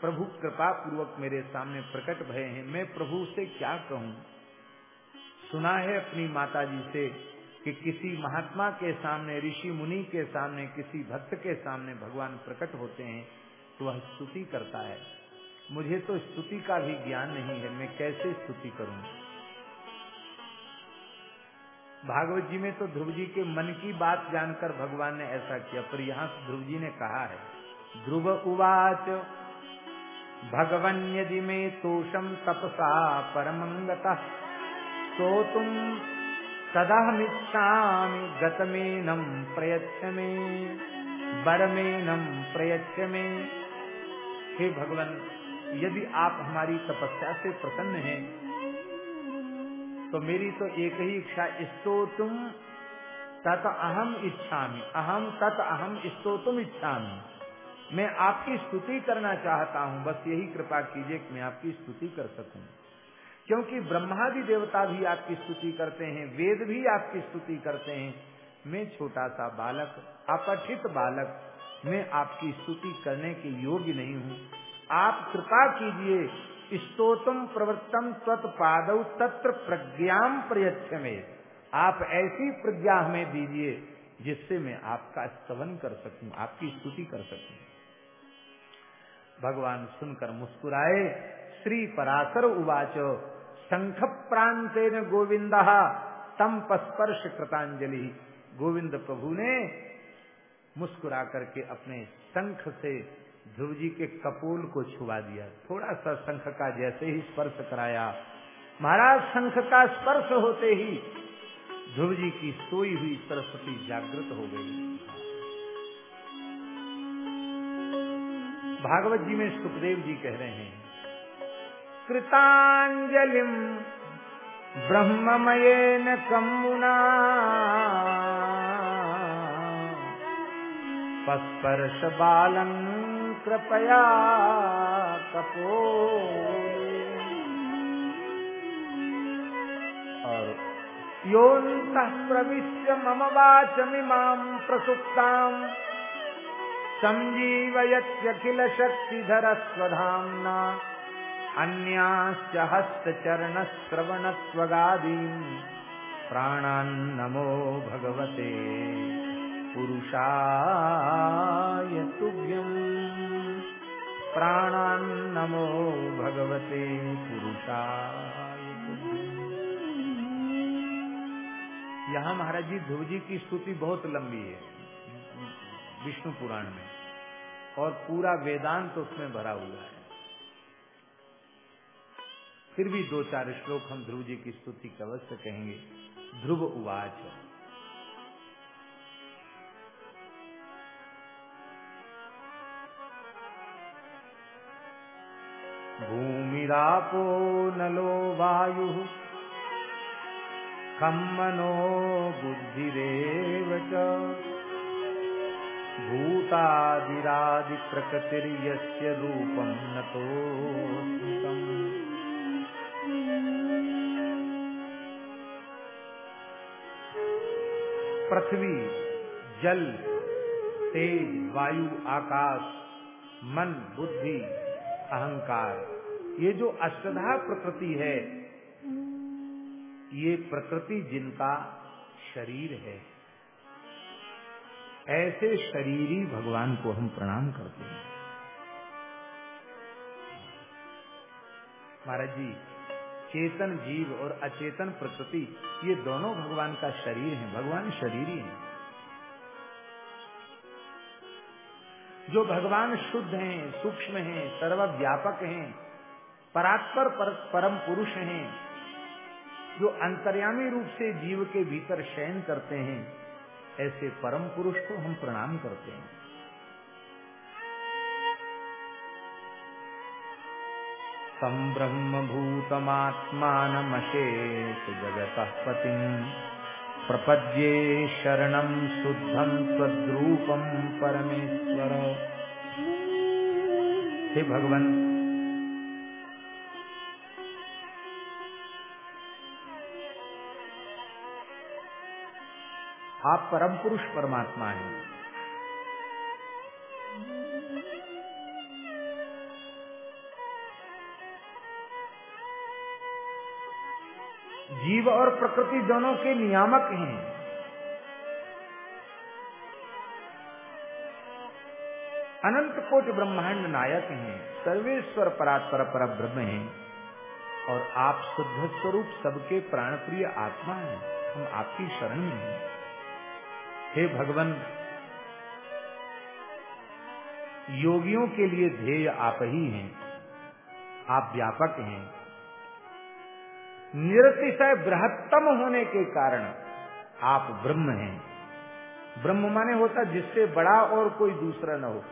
प्रभु कृपा पूर्वक मेरे सामने प्रकट भय हैं। मैं प्रभु से क्या कहूँ? सुना है अपनी माता जी से कि किसी महात्मा के सामने, ऋषि मुनि के सामने, किसी भक्त के सामने भगवान प्रकट होते हैं तो वह स्तुति करता है। मुझे तो स्तुति का भी ज्ञान नहीं है। मैं कैसे स्तुति करूँ? भागवत जी में तो ध्रुव जी के मन की बात जानकर भगवान ने ऐसा किया, पर यहाँ ध्रुव जी ने कहा है, ध्रुव उवाच, भगवन यदि में तोषम तपसा परमंगता तो तुम तदहमिच्छामि गतमेनम प्रयच्छ में बरमेनम प्रयच्छ में हे भगवान, यदि आप हमारी तपस्या से प्रसन्न हैं तो मेरी तो एक ही इच्छा इस्तो तुम तत अहम इच्छा अहम तत अहम इस्तो तुम इच्छा मैं आपकी स्तुति करना चाहता हूँ। बस यही कृपा कीजिए कि मैं आपकी स्तुति कर सकूँ। क्योंकि ब्रह्मादि देवता भी आपकी स्तुति करते हैं, वेद भी आपकी स्तुति करते हैं। मैं छोटा सा बालक, अपठित बालक, मैं आपकी स्तुति करने के योग्य नहीं हूँ। आप कृपा कीजिए स्तोतम प्रवृत्तम तत्पाद तत्र प्रज्ञाम प्रयच्छ में आप ऐसी प्रज्ञा हमें दीजिए, जिससे मैं आपका स्तवन कर सकूँ, आपकी स्तुति कर सकूँ। भगवान सुनकर मुस्कुराए, श्री पराशर उवाच, शंख प्रांते गोविंद तम पस्पर्श कृतांजलि। गोविंद प्रभु ने मुस्कुरा करके अपने शंख से ध्रुव जी के कपोल को छुआ दिया। थोड़ा सा शंख का जैसे ही स्पर्श कराया, महाराज शंख का स्पर्श होते ही ध्रुव जी की सोई हुई सरस्वती जागृत हो गई। भागवत जी में सुखदेव जी कह रहे हैं कृतांजलिम ब्रह्ममयेन कमुना पस्पर्श बालन कृपया कपो और योत प्रविश्य मम वाचमिमां प्रसुप्ताम्। सञ्जीवयत्यखिल शक्तिधर स्वधाम्ना अन्याश्च हस्तचरणश्रवणत्वगादीन् प्राणान्नमो भगवते। पुरुषाय तुभ्यम्। प्राणान्नमो भगवते पुरुषाय यहाँ महाराज जी ध्रुव जी की स्तुति बहुत लंबी है, विष्णु पुराण में। और पूरा वेदांत तो उसमें भरा हुआ है। फिर भी दो चार श्लोक हम ध्रुव जी की स्तुति के अवश्य कहेंगे। ध्रुव उवाच। भूमिरापो नलो वायु खम मनो बुद्धिरेव च। भूतादिरादिप्रकृतिर्यस्य पृथ्वी, जल, तेज, वायु, आकाश, मन, बुद्धि अहंकार। ये जो अष्टधा प्रकृति है, ये प्रकृति जिनका शरीर है। ऐसे शरीरी भगवान को हम प्रणाम करते हैं। महाराज जी, चेतन जीव और अचेतन प्रकृति, ये दोनों भगवान का शरीर है, भगवान शरीरी है। जो भगवान शुद्ध हैं सूक्ष्म हैं सर्वव्यापक हैं परात्पर पर, परम पुरुष हैं जो अंतर्यामी रूप से जीव के भीतर शयन करते हैं ऐसे परम पुरुष को हम प्रणाम करते हैं। तम ब्रह्म भूतमात्मानमशेष जगत पति प्रपद्ये शरणं शुद्धं त्वद्रूपं परमेश्वर। हे भगवान। आप परम पुरुष परमात्मा हैं। जीव और प्रकृति दोनों के नियामक हैं। अनंत कोट ब्रह्मांड नायक हैं, सर्वेश्वर परात्पर पर ब्रह्म हैं, और आप शुद्ध स्वरूप सबके प्राण प्रिय आत्मा हैं। हम आपकी शरण में हैं। हे भगवान, योगियों के लिए ध्येय आप ही हैं, आप व्यापक हैं। निरतिशय बृहत्तम होने के कारण आप ब्रह्म हैं। ब्रह्म माने होता जिससे बड़ा और कोई दूसरा न हो।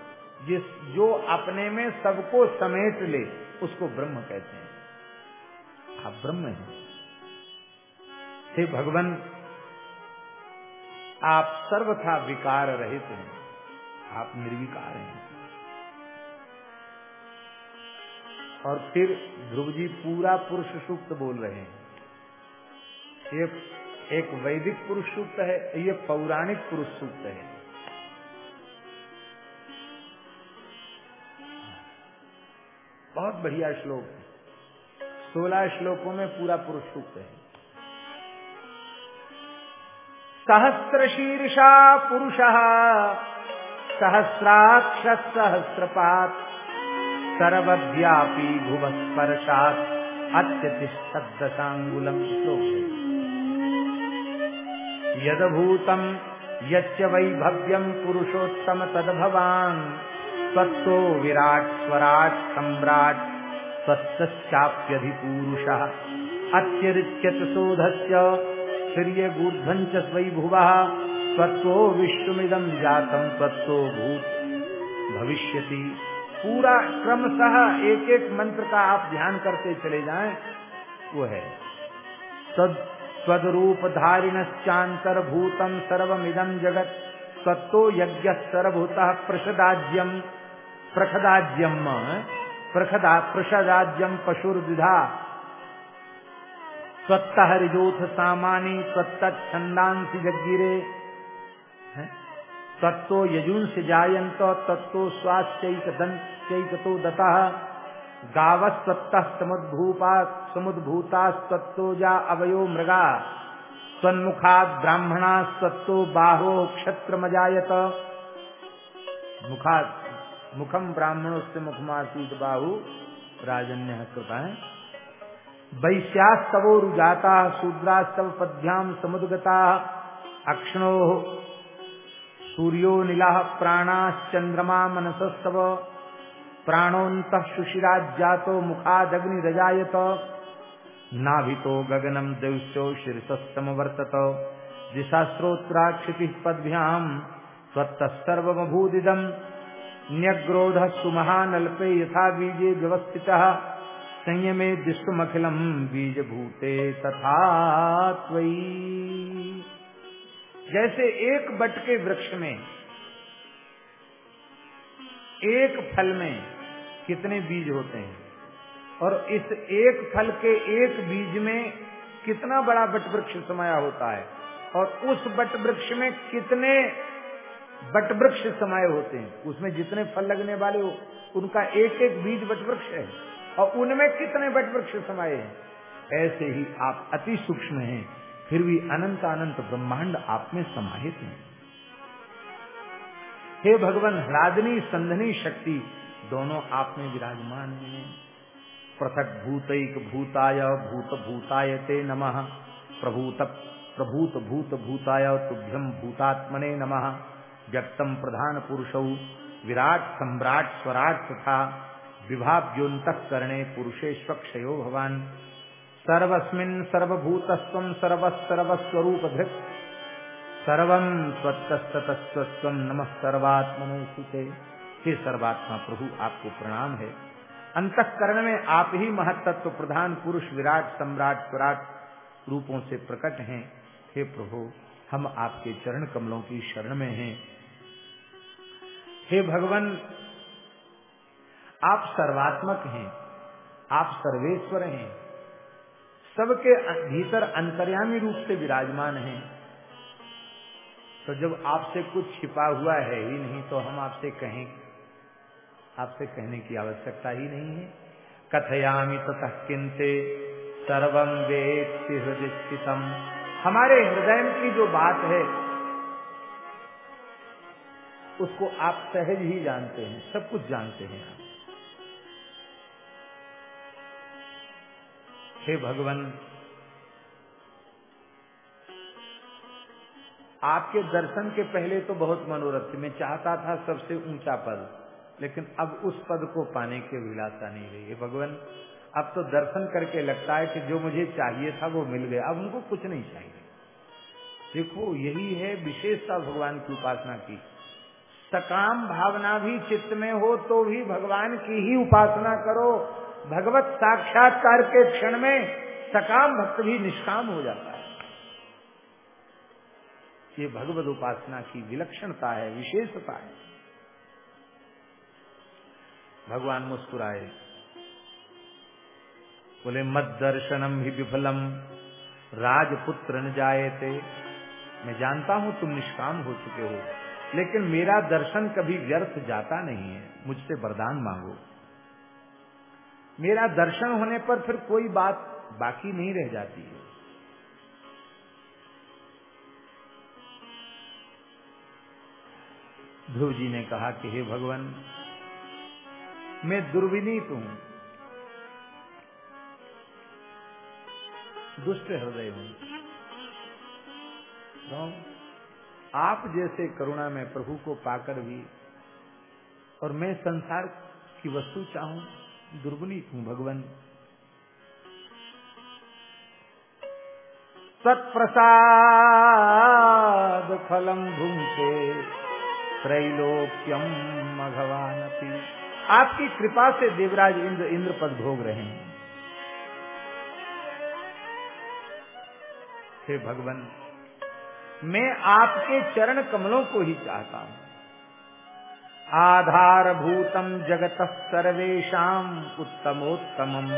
जिस जो अपने में सबको समेट ले, उसको ब्रह्म कहते हैं। आप ब्रह्म हैं। हे भगवान, आप सर्वथा विकार रहित हैं। आप निर्विकार हैं। और फिर ध्रुव जी पूरा पुरुष सूक्त बोल रहे हैं। ये एक वैदिक पुरुष सूक्त है, ये पौराणिक पुरुष सूक्त है। बहुत बढ़िया श्लोक है। सोलह श्लोकों में पूरा पुरुष सूक्त है। सहस्र शीर्षा पुरुष सहस्राक्ष सहस्रपात सर्वव्यापी भुवस्पर्शात अत्यतिष्ठदशांगुलम श्लोक। यदभूतम यच्च वैभव्यम पुरुषोत्तम तदभवान स्वत्तो विराट स्वराट सम्राट स्वत्तश्चाप्यधिपूरुष अत्यरिच्यत शोधस्य श्रियगूर्ध्वञ्च स्वैभुवः स्वत्तो विश्वमिदं जातं स्वत्तो भूत भविष्यति। पूरा क्रमशः एक एक मंत्र का आप ध्यान करते चले जाएँ, वो है। सद स्वरूप धारिणश्चांतरभूतम सर्वमिदम जगत, सत्तो यज्ञ सर्वभूत प्रसदाज्यम प्रखदाज्यम प्रखदा प्रसदाज्यम पशुर्विधा स्वत्त हरिजोथ सामानी स्वत्त छंदांसी जगिरे तत्तो यजुन से जायंत तत्तो स्वास्थ्यैकतो दता। गावस्वत्त समुद्भूपा समुद्भूता स्वत्तो जा अवयो मृगा। स्वन्मुखा ब्राह्मणा स्वत्तो बाहो क्षत्र मजायत मुखा मुखम ब्राह्मणों से मुखमासीत बाहु। राजन्य कृता वैश्यास्तवो रुजाता शूद्रास्तव पद्भ्याम समुद्गता। अक्षणो सूर्यो नीला प्राणाश्चंद्रमा मनसस्तव। प्राणोत सुशिराजातो मुखादग्निरजायत। नाभितो गगनम दौश्यो शीर्षस्तम वर्तत दिशास्त्रोत्राक्षिति पद्भ्याम स्वत्तर्वभूदिदम न्यग्रोध सुमहानल्पे यथा बीजे व्यवस्थित। संयमे दिष्टमखिलम बीज भूते तथा जैसे एक बट के वृक्ष में, एक फल में कितने बीज होते हैं? और इस एक फल के एक बीज में कितना बड़ा बट वृक्ष समाया होता है? और उस बट वृक्ष में कितने बट वृक्ष समाये होते हैं? उसमें जितने फल लगने वाले हो, उनका एक एक बीज बट वृक्ष है। और उनमें कितने बट वृक्ष समाये हैं? ऐसे ही आप अति सूक्ष्म हैं। फिर भी अनंत अनंत ब्रह्मांड आप में समाहित हैं। हे भगवान ह्लादनी संधनी शक्ति, दोनों आप में विराजमान हैं। पृथक भूतैक भूताय, भूत भूताय ते नम। प्रभूत प्रभूत भूत भूताय तुभ्यम भूतात्मने नम। व्यक्तम प्रधान पुरुषौ, विराट सम्राट स्वराट तथा विभाव्योत करणे पुरुषेश्वक्षयो भवान। सर्वस्मिन् धृत सर्वम स्वतस्तस्वम नमः सर्वात्मनो सुते। हे सर्वात्मा प्रभु, आपको प्रणाम है। अंतकरण में आप ही महत्त्व प्रधान पुरुष, विराट, सम्राट, स्वराट रूपों से प्रकट हैं। हे प्रभु, हम आपके चरण कमलों की शरण में हैं। हे भगवान, आप सर्वात्मक हैं। आप सर्वेश्वर हैं। सबके भीतर अंतर्यामी रूप से विराजमान हैं। तो जब आपसे कुछ छिपा हुआ है ही नहीं तो हम आपसे कहें, आपसे कहने की आवश्यकता ही नहीं है। कथयामी ततः किंते सर्वम वेत्ति हृदय स्थितम हमारे हृदय की जो बात है, उसको आप सहज ही जानते हैं, सब कुछ जानते हैं आप। हे भगवान, आपके दर्शन के पहले तो बहुत मनोरथ मैं चाहता था सबसे ऊँचा पद, लेकिन अब उस पद को पाने की विलासा नहीं रही। है भगवान, अब तो दर्शन करके लगता है कि जो मुझे चाहिए था वो मिल गया। अब उनको कुछ नहीं चाहिए। देखो, यही है विशेषता भगवान की उपासना की। सकाम भावना भी चित्त में हो तो भी भगवान की ही उपासना करो। भगवत साक्षात्कार के क्षण में सकाम भक्त भी निष्काम हो जाता है। ये भगवत उपासना की विलक्षणता है, विशेषता है। भगवान मुस्कुराए। बोले मत दर्शनम ही विफलम, राजपुत्र न जाए थे मैं जानता हूँ तुम निष्काम हो चुके हो, लेकिन मेरा दर्शन कभी व्यर्थ जाता नहीं है, मुझसे वरदान मांगो। मेरा दर्शन होने पर फिर कोई बात बाकी नहीं रह जाती है। ध्रुव जी ने कहा कि हे भगवान, मैं दुर्विनीत हूँ, दुष्ट हृदय हूँ। तो आप जैसे करुणा में प्रभु को पाकर भी और मैं संसार की वस्तु चाहूँ दुर्गुणित हूँ भगवान। तत्प्रसाद फलम भूमते त्रैलोक्यम भगवान आपकी कृपा से देवराज इंद्र इंद्र पद भोग रहे हैं। हे भगवान, मैं आपके चरण कमलों को ही चाहता हूँ। आधारभूतम जगत सर्वेशम उत्तमोत्तम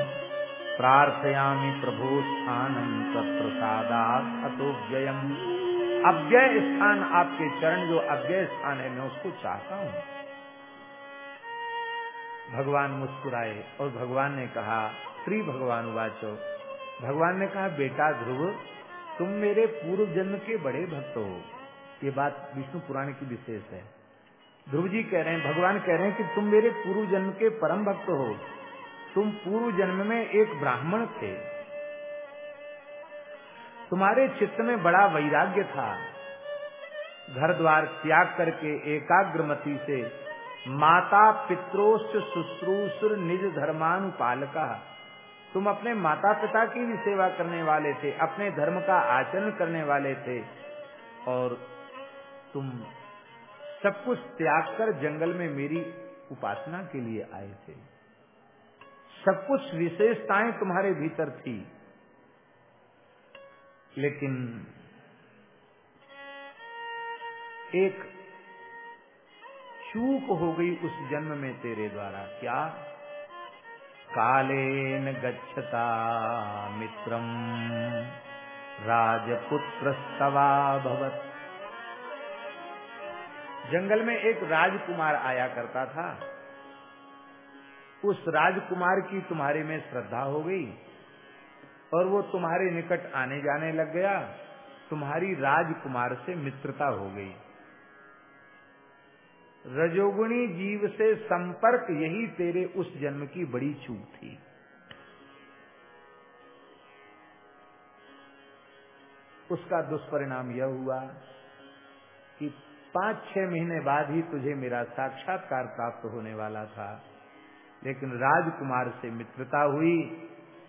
प्रार्थयामी प्रभु स्थानम तत्प्रसादात अतोव्ययम। अव्यय स्थान आपके चरण, जो अव्यय स्थान है, मैं उसको चाहता हूँ। भगवान मुस्कुराए और भगवान ने कहा, श्री भगवान वाचो। भगवान ने कहा, बेटा ध्रुव, तुम मेरे पूर्व जन्म के बड़े भक्त हो। ये बात विष्णु पुराण की विशेष है। ध्रुव जी कह रहे हैं, भगवान कह रहे हैं कि तुम मेरे पूर्व जन्म के परम भक्त हो। तुम पूर्व जन्म में एक ब्राह्मण थे। तुम्हारे चित्त में बड़ा वैराग्य था। घर द्वार त्याग करके एकाग्रमति से माता पित्रोश्च शुश्रूषुर निज धर्मानुपालका। तुम अपने माता पिता की भी सेवा करने वाले थे, अपने धर्म का आचरण करने वाले थे। और तुम सब कुछ त्याग कर जंगल में मेरी उपासना के लिए आए थे। सब कुछ विशेषताएँ तुम्हारे भीतर थी। लेकिन एक चूक हो गई उस जन्म में तेरे द्वारा। क्या? कालेन गच्छता मित्रम। राजपुत्र सवा भवत। जंगल में एक राजकुमार आया करता था। उस राजकुमार की तुम्हारे में श्रद्धा हो गई और वो तुम्हारे निकट आने जाने लग गया। तुम्हारी राजकुमार से मित्रता हो गई। रजोगुणी जीव से संपर्क यही तेरे उस जन्म की बड़ी चूक थी। उसका दुष्परिणाम यह हुआ कि पाँच छह महीने बाद ही तुझे मेरा साक्षात्कार प्राप्त होने वाला था। लेकिन राजकुमार से मित्रता हुई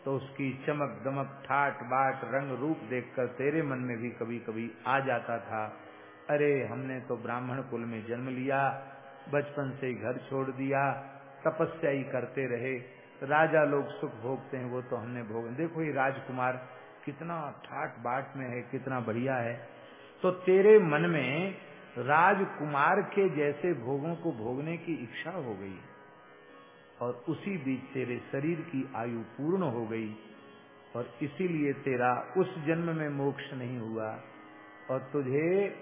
तो उसकी चमक दमक, ठाट बाट, रंग रूप देखकर तेरे मन में भी कभी कभी आ जाता था। अरे, हमने तो ब्राह्मण कुल में जन्म लिया, बचपन से घर छोड़ दिया तपस्या ही करते रहे। राजा लोग सुख भोगते हैं, वो तो हमने भोग, देखो ये राजकुमार कितना ठाट बाट में है, कितना बढ़िया है। तो तेरे मन में राजकुमार के जैसे भोगों को भोगने की इच्छा हो गई और उसी बीच तेरे शरीर की आयु पूर्ण हो गई और इसीलिए तेरा उस जन्म में मोक्ष नहीं हुआ और तुझे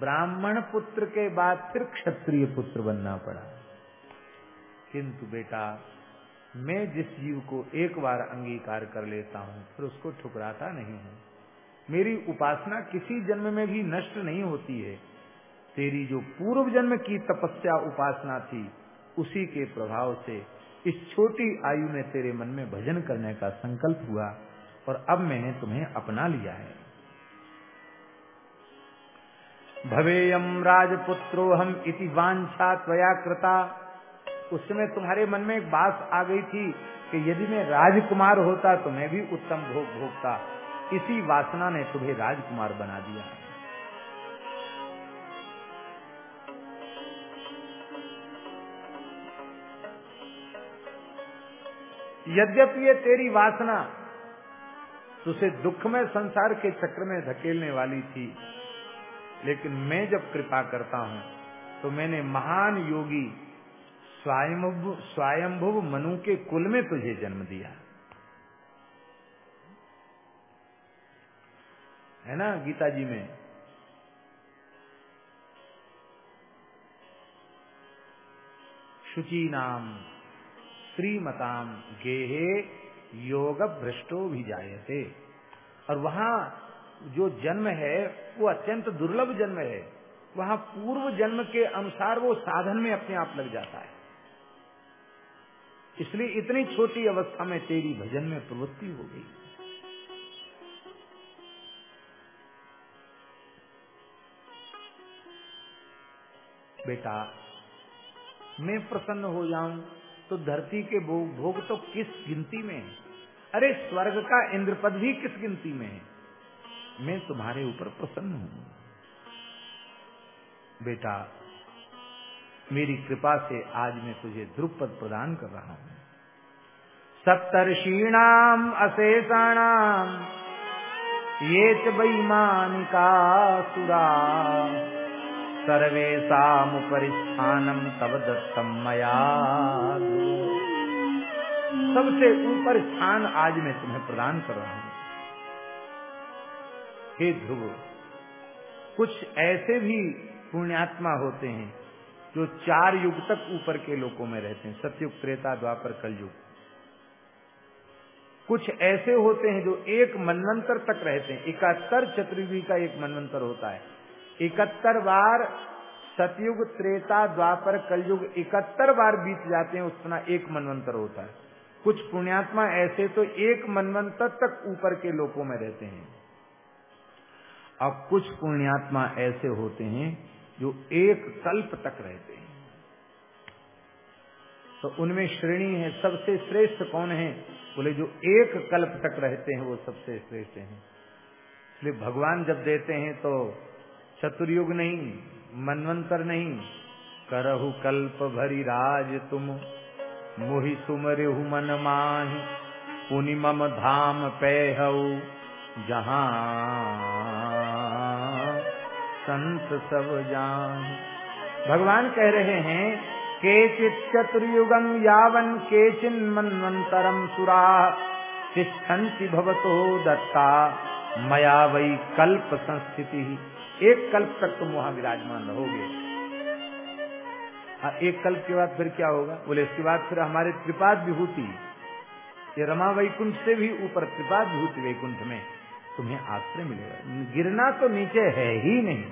ब्राह्मण पुत्र के बाद फिर क्षत्रिय पुत्र बनना पड़ा। किंतु बेटा, मैं जिस जीव को एक बार अंगीकार कर लेता हूँ, फिर उसको ठुकराता नहीं हूँ। मेरी उपासना किसी जन्म में भी नष्ट नहीं होती है। तेरी जो पूर्व जन्म की तपस्या उपासना थी, उसी के प्रभाव से इस छोटी आयु में तेरे मन में भजन करने का संकल्प हुआ और अब मैंने तुम्हें अपना लिया है। भवेयम राजपुत्रो हम इति वांछा त्वया कृता। उस समय तुम्हारे मन में एक बात आ गई थी कि यदि मैं राजकुमार होता तो मैं भी उत्तम भोग भोगता। इसी वासना ने तुम्हें राजकुमार बना दिया। यद्यपि ये तेरी वासना तुझे दुख में, संसार के चक्र में धकेलने वाली थी, लेकिन मैं जब कृपा करता हूँ तो मैंने महान योगी स्वयंभु स्वयंभुव मनु के कुल में तुझे जन्म दिया। है ना, गीता जी में? शुचि नाम। श्रीमताम गेहे योग भ्रष्टो भी जायते और वहाँ जो जन्म है, वो अत्यंत दुर्लभ जन्म है। वहाँ पूर्व जन्म के अनुसार वो साधन में अपने आप लग जाता है। इसलिए इतनी छोटी अवस्था में तेरी भजन में प्रवृत्ति हो गई। बेटा, मैं प्रसन्न हो जाऊँ तो धरती के भोग भोग तो किस गिनती में है? अरे, स्वर्ग का इंद्रपद भी किस गिनती में है? मैं तुम्हारे ऊपर प्रसन्न हूँ। बेटा, मेरी कृपा से आज मैं तुझे ध्रुव पद प्रदान कर रहा हूँ। सप्तर्षीणाम अशेषाणाम ये च सुरा सर्वेशामुपरिस्थानम तब दत्तम मया। सबसे ऊपर स्थान आज मैं तुम्हें प्रदान कर रहा हूँ। हे ध्रुव, कुछ ऐसे भी पुण्यात्मा होते हैं जो चार युग तक ऊपर के लोकों में रहते हैं। सत्युग, त्रेता, द्वापर, कलयुग। कुछ ऐसे होते हैं जो एक मनवंतर तक रहते हैं। इकहत्तर चतुर्युगी का एक मनवंतर होता है। इकहत्तर बार सतयुग, त्रेता, द्वापर, कलयुग इकहत्तर बार बीत जाते हैं, उतना एक मनवंतर होता है। कुछ पुण्यात्मा ऐसे तो एक मनवंतर तक ऊपर के लोकों में रहते हैं। और कुछ पुण्यात्मा ऐसे होते हैं जो एक कल्प तक रहते हैं। तो उनमें श्रेणी है, सबसे श्रेष्ठ कौन है? बोले, जो एक कल्प तक रहते हैं, वो सबसे श्रेष्ठ हैं। इसलिए भगवान जब देते हैं तो चतुर्युग नहीं, मनवंतर नहीं। करहु कल्प भरी राज तुम, मोहि सुमरेहु मन माहि। पुनि मम धाम पैहऊ जहाँ संत सब जान। भगवान कह रहे हैं, केचित चतुर्युगम यावन केचिन मनवंतरम सुरा। तिष्ठन्ति भवतो दत्ता, मया वही कल्प संस्थिति। एक कल्प तक तुम वहाँ विराजमान रहोगे। हाँ एक कल्प के बाद फिर क्या होगा? बोले, इसके बाद फिर हमारे त्रिपाद विभूति, ये रमा वैकुंठ से भी ऊपर त्रिपाद विभूति वैकुंठ में तुम्हें आश्रय मिलेगा। गिरना तो नीचे है ही नहीं।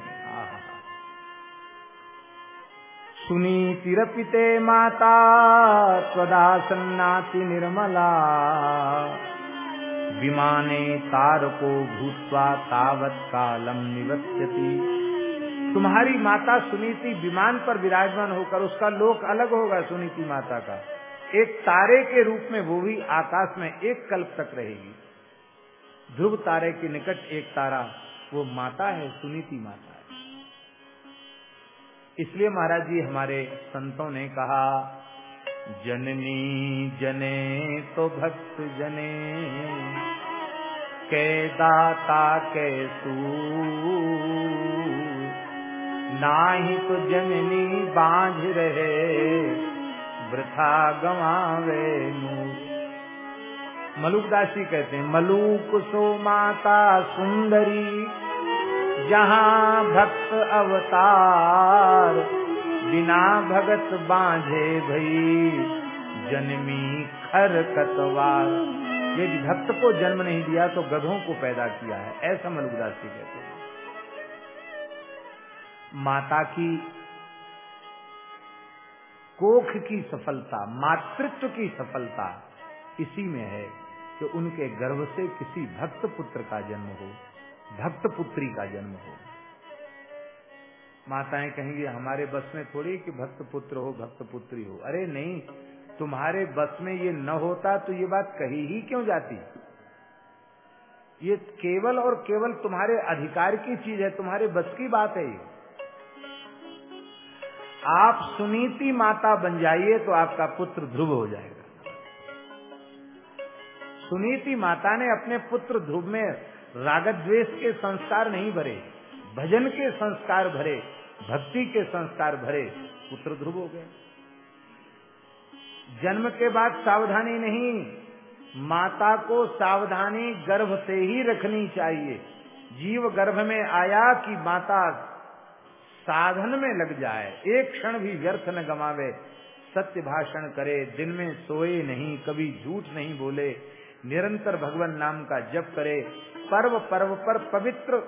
सुनी तिरपिते माता त्वदासन्नाति निर्मला। विमाने तारको भूतवा तावत कालम निवत्यति तुम्हारी माता सुनीति विमान पर विराजमान होकर उसका लोक अलग होगा सुनीति माता का। एक तारे के रूप में वो भी आकाश में एक कल्प तक रहेगी। ध्रुव तारे के निकट एक तारा, वो माता है, सुनीति माता है। इसलिए महाराज जी, हमारे संतों ने कहा जननी जने तो भक्त जने, के दाता के सू नाही तो जननी बांझ रहे, वृथा गवावे मलुकदास जी कहते हैं, मलुक सो माता सुंदरी, जहाँ भक्त अवतार। बिना भगत बांझे भई, जन्मी खर कतवार यदि भक्त को जन्म नहीं दिया तो गधों को पैदा किया है। ऐसा मलुकदास जी कहते हैं। माता की कोख की सफलता, मातृत्व की सफलता इसी में है कि उनके गर्भ से किसी भक्त पुत्र का जन्म हो, भक्त पुत्री का जन्म हो। माताएँ कहेंगी, हमारे बस में थोड़ी कि भक्त पुत्र हो, भक्त पुत्री हो? अरे नहीं, तुम्हारे बस में ये न होता तो ये बात कही ही क्यों जाती? ये केवल और केवल तुम्हारे अधिकार की चीज़ है, तुम्हारे बस की बात है ये। आप सुनीति माता बन जाइए तो आपका पुत्र ध्रुव हो जाएगा। सुनीति माता ने अपने पुत्र ध्रुव में रागत द्वेष के संस्कार नहीं भरे, भजन के संस्कार भरे भक्ति के संस्कार भरे पुत्र ध्रुव हो गए। जन्म के बाद सावधानी नहीं, माता को सावधानी गर्भ से ही रखनी चाहिए। जीव गर्भ में आया कि माता साधन में लग जाए, एक क्षण भी व्यर्थ न गमावे। सत्य भाषण करे, दिन में सोए नहीं, कभी झूठ नहीं बोले। निरंतर भगवान नाम का जप करे, पर्व पर्व पर पवित्र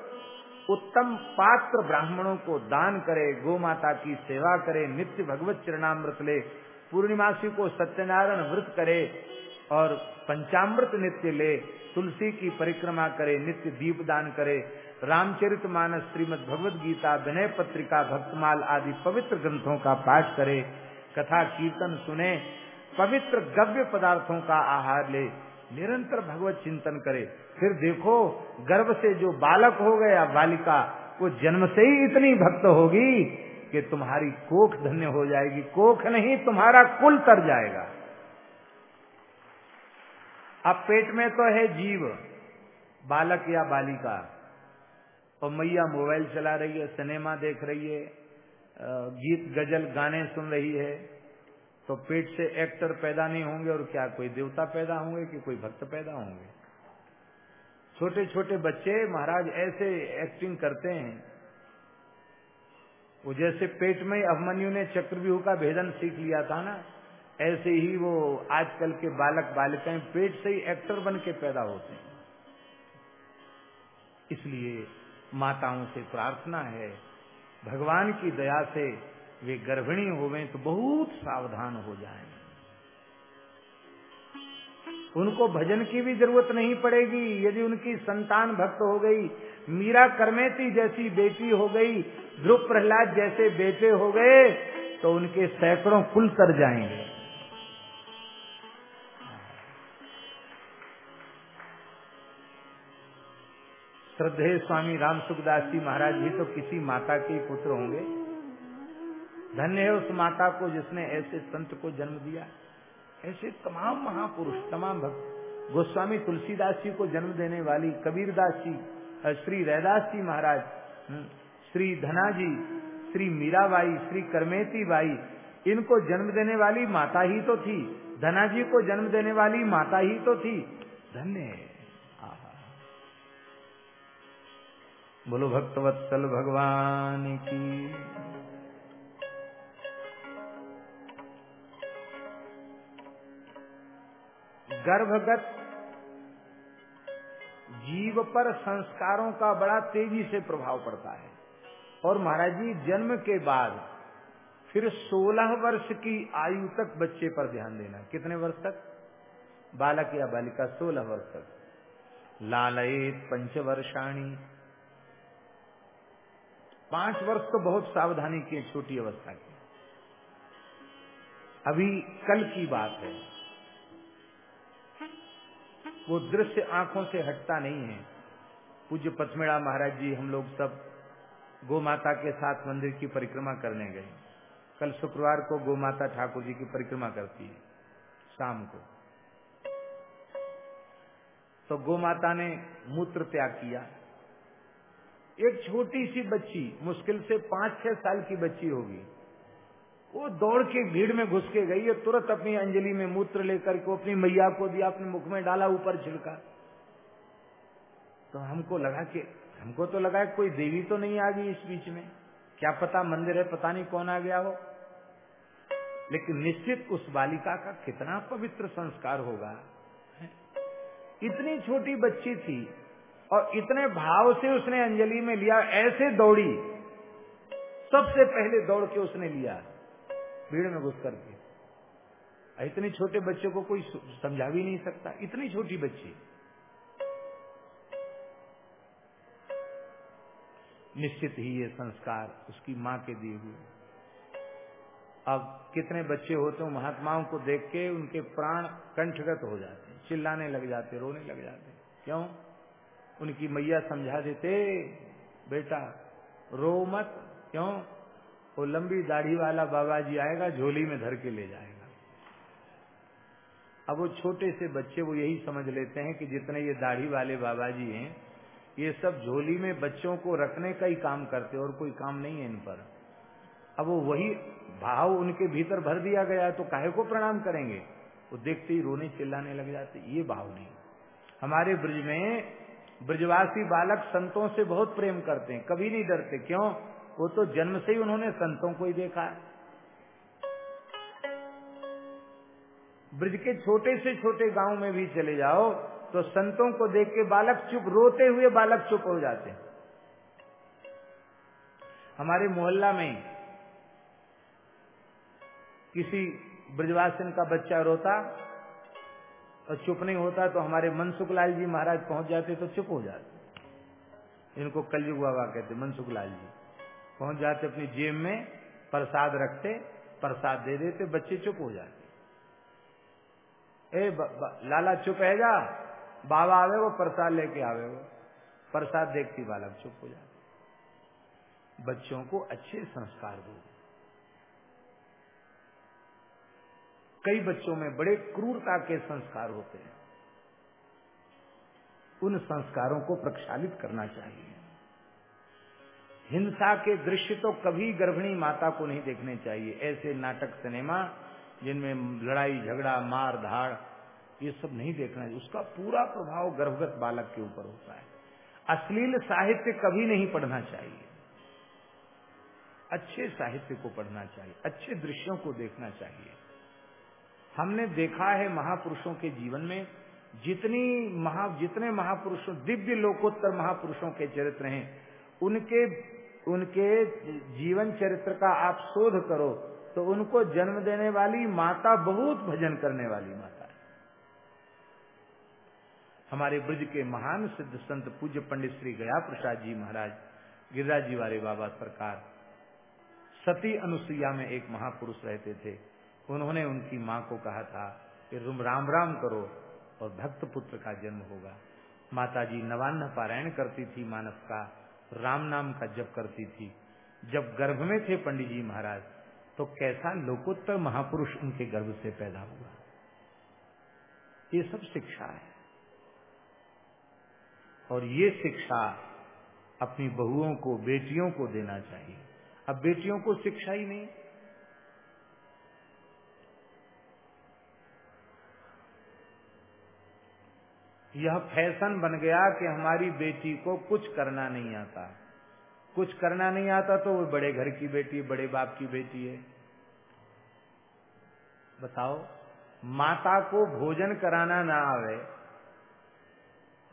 उत्तम पात्र ब्राह्मणों को दान करे गो माता की सेवा करे, नित्य भगवत चरणामृत ले, पूर्णिमासी को सत्यनारायण व्रत करे और पंचामृत नित्य ले, तुलसी की परिक्रमा करे, नित्य दीप दान करे, रामचरित मानस श्रीमद भगवद गीता, विनय पत्रिका, भक्तमाल आदि पवित्र ग्रंथों का पाठ करे, कथा कीर्तन सुने, पवित्र गव्य पदार्थों का आहार ले, निरंतर भगवत चिंतन करे। फिर देखो, गर्भ से जो बालक हो गया, बालिका, वो जन्म से ही इतनी भक्त होगी कि तुम्हारी कोख धन्य हो जाएगी। कोख नहीं, तुम्हारा कुल तर जाएगा। अब पेट में तो है जीव, बालक या बालिका। और मैया मोबाइल चला रही है, सिनेमा देख रही है गीत, गज़ल, गाने सुन रही है तो पेट से एक्टर पैदा नहीं होंगे और क्या, कोई देवता पैदा होंगे कि कोई भक्त पैदा होंगे? छोटे छोटे बच्चे महाराज ऐसे एक्टिंग करते हैं। वो जैसे पेट में अभिमन्यु ने चक्रव्यूह का भेदन सीख लिया था ना, ऐसे ही वो आजकल के बालक बालिकाएँ पेट से ही एक्टर बन के पैदा होते हैं। इसलिए माताओं से प्रार्थना है, भगवान की दया से वे गर्भिणी होवे तो बहुत सावधान हो जाएँ। उनको भजन की भी ज़रूरत नहीं पड़ेगी। यदि उनकी संतान भक्त हो गई, मीरा करमेती जैसी बेटी हो गई ध्रुव प्रहलाद जैसे बेटे हो गए तो उनके सैकड़ों कुल तर जाएँगे। श्रद्धे स्वामी राम सुखदास जी महाराज भी तो किसी माता के पुत्र होंगे। धन्य है उस माता को जिसने ऐसे संत को जन्म दिया। ऐसे तमाम महापुरुष, तमाम भक्त, गोस्वामी तुलसीदास जी को जन्म देने वाली कबीरदास जी श्री रैदास जी महाराज श्री धना जी, श्री मीराबाई, श्री करमेती बाई, इनको जन्म देने वाली माता ही तो थी। धना जी को जन्म देने वाली माता ही तो थी। धन्य बोलो, भक्तवत्सल भगवान की गर्भगत जीव पर संस्कारों का बड़ा तेज़ी से प्रभाव पड़ता है। और महाराज जी, जन्म के बाद फिर 16 वर्ष की आयु तक बच्चे पर ध्यान देना। कितने वर्ष तक? बालक या बालिका 16 वर्ष तक। लालयेत पंचवर्षाणी। पाँच वर्ष तो बहुत सावधानी की, छोटी अवस्था की। अभी कल की बात है। वो दृश्य आँखों से हटता नहीं है। पूज्य पथमेड़ा महाराज जी हम लोग सब गो माता के साथ मंदिर की परिक्रमा करने गए। कल शुक्रवार को गो माता ठाकुर जी की परिक्रमा करती है, शाम को। तो गो माता ने मूत्र त्याग किया। एक छोटी सी बच्ची, मुश्किल से पाँच छह साल की बच्ची होगी। वो दौड़ के भीड़ में घुस के गई और तुरंत अपनी अंजलि में मूत्र लेकर के अपनी मैया को दिया, अपने मुख में डाला, ऊपर छिड़का। तो हमको लगा कि, हमको तो लगा कोई देवी तो नहीं आ गई इस बीच में। क्या पता मंदिर है, पता नहीं कौन आ गया हो। लेकिन निश्चित उस बालिका का कितना पवित्र संस्कार होगा। इतनी छोटी बच्ची थी और इतने भाव से उसने अंजलि में लिया, ऐसे दौड़ी। सबसे पहले दौड़ के उसने लिया। भीड़ में घुस करके इतने छोटे बच्चे को कोई समझा भी नहीं सकता। इतनी छोटी बच्ची। निश्चित ही ये संस्कार उसकी माँ के दिए हुए अब कितने बच्चे होते हैं, महात्माओं को देख के उनके प्राण कंठगत हो जाते हैं। चिल्लाने लग जाते रोने लग जाते क्यों? उनकी मैया समझा देते, बेटा, रो मत। क्यों? वो लंबी दाढ़ी वाला बाबा जी आएगा, झोली में धर के ले जाएगा। अब वो छोटे से बच्चे, वो यही समझ लेते हैं कि जितने ये दाढ़ी वाले बाबा जी हैं, ये सब झोली में बच्चों को रखने का ही काम करते और कोई काम नहीं है इन पर। अब वो वही भाव उनके भीतर भर दिया गया तो काहे को प्रणाम करेंगे? वो देखते ही रोने चिल्लाने लग जाते ये भाव नहीं। हमारे ब्रज में ब्रजवासी बालक संतों से बहुत प्रेम करते हैं, कभी नहीं डरते। क्यों? वो तो जन्म से ही उन्होंने संतों को ही देखा है। ब्रज के छोटे से छोटे गाँव में भी चले जाओ तो संतों को देख के बालक चुप, रोते हुए बालक चुप हो जाते हैं। हमारे मोहल्ला में किसी ब्रजवासन का बच्चा रोता और चुप नहीं होता तो हमारे मनसुख लाल जी महाराज पहुँच जाते तो चुप हो जाते। इनको कलयुग बाबा कहते, मनसुख लाल जी। पहुँच जाते अपनी जेब में प्रसाद रखते प्रसाद दे देते बच्चे चुप हो जाते। ए ब, ब, लाला चुप है जा बाबा आवे वो प्रसाद लेके आवे वो। प्रसाद देखती बालक चुप हो जाते। बच्चों को अच्छे संस्कार दो। कई बच्चों में बड़े क्रूरता के संस्कार होते हैं। उन संस्कारों को प्रक्षालित करना चाहिए। हिंसा के दृश्य तो कभी गर्भिणी माता को नहीं देखने चाहिए। ऐसे नाटक सिनेमा, जिनमें लड़ाई, झगड़ा, मार, धाड़, ये सब नहीं देखना चाहिए। उसका पूरा प्रभाव गर्भगत बालक के ऊपर होता है। अश्लील साहित्य कभी नहीं पढ़ना चाहिए। अच्छे साहित्य को पढ़ना चाहिए। अच्छे दृश्यों को देखना चाहिए। हमने देखा है महापुरुषों के जीवन में, जितनी महा, जितने महापुरुषों, दिव्य लोकोत्तर महापुरुषों के चरित्र हैं, उनके उनके जीवन चरित्र का आप शोध करो तो उनको जन्म देने वाली माता बहुत भजन करने वाली माता है। हमारे ब्रज के महान सिद्ध संत पूज्य पंडित श्री गया प्रसाद जी महाराज, गिरिराज जी वाले बाबा सरकार, सती अनुसुईया में एक महापुरुष रहते थे। उन्होंने उनकी माँ को कहा था कि तुम राम राम करो और भक्त पुत्र का जन्म होगा। माता जी नवान्न पारायण करती थी मानस का राम नाम का जप करती थी। जब गर्भ में थे पंडित जी महाराज तो कैसा लोकोत्तर महापुरुष उनके गर्भ से पैदा हुआ? ये सब शिक्षा है। और ये शिक्षा अपनी बहुओं को, बेटियों को देना चाहिए। अब बेटियों को शिक्षा ही नहीं यह फ़ैशन बन गया कि हमारी बेटी को कुछ करना नहीं आता। कुछ करना नहीं आता तो वो बड़े घर की बेटी है, बड़े बाप की बेटी है। बताओ, माता को भोजन कराना ना आवे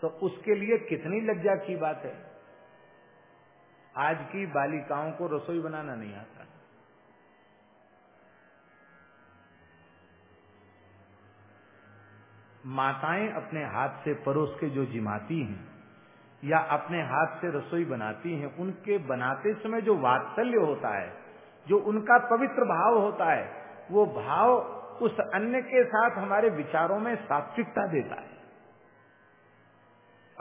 तो उसके लिए कितनी लज्जा की बात है। आज की बालिकाओं को रसोई बनाना नहीं आता। माताएँ अपने हाथ से परोस के जो जिमाती हैं, या अपने हाथ से रसोई बनाती हैं, उनके बनाते समय जो वात्सल्य होता है, जो उनका पवित्र भाव होता है, वो भाव उस अन्य के साथ हमारे विचारों में सात्विकता देता है।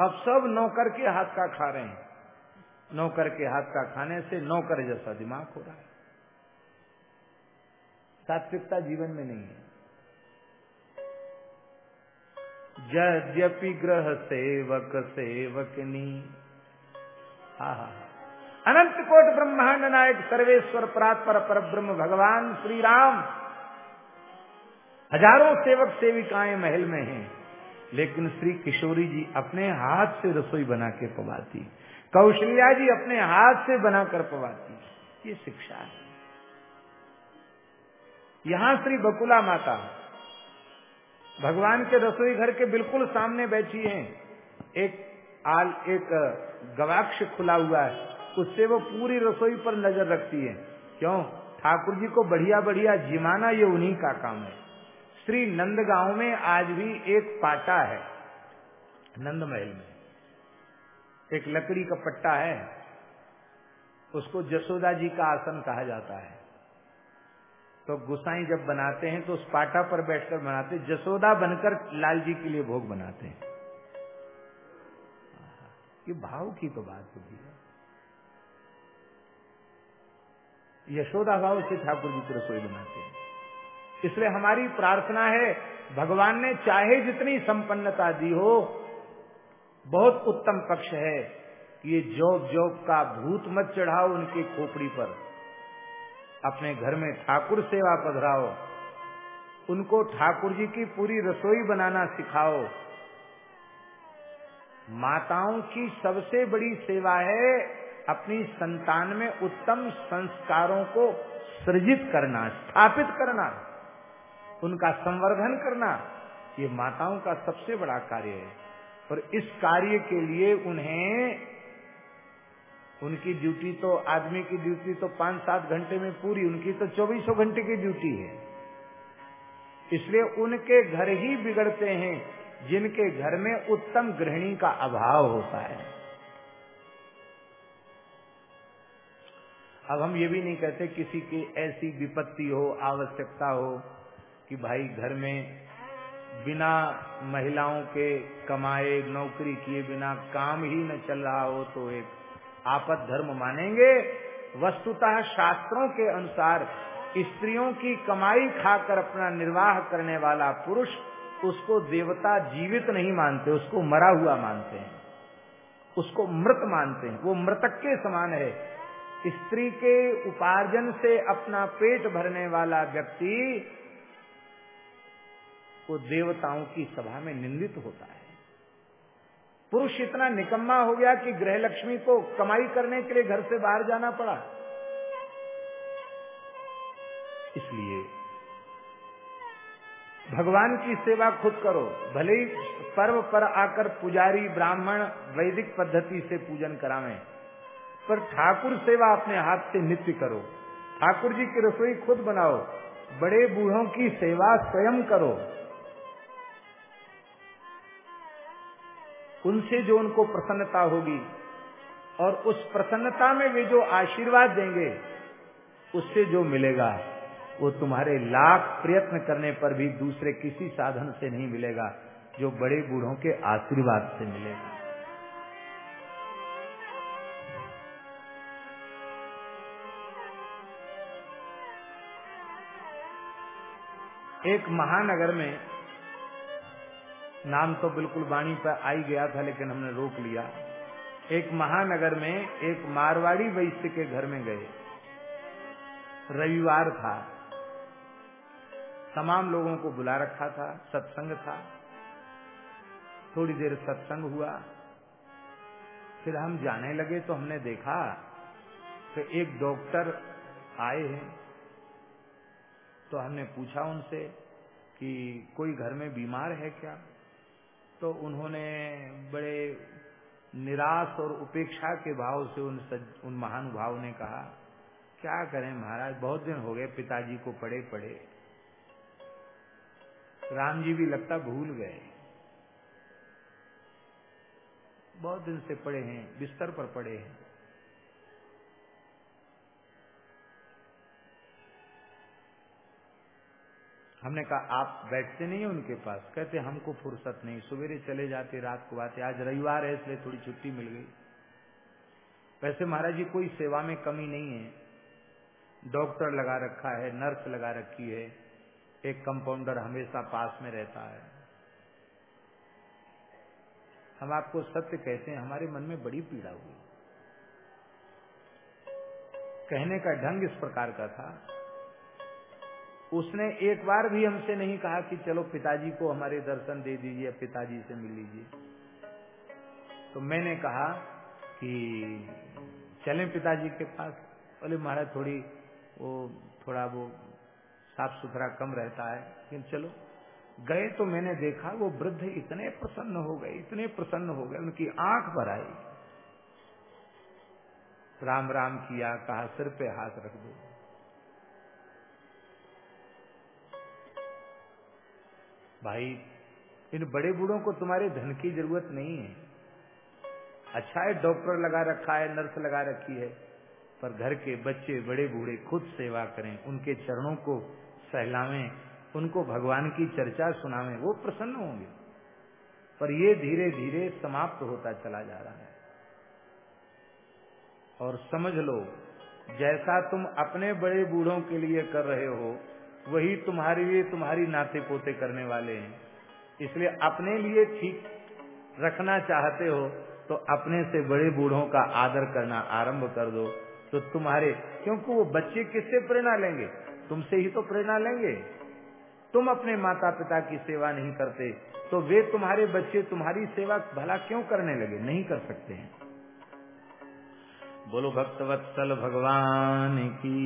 अब सब नौकर के हाथ का खा रहे हैं। नौकर के हाथ का खाने से नौकर जैसा दिमाग हो रहा है। सात्विकता जीवन में नहीं है। यद्यपि ग्रह सेवक सेवकनी। हा हा अनंत कोट ब्रह्मांड नायक सर्वेश्वर परात्पर पर ब्रह्म भगवान श्री राम हज़ारों सेवक सेविकाएँ महल में हैं, लेकिन श्री किशोरी जी अपने हाथ से रसोई बना के पवाती। कौशल्या जी अपने हाथ से बनाकर पवाती। ये शिक्षा है। यहाँ श्री बकुला माता भगवान के रसोई घर के बिल्कुल सामने बैठी हैं। एक आल, एक गवाक्ष खुला हुआ है। उससे वो पूरी रसोई पर नज़र रखती है। क्यों? ठाकुर जी को बढ़िया बढ़िया जिमाना ये उन्हीं का काम है। श्री नंदगांव में आज भी एक पाटा है, नंद महल में। एक लकड़ी का पट्टा है। उसको जसोदा जी का आसन कहा जाता है। तो गुसाई जब बनाते हैं तो उस पाटा पर बैठकर बनाते जसोदा बनकर लाल जी के लिए भोग बनाते हैं। ये भाव की तो बात होती है। यशोदा भाव से ठाकुर जी को रसोई बनाते हैं। इसलिए हमारी प्रार्थना है, भगवान ने चाहे जितनी संपन्नता दी हो, बहुत उत्तम पक्ष है कि ये जॉब जॉब का भूत मत चढ़ाओ उनकी खोपड़ी पर। अपने घर में ठाकुर सेवा पधराओ। उनको ठाकुर जी की पूरी रसोई बनाना सिखाओ। माताओं की सबसे बड़ी सेवा है अपनी संतान में उत्तम संस्कारों को सृजित करना, स्थापित करना, उनका संवर्धन करना। ये माताओं का सबसे बड़ा कार्य है। और इस कार्य के लिए उन्हें उनकी ड्यूटी तो आदमी की ड्यूटी तो पाँच सात घंटे में पूरी, उनकी तो चौबीसों घंटे की ड्यूटी है। इसलिए उनके घर ही बिगड़ते हैं, जिनके घर में उत्तम गृहिणी का अभाव होता है। अब हम ये भी नहीं कहते किसी की ऐसी विपत्ति हो, आवश्यकता हो, कि भाई घर में बिना महिलाओं के कमाए, नौकरी किए बिना काम ही न चल रहा हो तो एक आपद धर्म मानेंगे। वस्तुतः शास्त्रों के अनुसार स्त्रियों की कमाई खाकर अपना निर्वाह करने वाला पुरुष उसको देवता जीवित नहीं मानते, उसको मरा हुआ मानते हैं। उसको मृत मानते हैं। वो मृतक के समान है। स्त्री के उपार्जन से अपना पेट भरने वाला व्यक्ति वो देवताओं की सभा में निंदित होता है। पुरुष इतना निकम्मा हो गया कि गृह लक्ष्मी को कमाई करने के लिए घर से बाहर जाना पड़ा। इसलिए भगवान की सेवा खुद करो, भले ही पर्व पर आकर पुजारी ब्राह्मण वैदिक पद्धति से पूजन करावे, पर ठाकुर सेवा अपने हाथ से नित्य करो। ठाकुर जी की रसोई खुद बनाओ, बड़े बूढ़ों की सेवा स्वयं करो। उनसे जो उनको प्रसन्नता होगी और उस प्रसन्नता में वे जो आशीर्वाद देंगे, उससे जो मिलेगा, वो तुम्हारे लाख प्रयत्न करने पर भी दूसरे किसी साधन से नहीं मिलेगा, जो बड़े बूढ़ों के आशीर्वाद से मिलेगा। एक महानगर में नाम तो बिल्कुल वाणी पर आई गया था, लेकिन हमने रोक लिया। एक महानगर में एक मारवाड़ी वैश्य के घर में गए। रविवार था। तमाम लोगों को बुला रखा था, सत्संग था। थोड़ी देर सत्संग हुआ। फिर हम जाने लगे तो हमने देखा कि एक डॉक्टर आए हैं। तो हमने पूछा उनसे कि कोई घर में बीमार है क्या? तो उन्होंने बड़े निराश और उपेक्षा के भाव से उन सज, उन महानुभाव ने कहा क्या करें महाराज? बहुत दिन हो गए पिताजी को पड़े पड़े। राम जी भी लगता भूल गए। बहुत दिन से पड़े हैं बिस्तर पर पड़े हैं। हमने कहा, आप बैठते नहीं है उनके पास। कहते, हमको फुर्सत नहीं। सवेरे चले जाते, रात को आते, आज रविवार है, इसलिए थोड़ी छुट्टी मिल गई। वैसे महाराज जी, कोई सेवा में कमी नहीं है। डॉक्टर लगा रखा है, नर्स लगा रखी है। एक कंपाउंडर हमेशा पास में रहता है। हम आपको सत्य कहते हैं, हमारे मन में बड़ी पीड़ा हुई। कहने का ढंग इस प्रकार का था। उसने एक बार भी हमसे नहीं कहा कि चलो पिताजी को हमारे दर्शन दे दीजिए, पिताजी से मिल लीजिए। तो मैंने कहा कि चलें पिताजी के पास। बोले, महाराज, थोड़ी वो, थोड़ा वो साफ़ सुथरा कम रहता है। लेकिन चलो। गए तो मैंने देखा, वो वृद्ध इतने प्रसन्न हो गए, इतने प्रसन्न हो गए, उनकी आँख भर आई। राम राम किया, कहा, सिर पे हाथ रख दो। भाई, इन बड़े बूढ़ों को तुम्हारे धन की ज़रूरत नहीं है। अच्छा है, डॉक्टर लगा रखा है, नर्स लगा रखी है, पर घर के बच्चे, बड़े बूढ़े खुद सेवा करें, उनके चरणों को सहलावें, उनको भगवान की चर्चा सुनावें, वो प्रसन्न होंगे। पर ये धीरे धीरे समाप्त होता चला जा रहा है। और समझ लो, जैसा तुम अपने बड़े बूढ़ों के लिए कर रहे हो वही तुम्हारे लिए तुम्हारी नाते पोते करने वाले हैं। इसलिए अपने लिए ठीक रखना चाहते हो तो अपने से बड़े बूढ़ों का आदर करना आरंभ कर दो। तो तुम्हारे, क्योंकि वो बच्चे किससे प्रेरणा लेंगे? तुमसे ही तो प्रेरणा लेंगे। तुम अपने माता पिता की सेवा नहीं करते तो वे तुम्हारे बच्चे तुम्हारी सेवा भला क्यों करने लगे? नहीं कर सकते हैं। बोलो, भक्तवत्सल भगवान की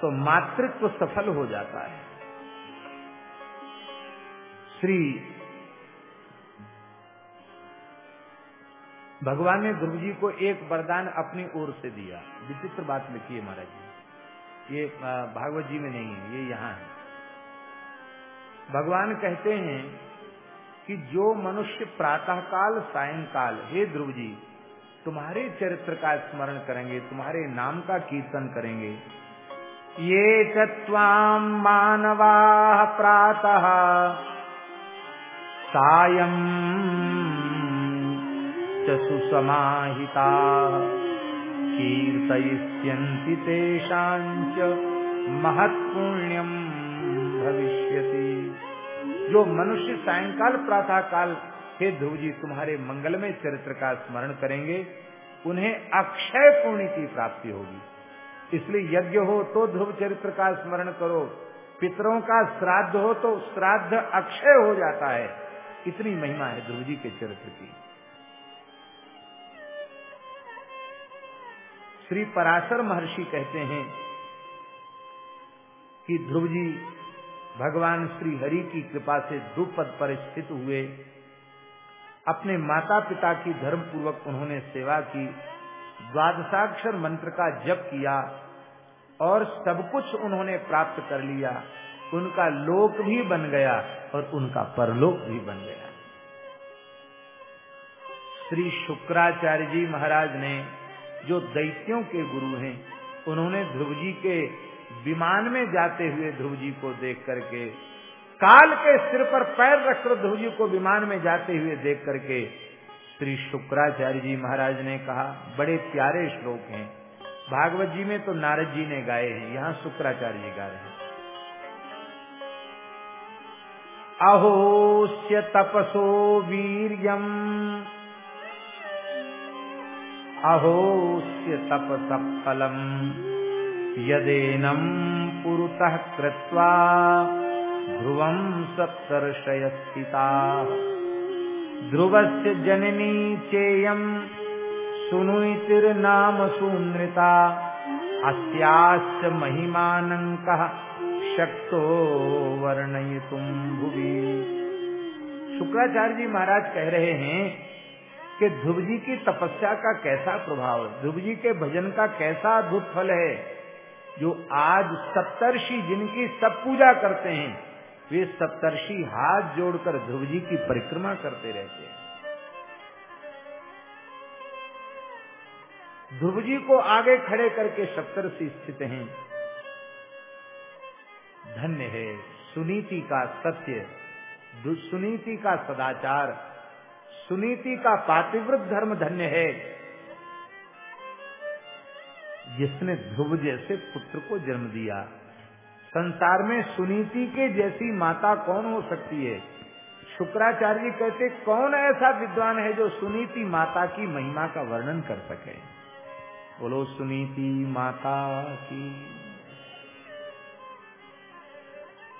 तो मातृत्व सफल हो जाता है। श्री भगवान ने ध्रुव जी को एक वरदान अपनी ओर से दिया। विचित्र बात लिखी है महाराज जी। ये भागवत जी में नहीं है, ये यहाँ है। भगवान कहते हैं कि जो मनुष्य प्रातःकाल, सायंकाल, हे ध्रुव जी, तुम्हारे चरित्र का स्मरण करेंगे, तुम्हारे नाम का कीर्तन करेंगे ये चम मानवा प्रातः। सायं च सुसमाहिताः। कीर्तयिष्यन्ति तेषाञ्च महत्पुण्यम जो मनुष्य सायंकाल प्रातः काल हे ध्रुव जी तुम्हारे मंगलमय चरित्र का स्मरण करेंगे, उन्हें अक्षय पुण्य की प्राप्ति होगी। इसलिए यज्ञ हो तो ध्रुव चरित्र का स्मरण करो। पितरों का श्राद्ध हो तो श्राद्ध अक्षय हो जाता है। इतनी महिमा है ध्रुव जी के चरित्र की। श्री पराशर महर्षि कहते हैं कि ध्रुव जी भगवान श्री हरि की कृपा से दुपद पर स्थित हुए। अपने माता पिता की धर्म पूर्वक उन्होंने सेवा की। द्वादशाक्षर मंत्र का जप किया और सब कुछ उन्होंने प्राप्त कर लिया। उनका लोक भी बन गया और उनका परलोक भी बन गया। श्री शुक्राचार्य जी महाराज ने, जो दैत्यों के गुरु हैं, उन्होंने ध्रुव जी के विमान में जाते हुए ध्रुव जी को देख करके, काल के सिर पर पैर रखकर ध्रुव जी को विमान में जाते हुए देख करके श्री शुक्राचार्य जी महाराज ने कहा, बड़े प्यारे श्लोक हैं। भागवत जी में तो नारद जी ने गाए हैं, यहाँ शुक्राचार्य जी गा रहे हैं। अहोस्य तपसो वीर्यम। अहोस्य तपसफलम। यदेनम पुरुतः कृत्वा ध्रुवम सप्तर्षय स्थिता ध्रुवस्य जननी चेयम। सुनुतिर्नाम सुनृता। अस्यास्य महिमानंकः शक्तो वर्णयितुम भुवि। शुक्राचार्य जी महाराज कह रहे हैं कि ध्रुव जी की तपस्या का कैसा प्रभाव ध्रुव जी के भजन का कैसा अद्भुत फल है? जो आज सप्तर्षि जिनकी सब पूजा करते हैं वे सप्तर्षि हाथ जोड़कर ध्रुव जी की परिक्रमा करते रहते हैं। ध्रुव जी को आगे खड़े करके सप्तर्षि स्थित हैं। धन्य है, सुनीति का सत्य सुनीति का सदाचार, सुनीति का पातिव्रत धर्म धन्य है। जिसने ध्रुव जैसे पुत्र को जन्म दिया। संसार में सुनीति के जैसी माता कौन हो सकती है? शुक्राचार्य कहते, कौन ऐसा विद्वान है जो सुनीति माता की महिमा का वर्णन कर सके? बोलो, सुनीति माता की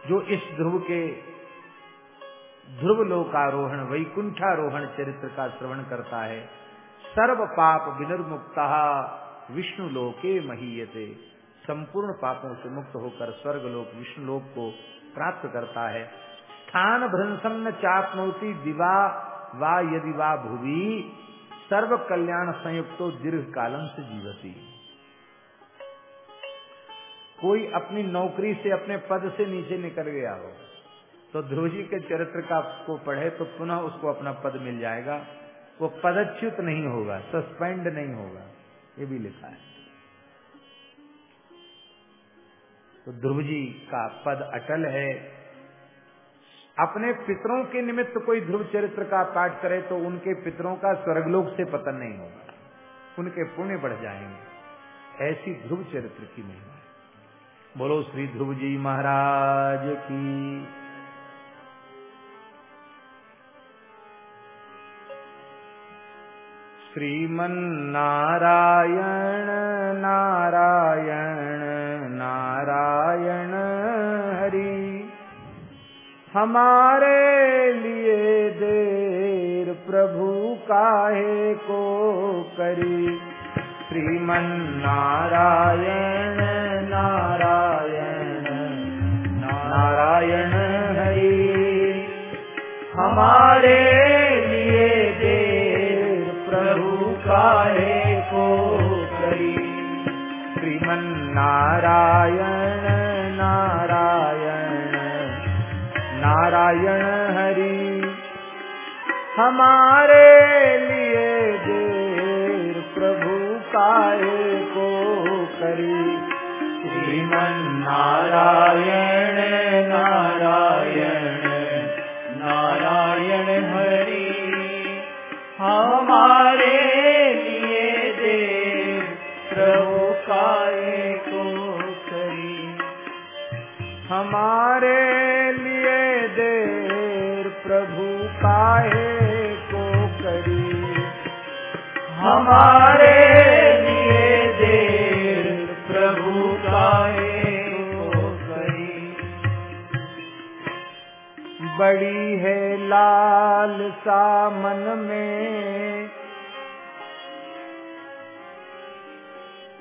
जो इस ध्रुव के ध्रुव लोकारोहण, वैकुंठारोहण चरित्र का श्रवण करता है, सर्व पाप विनिर्मुक्ता विष्णु लोके महीयते। संपूर्ण पापों से मुक्त होकर स्वर्ग लोक विष्णु लोक को प्राप्त करता है। स्थान भ्रंसम न चापनोती दिवा वा यदि वा भुवि, सर्व कल्याण संयुक्तो दीर्घ कालम से जीवती। कोई अपनी नौकरी से अपने पद से नीचे निकल गया हो तो ध्रुव जी के चरित्र का को पढ़े तो पुनः उसको अपना पद मिल जाएगा। वो पदच्युत नहीं होगा, सस्पेंड नहीं होगा, ये भी लिखा है। तो ध्रुव जी का पद अटल है। अपने पितरों के निमित्त कोई ध्रुव चरित्र का पाठ करे तो उनके पितरों का स्वर्गलोक से पतन नहीं होगा। उनके पुण्य बढ़ जाएँगे। ऐसी ध्रुव चरित्र की महिमा बोलो, श्री ध्रुव जी महाराज की श्रीमन नारायण नारायण हमारे लिए देर प्रभु काहे को करी? श्रीमन्नारायण, नारायण नारायण नारायण हरि। हमारे लिए देर प्रभु काहे को करी? श्रीमन नारायण नारायण हरि, हमारे लिए देर प्रभु काहे को करी। श्रीमन नारायण नारायण नारायण हरि, हमारे लिए दे प्रभु को करी। हमारे काहे को करी। हमारे लिए देर प्रभु काहे को करी। बड़ी है लाल सा मन में।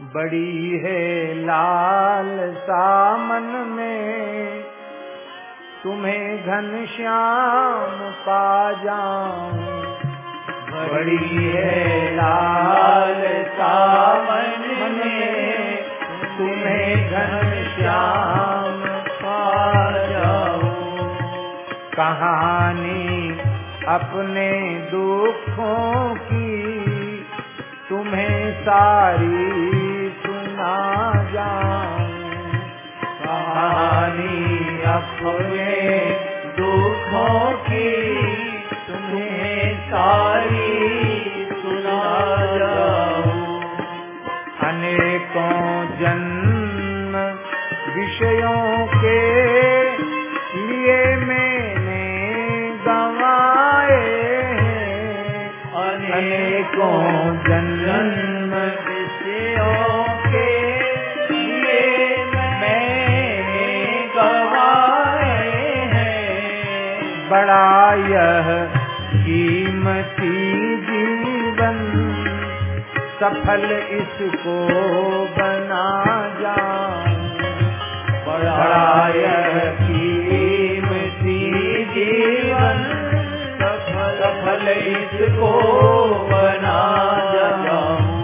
बड़ी है लाल सा मन में। तुम्हें घन श्याम पा जाऊँ। बड़ी है लाल सावन में, तुम्हें घन श्याम पा जाऊँ। कहानी अपने दुखों की, तुम्हें सारी सुना जाऊँ। कहानी दुखों की तुम्हें सारी सुना अनेकों जन्म विषयों के लिए मैंने गवाए अनेकों जन्म बड़ा यह कीमती जीवन, सफल इसको बना जाऊँ बड़ा यह कीमती जीवन, सफल इसको बना जाऊँ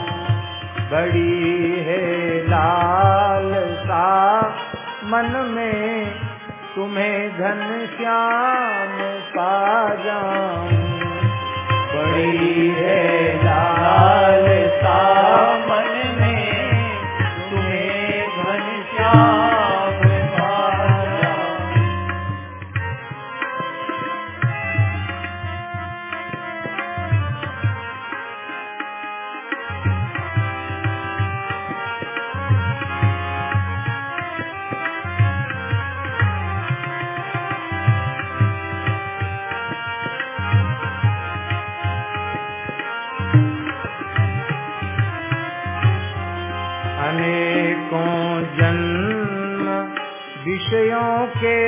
बड़ी है लाल सा, मन में तुम्हें घन श्याम। पा जाऊँ। बड़ी है लाल सा मन में तुम्हें घन विषयों के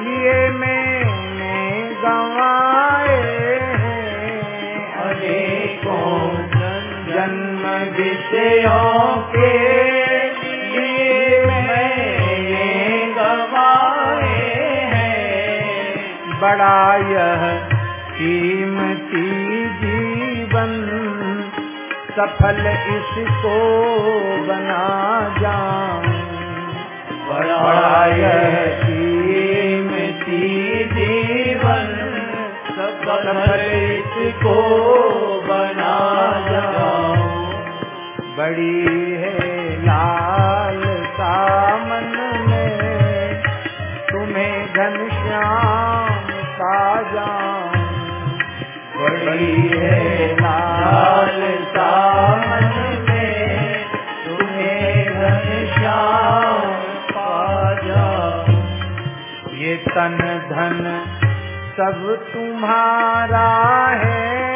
लिए मैंने गवाए हैं। अनेकों जन्म विषयों के हैं। बड़ा यह कीमती जीवन, सफल इसको बना जाऊँ। बड़ा यह कीमती इसको बना बड़ी है लाल सा मन में, तुम्हें घन श्याम जाऊँ। बड़ी है लाल सा तन धन सब तुम्हारा है।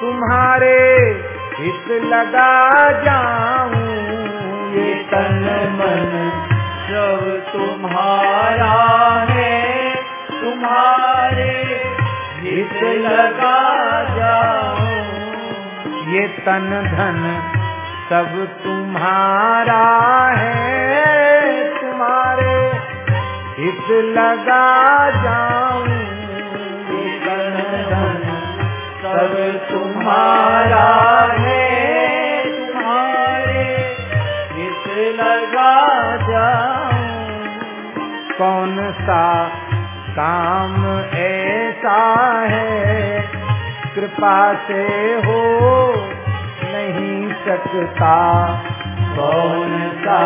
तुम्हारे हित लगा जाऊँ। ये तन मन सब तुम्हारा है। तुम्हारे हित लगा जाऊँ। ये तन धन सब तुम्हारा है। तुम्हारे हित लगा जाऊँ सब तुम्हारा है, तुम्हारे। हित लगा जाऊँ, कौन सा काम ऐसा है? कृपा से हो नहीं सकता, कौन सा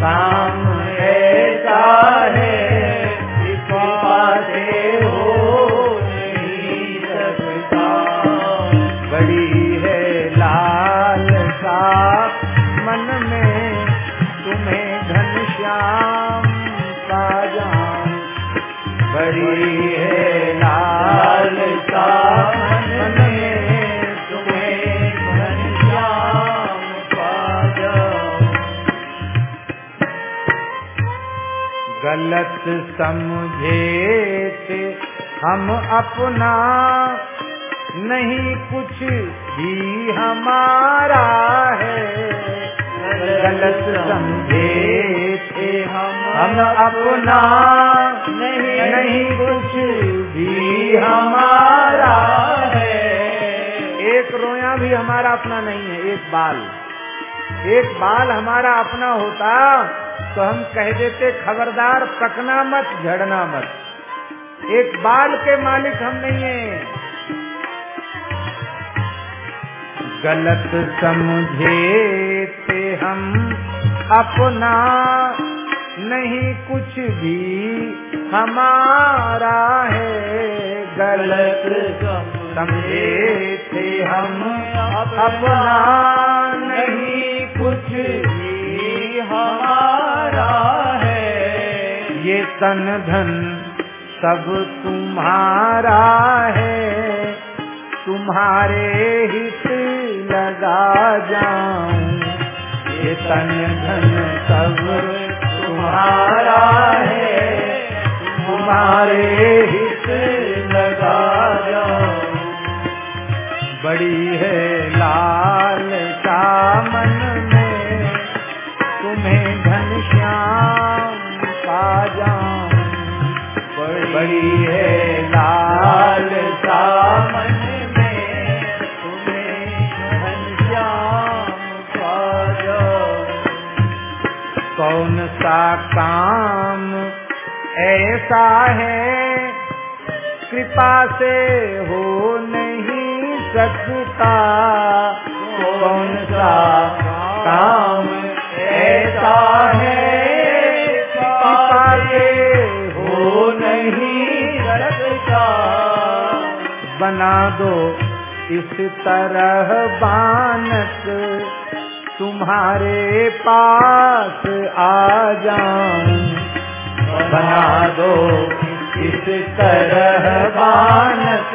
काम ऐसा है कृपा से गलत समझे थे हम अपना नहीं कुछ भी हमारा है। गलत समझे थे हम अपना नहीं नहीं कुछ भी हमारा है। एक रोया भी हमारा अपना नहीं है, एक बाल। एक बाल हमारा अपना होता तो हम कह देते, खबरदार, पकना मत, झड़ना मत। एक बाल के मालिक हम नहीं है। गलत समझे थे हम अपना नहीं, कुछ भी हमारा है। गलत समझे थे हम अपना नहीं, कुछ भी है? ये तन धन सब तुम्हारा है। तुम्हारे हित लगा जाऊँ। ये तन धन सब तुम्हारा है। तुम्हारे हित लगा जाऊँ। बड़ी है लाल का बड़ी है लाल का मन में तुम्हें कौन सा काम ऐसा है? कृपा से हो नहीं सकता। कौन सा काम ऐसा है? सकता बना दो इस तरह बानक। तुम्हारे पास आ जाऊँ। बना दो इस तरह बानक।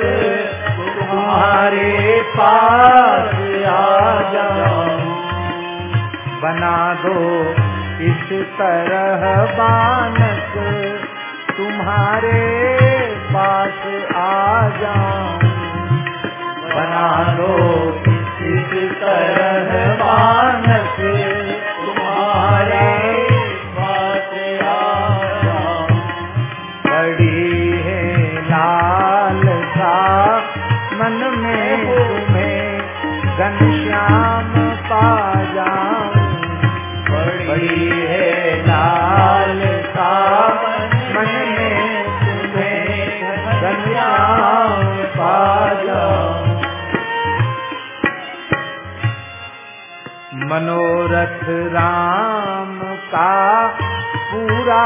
तुम्हारे पास आ जाऊँ। बना दो इस तरह बानक। तुम्हारे पास आ जाऊँ। बना लो इस तरह बानक मनोरथ राम का पूरा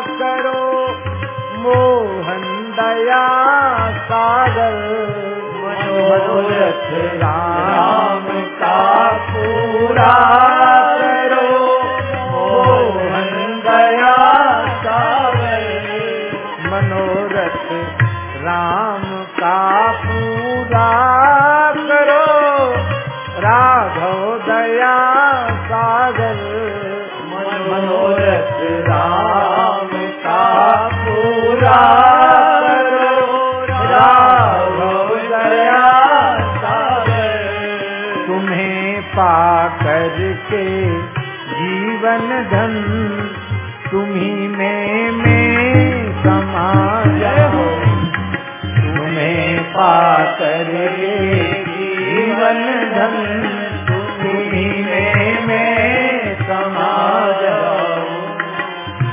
करो। मोहन, दया, सागर। मनोरथ राम का पूरा करो। मोहन, दया, सागर। मनोरथ राम का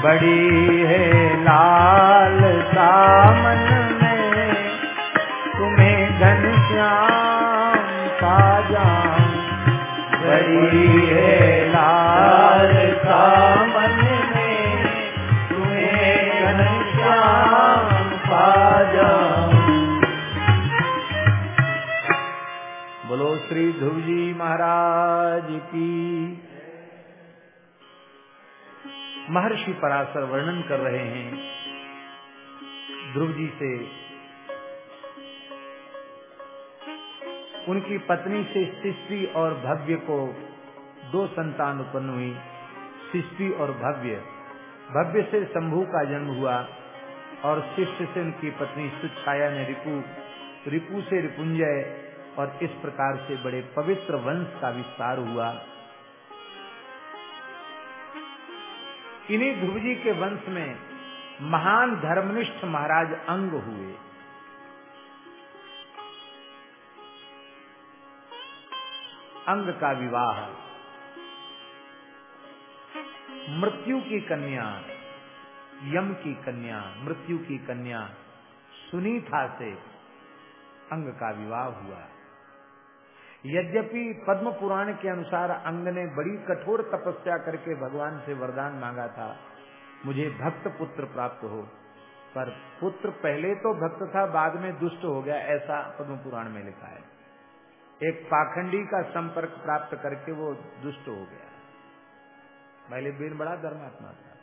बड़ी है लाल सामन में तुम्हें घन श्याम पा बड़ी है लाल सामन श्री ध्रुव जी महाराज की। महर्षि पराशर वर्णन कर रहे हैं। ध्रुव जी से उनकी पत्नी से शिष्टि और भव्य को दो संतान उत्पन्न हुई। शिष्टि और भव्य। भव्य से शंभु का जन्म हुआ और शिष्य से उनकी पत्नी सुच्छाया ने रिपु रिपु से रिपुंजय और इस प्रकार से बड़े पवित्र वंश का विस्तार हुआ। इन्हीं ध्रुव जी के वंश में महान धर्मनिष्ठ महाराज अंग हुए। अंग का विवाह, मृत्यु की कन्या, यम की कन्या, मृत्यु की कन्या सुनीता से अंग का विवाह हुआ। यद्यपि पद्म पुराण के अनुसार अंग ने बड़ी कठोर तपस्या करके भगवान से वरदान मांगा था, मुझे भक्त पुत्र प्राप्त हो। पर पुत्र पहले तो भक्त था, बाद में दुष्ट हो गया, ऐसा पद्म पुराण में लिखा है। एक पाखंडी का संपर्क प्राप्त करके वो दुष्ट हो गया। पहले बेन बड़ा धर्मात्मा था।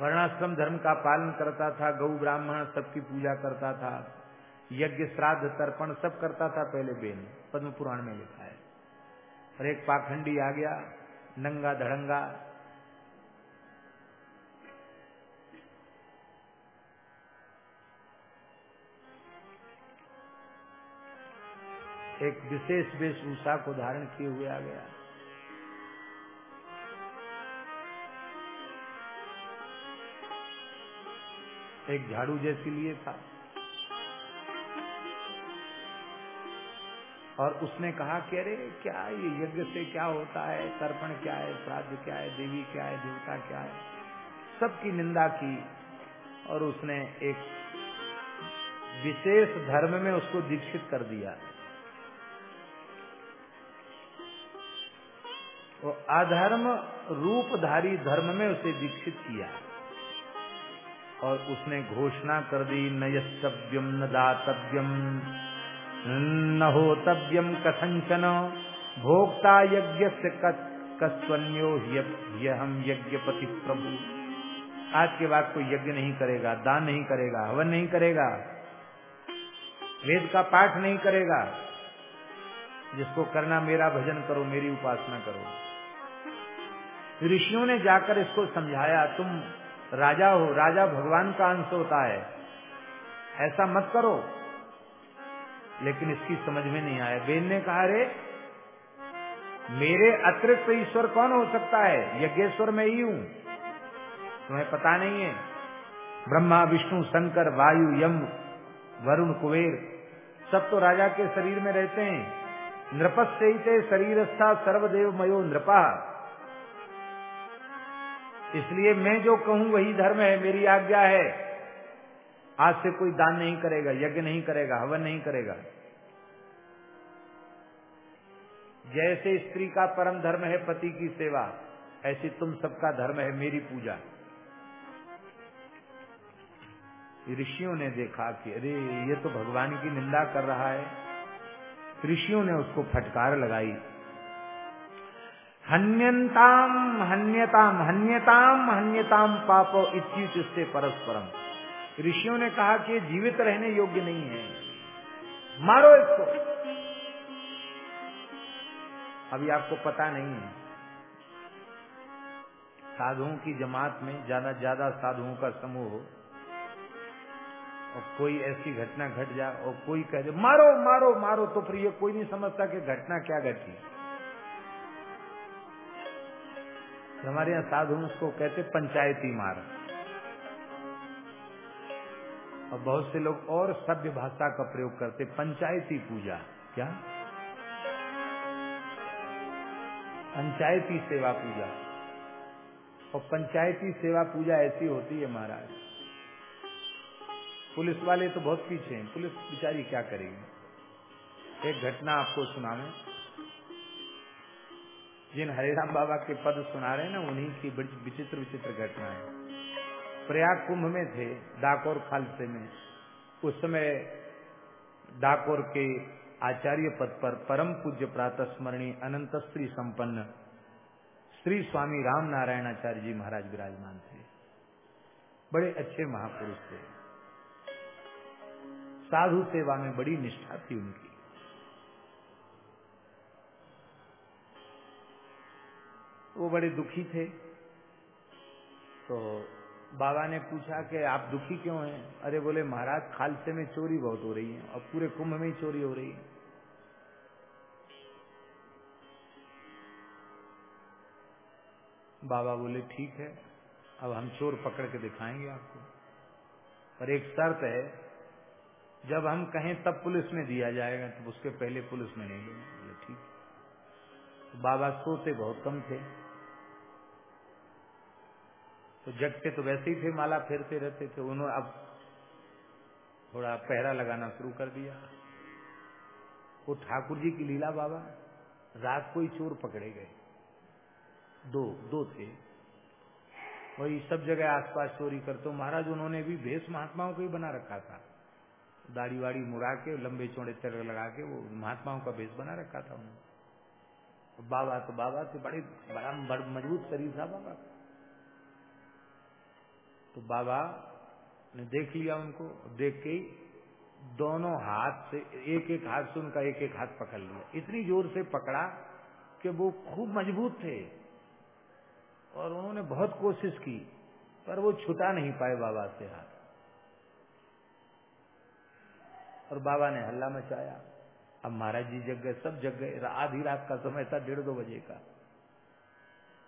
वर्णाश्रम धर्म का पालन करता था, गौ ब्राह्मण सबकी पूजा करता था। यज्ञ, श्राद्ध, तर्पण सब करता था पहले बेन पद्म पुराण में लिखा है। और एक पाखंडी आ गया, नंगा धड़ंगा। एक विशेष वेशभूषा को धारण किए हुए आ गया। एक झाड़ू जैसी लिए था। और उसने कहा कि अरे, क्या ये यज्ञ से क्या होता है? तर्पण क्या है? श्राद्ध क्या है? देवी क्या है? देवता क्या है? सबकी निंदा की और उसने एक विशेष धर्म में उसको दीक्षित कर दिया। वो अधर्म रूपधारी धर्म में उसे दीक्षित किया और उसने घोषणा कर दी न यस्तव्यम न दातव्यम न होतव्यम कथंचन भोक्ता यज्ञ से कस्वन्यो हम यज्ञपति प्रभु आज के बाद कोई यज्ञ नहीं करेगा, दान नहीं करेगा, हवन नहीं करेगा, वेद का पाठ नहीं करेगा। जिसको करना मेरा भजन करो, मेरी उपासना करो। ऋषियों ने जाकर इसको समझाया, तुम राजा हो, राजा भगवान का अंश होता है। ऐसा मत करो। लेकिन इसकी समझ में नहीं आया। बेन ने कहा रे मेरे अतिरिक्त ईश्वर कौन हो सकता है? यज्ञेश्वर मैं ही हूँ। तुम्हें पता नहीं है। ब्रह्मा, विष्णु, शंकर, वायु, यम, वरुण, कुबेर, सब तो राजा के शरीर में रहते हैं। नृपस से ही नृपस्ते शरीरस्था सर्वदेव मयो नृपा। इसलिए मैं जो कहूँ वही धर्म है, मेरी आज्ञा है। आज से कोई दान नहीं करेगा, यज्ञ नहीं करेगा, हवन नहीं करेगा। जैसे स्त्री का परम धर्म है पति की सेवा, ऐसे तुम सबका धर्म है मेरी पूजा। ऋषियों ने देखा कि, अरे, ये तो भगवान की निंदा कर रहा है। ऋषियों ने उसको फटकार लगाई। हन्यताम हन्यताम हन्यताम हन्यताम पापो इत्युत से परस्परम। ऋषियों ने कहा कि जीवित रहने योग्य नहीं है। मारो इसको। अभी आपको पता नहीं है। साधुओं की जमात में ज़्यादा ज़्यादा साधुओं का समूह हो, और कोई ऐसी घटना घट जाए और कोई कह दे, मारो मारो मारो। तो फिर ये कोई नहीं समझता कि घटना क्या घटी। हमारे यहाँ साधु उसको कहते, पंचायती मार। और बहुत से लोग और सभ्य भाषा का प्रयोग करते, पंचायती पूजा, क्या? पंचायती सेवा पूजा। और पंचायती सेवा पूजा ऐसी होती है महाराज। पुलिस वाले तो बहुत पीछे हैं, पुलिस बेचारी क्या करेगी? एक घटना आपको सुनावे। जिन हरिराम बाबा के पद सुना रहे हैं ना, उन्हीं की विचित्र विचित्र घटना है प्रयाग कुंभ में थे, डाकोर खालसे में। उस समय डाकोर के आचार्य पद पर परम पूज्य प्रातः स्मरणी अनंत स्त्री संपन्न श्री स्वामी राम नारायणाचार्य जी महाराज विराजमान थे। बड़े अच्छे महापुरुष थे। साधु सेवा में बड़ी निष्ठा थी उनकी। वो बड़े दुखी थे। तो बाबा ने पूछा कि आप दुखी क्यों हैं? अरे बोले, महाराज खालसे में चोरी बहुत हो रही है और पूरे कुंभ में ही चोरी हो रही है। बाबा बोले, ठीक है, अब हम चोर पकड़ के दिखाएँगे आपको। पर एक शर्त है, जब हम कहें तब पुलिस में दिया जाएगा तो उसके पहले पुलिस में नहीं देंगे। बोले, ठीक तो बाबा सोते बहुत कम थे। तो जगते तो वैसे ही थे माला, फेरते रहते थे, उन्होंने अब थोड़ा पहरा लगाना शुरू कर दिया। वो ठाकुर जी की लीला बाबा, रात को ही चोर पकड़े गए। दो दो थे। वही सब जगह आसपास चोरी करते महाराज उन्होंने भी भेष महात्माओं को ही बना रखा था। दाढ़ी वाड़ी मुड़ा के, लंबे चौड़े चर लगा के, वो महात्माओं का भेष बना रखा था उन्होंने। बाबा तो बाबा से बड़े, बड़ा, मज़बूत शरीर था बाबा। तो बाबा ने देख लिया उनको देख के दोनों हाथ से एक एक हाथ से उनका एक एक हाथ पकड़ लिया। इतनी ज़ोर से पकड़ा कि वो खूब मज़बूत थे। और उन्होंने बहुत कोशिश की, पर वो छुटा नहीं पाए बाबा से हाथ। और बाबा ने हल्ला मचाया। अब महाराज जी जग गए, सब जग गए। आधी रात का समय था, डेढ़ दो बजे का।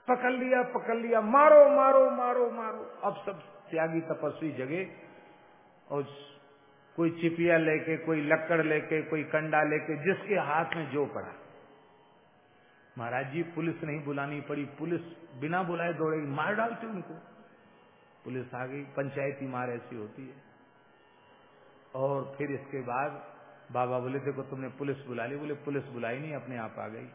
पकड़ लिया पकड़ लिया। मारो मारो मारो मारो। अब सब त्यागी तपस्वी जगे और कोई चिपिया लेके, कोई लक्कड़ लेके, कोई कंडा लेके, जिसके हाथ में जो पड़ा। महाराज जी, पुलिस नहीं बुलानी पड़ी। पुलिस बिना बुलाए दौड़ेगी मार डालते उनको। पुलिस आ गई। पंचायती मार ऐसी होती है। और फिर इसके बाद बाबा बोले, देखो तुमने पुलिस बुला ली। बोले, पुलिस बुलाई नहीं, अपने आप आ गई।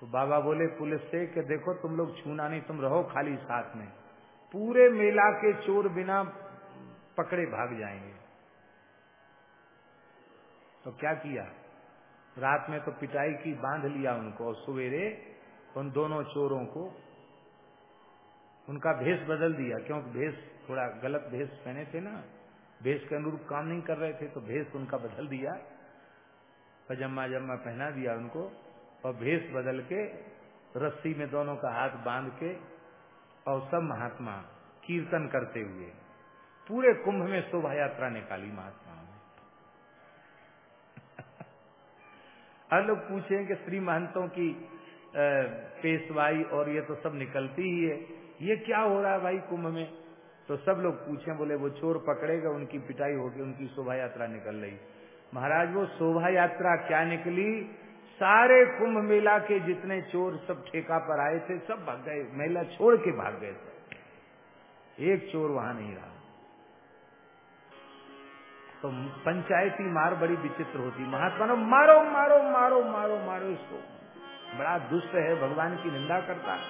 तो बाबा बोले, पुलिस से कि देखो तुम लोग छूना नहीं, तुम रहो खाली साथ में। पूरे मेला के चोर बिना पकड़े भाग जाएँगे। तो क्या किया? रात में तो पिटाई की बाँध लिया उनको और सवेरे उन दोनों चोरों को उनका भेष बदल दिया। क्योंकि भेष थोड़ा गलत भेष पहने थे ना। भेष के अनुरूप काम नहीं कर रहे थे तो भेष उनका बदल दिया। पजम्मा जम्मा पहना दिया उनको। और भेष बदल के रस्सी में दोनों का हाथ बाँध के और सब महात्मा कीर्तन करते हुए पूरे कुंभ में शोभा यात्रा निकाली महात्माओं ने। [laughs] हर लोग पूछे कि श्री महंतों की पेशवाई और ये तो सब निकलती ही है। ये क्या हो रहा है भाई कुंभ में? तो सब लोग पूछे, बोले, वो चोर पकड़ेगा, उनकी पिटाई होगी, उनकी शोभा यात्रा निकल रही। महाराज, वो शोभा यात्रा क्या निकली? सारे कुंभ मेला के जितने चोर सब ठेका पर आए थे, सब भाग गए। मेला छोड़ के भाग गए थे। एक चोर वहाँ नहीं रहा। तो पंचायती मार बड़ी विचित्र होती। महात्मा ने, मारो मारो मारो मारो मारो इसको। बड़ा दुष्ट है, भगवान की निंदा करता है।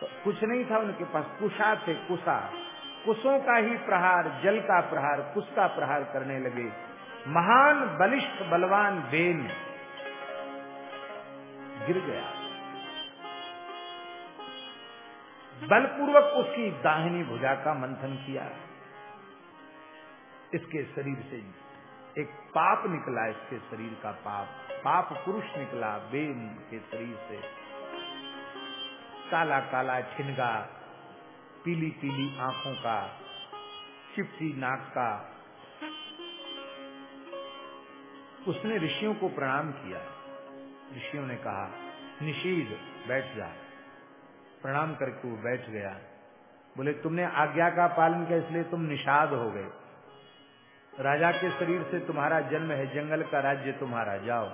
तो कुछ नहीं था उनके पास। कुशा थे, कुशा। कुशों का ही प्रहार, जल का प्रहार, कुश का प्रहार करने लगे। महान, बलिष्ठ, बलवान बेन गिर गया। बलपूर्वक उसकी दाहिनी भुजा का मंथन किया। इसके शरीर से एक पाप निकला, इसके शरीर का पाप पाप पुरुष निकला बेन के शरीर से। काला काला छिनगा, पीली पीली आँखों का चिपटी नाक का उसने ऋषियों को प्रणाम किया। ऋषियों ने कहा, निषीद, बैठ जा। प्रणाम करके वो बैठ गया। बोले, तुमने आज्ञा का पालन किया, इसलिए तुम निषाद हो गए। राजा के शरीर से तुम्हारा जन्म है, जंगल का राज्य तुम्हारा, जाओ।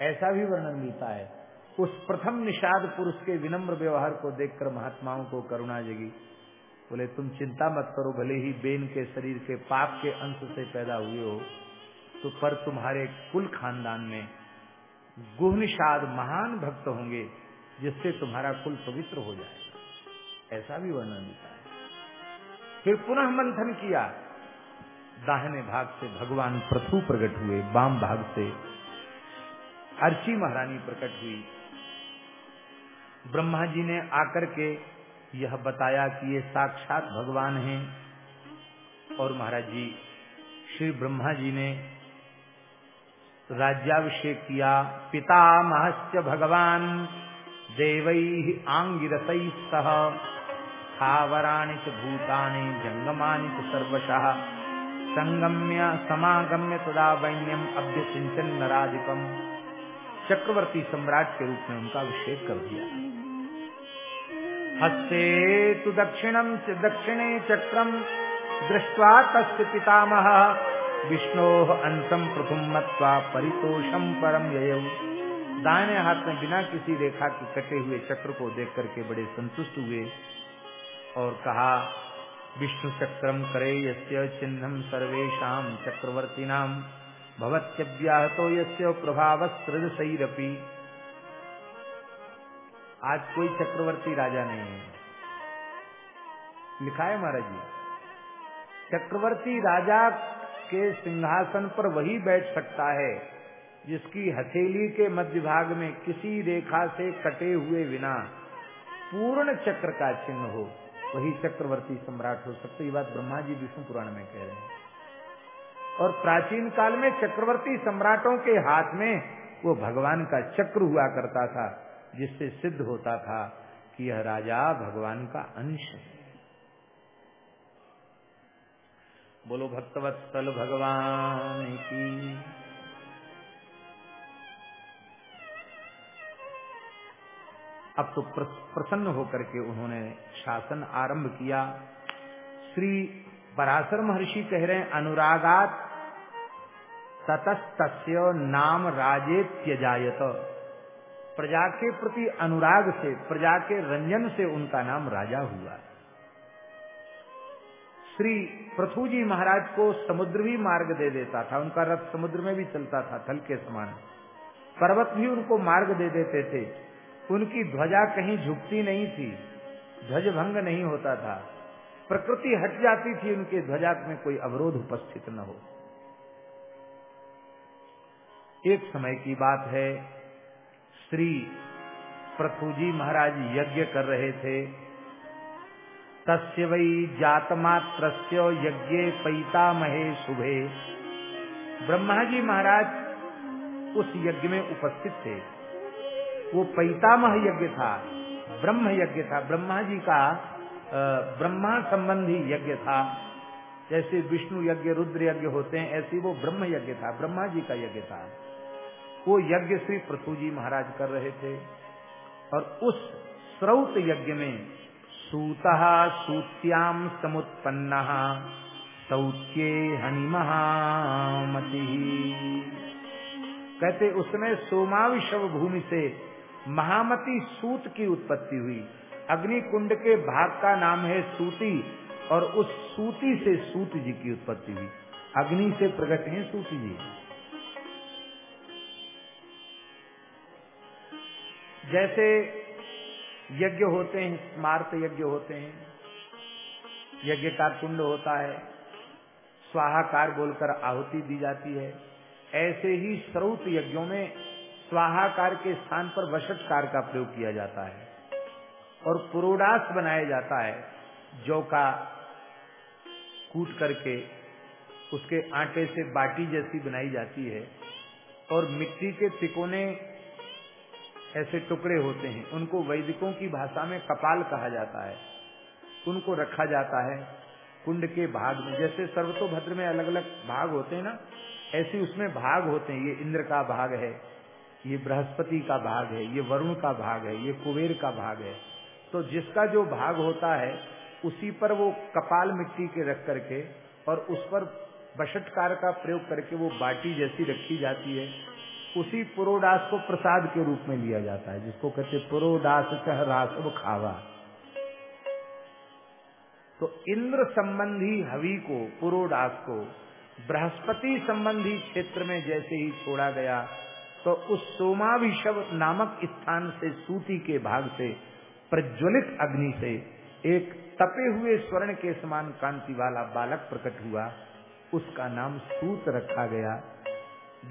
ऐसा भी वर्णन मिलता है। उस प्रथम निषाद पुरुष के विनम्र व्यवहार को देखकर महात्माओं को करुणा जगी। बोले, तुम चिंता मत करो, भले ही बेन के शरीर के पाप के अंश से पैदा हुए हो तो पर तुम्हारे कुल खानदान में गुहनिषाद महान भक्त होंगे, जिससे तुम्हारा कुल पवित्र हो जाएगा। ऐसा भी वर्णन मिलता है। फिर पुनः मंथन किया। दाहिने भाग से भगवान प्रथु प्रकट हुए, बाम भाग से अर्ची महारानी प्रकट हुई। ब्रह्मा जी ने आकर के यह बताया कि ये साक्षात भगवान हैं, और महाराज जी, श्री ब्रह्मा जी ने राज्याभिषेक किया। पिता महस्य भगवान, देवै आंगिरस सह। स्थावराणि च भूतानि जंगमानि च सर्वशः। संगम्य, समागम्य तदा वैन्यम अभ्यसिंचन नराधिपम चक्रवर्ती सम्राट के रूप में उनका अभिषेक कर दिया। हस्ते तु दक्षिणम दक्षिणे चक्रम दृष्ट्वा तस्य पितामह विष्णो अंतम प्रथम मत्वा परितोषम परम ययौ। दाहिने हाथ में बिना किसी रेखा के कटे हुए चक्र को देख करके बड़े संतुष्ट हुए और कहा, विष्णु चक्रम करे यस्य चिन्हम सर्वेशा चक्रवर्ती नाम भवत्यव्याहतो यस्य प्रभाव सैरपी आज कोई चक्रवर्ती राजा नहीं है। लिखा है महाराज जी, चक्रवर्ती राजा के सिंहासन पर वही बैठ सकता है, जिसकी हथेली के मध्य भाग में किसी रेखा से कटे हुए बिना पूर्ण चक्र का चिन्ह हो, वही चक्रवर्ती सम्राट हो सकते। ये बात ब्रह्मा जी विष्णु पुराण में कह रहे हैं। और प्राचीन काल में चक्रवर्ती सम्राटों के हाथ में वो भगवान का चक्र हुआ करता था, जिससे सिद्ध होता था कि यह राजा भगवान का अंश है। बोलो भक्तवत्सल भगवान की। अब तो प्रसन्न होकर के उन्होंने शासन आरंभ किया। श्री पराशर महर्षि कह रहे हैं, अनुरागात ततस्तस्य नाम राजे त्यजायत प्रजा के प्रति अनुराग से, प्रजा के रंजन से उनका नाम राजा हुआ। श्री पृथु जी महाराज को समुद्र भी मार्ग दे देता था, उनका रथ समुद्र में भी चलता था, थल के समान। पर्वत भी उनको मार्ग दे देते थे। उनकी ध्वजा कहीं झुकती नहीं थी ध्वज भंग नहीं होता था। प्रकृति हट जाती थी, उनके ध्वजा में कोई अवरोध उपस्थित न हो। एक समय की बात है, श्री पृथुजी महाराज यज्ञ कर रहे थे। तस्य वै यज्ञ पैता महे शुभे। ब्रह्मा जी महाराज उस यज्ञ में उपस्थित थे। वो पैतामह यज्ञ था, ब्रह्म यज्ञ था। ब्रह्मा जी का ब्रह्मा संबंधी यज्ञ था। जैसे विष्णु यज्ञ, रुद्र यज्ञ होते हैं, ऐसे वो ब्रह्म यज्ञ था, ब्रह्मा जी का यज्ञ था। वो यज्ञ श्री पृथु जी महाराज कर रहे थे। और उस स्रौत यज्ञ में सूत सूत्याम समुत्पन्न। सौत्ये हनिमहामति। कहते, उसमें सोमाविशव भूमि से महामती सूत की उत्पत्ति हुई। अग्नि कुंड के भाग का नाम है सूती, और उस सूती से सूत जी की उत्पत्ति हुई। अग्नि से प्रकट है सूती जी। जैसे यज्ञ होते हैं, स्मार्त यज्ञ होते हैं। यज्ञ का कुंड होता है, स्वाहाकार बोलकर आहुति दी जाती है। ऐसे ही स्रोत यज्ञों में स्वाहाकार के स्थान पर वशटकार का प्रयोग किया जाता है और पुरोडास बनाया जाता है, जौ का कूट करके उसके आटे से बाटी जैसी बनाई जाती है और मिट्टी के तिकोने ऐसे टुकड़े होते हैं। उनको वैदिकों की भाषा में कपाल कहा जाता है। उनको रखा जाता है कुंड के भाग में। जैसे सर्वतोभद्र में अलग अलग भाग होते हैं ना, ऐसे उसमें भाग होते हैं। ये इंद्र का भाग है, ये बृहस्पति का भाग है, ये वरुण का भाग है, ये कुबेर का भाग है। तो जिसका जो भाग होता है, उसी पर वो कपाल मिट्टी के रख करके और उस पर बशटकार का प्रयोग करके वो बाटी जैसी रखी जाती है। उसी पुरोडास को प्रसाद के रूप में लिया जाता है, जिसको कहते पुरोडास कह रासव खावा। तो इंद्र संबंधी हवि को पुरोडास को, बृहस्पति संबंधी क्षेत्र में जैसे ही छोड़ा गया तो उस सोमाभिशव नामक स्थान से, सूती के भाग से, प्रज्वलित अग्नि से, एक तपे हुए स्वर्ण के समान कांति वाला बालक प्रकट हुआ। उसका नाम सूत रखा गया।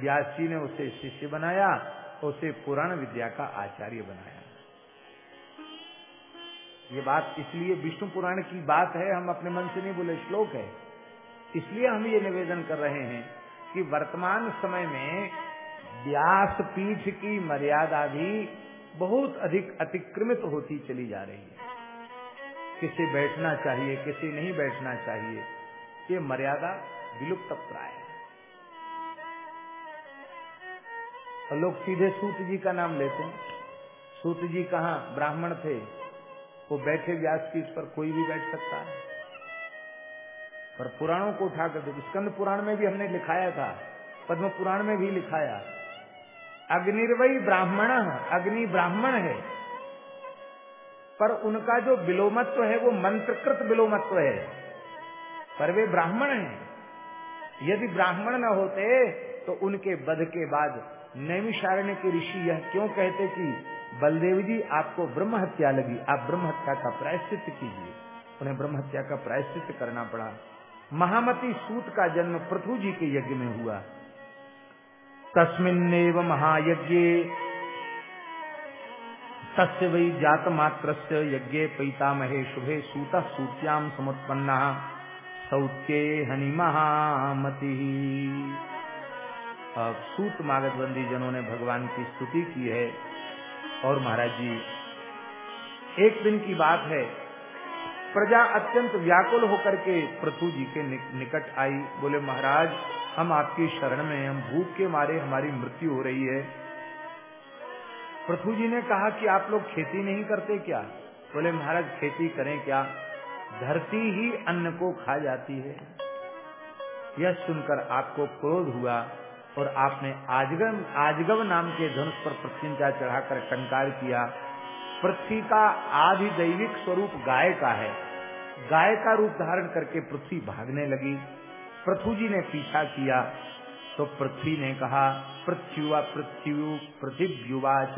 व्यास जी ने उसे शिष्य बनाया, उसे पुराण विद्या का आचार्य बनाया। ये बात इसलिए विष्णु पुराण की बात है, हम अपने मन से नहीं बोले, श्लोक है। इसलिए हम ये निवेदन कर रहे हैं कि वर्तमान समय में व्यास पीठ की मर्यादा भी बहुत अधिक अतिक्रमित होती चली जा रही है। किसे बैठना चाहिए, किसे नहीं बैठना चाहिए, ये मर्यादा विलुप्त प्राय है। और लोग सीधे सूत जी का नाम लेते हैं। सूत जी कहा ब्राह्मण थे, वो बैठे व्यास पीठ पर कोई भी बैठ सकता है। पर पुराणों को उठाकर देखो, स्कंद पुराण में भी हमने लिखाया था, पद्म पुराण में भी लिखाया अग्निर्वयी ब्राह्मण, अग्नि ब्राह्मण है। पर उनका जो विलोमत्व है, वो मंत्रकृत विलोमत्व है। पर वे ब्राह्मण हैं। यदि ब्राह्मण न होते तो उनके बध के बाद नैमिषारण्य के ऋषि यह क्यों कहते कि बलदेव जी, आपको ब्रह्म हत्या लगी। आप ब्रह्म हत्या का प्रायश्चित कीजिए। उन्हें ब्रह्म हत्या का प्रायश्चित करना पड़ा। महामती सूत का जन्म पृथु जी के यज्ञ में हुआ। तस्मिन्नेव महायज्ञ जात मात्र यज्ञ पैतामहे शुभे सूत सूत्याम समुत्पन्ना सौत्ये हनि महामति अब सूत मागतबंदी जनों ने भगवान की स्तुति की है। और महाराज जी, एक दिन की बात है। प्रजा अत्यंत व्याकुल होकर के पृथु जी के निकट आई। बोले, महाराज, हम आपकी शरण में हम भूख के मारे हमारी मृत्यु हो रही है। पृथ्वी जी ने कहा कि आप लोग खेती नहीं करते क्या? बोले, महाराज, खेती करें क्या? धरती ही अन्न को खा जाती है। यह सुनकर आपको क्रोध हुआ। और आपने आजगम आजगव नाम के धनुष पर प्रत्यंचा चढ़ाकर टंकार किया। पृथ्वी का आधि दैविक स्वरूप गाय का है। गाय का रूप धारण करके पृथ्वी भागने लगी। पृथ्वी जी ने पीछा किया। तो पृथ्वी ने कहा पृथ्वी पृथ्वी पृथिव्युवाच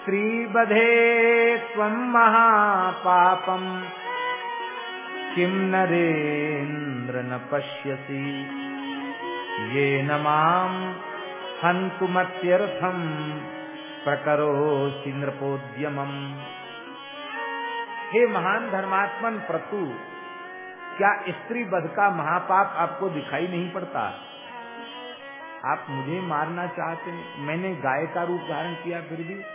स्त्रीबधे त्वं महापापम्। किं नरेन्द्र न पश्यसि येन माम् हन्तुमत्यर्थम् प्रकरोसि नृपोद्यमम्। हे महान धर्मात्मन प्रतु, क्या स्त्री बध का महापाप आपको दिखाई नहीं पड़ता? आप मुझे मारना चाहते हैं। मैंने गाय का रूप धारण किया, फिर भी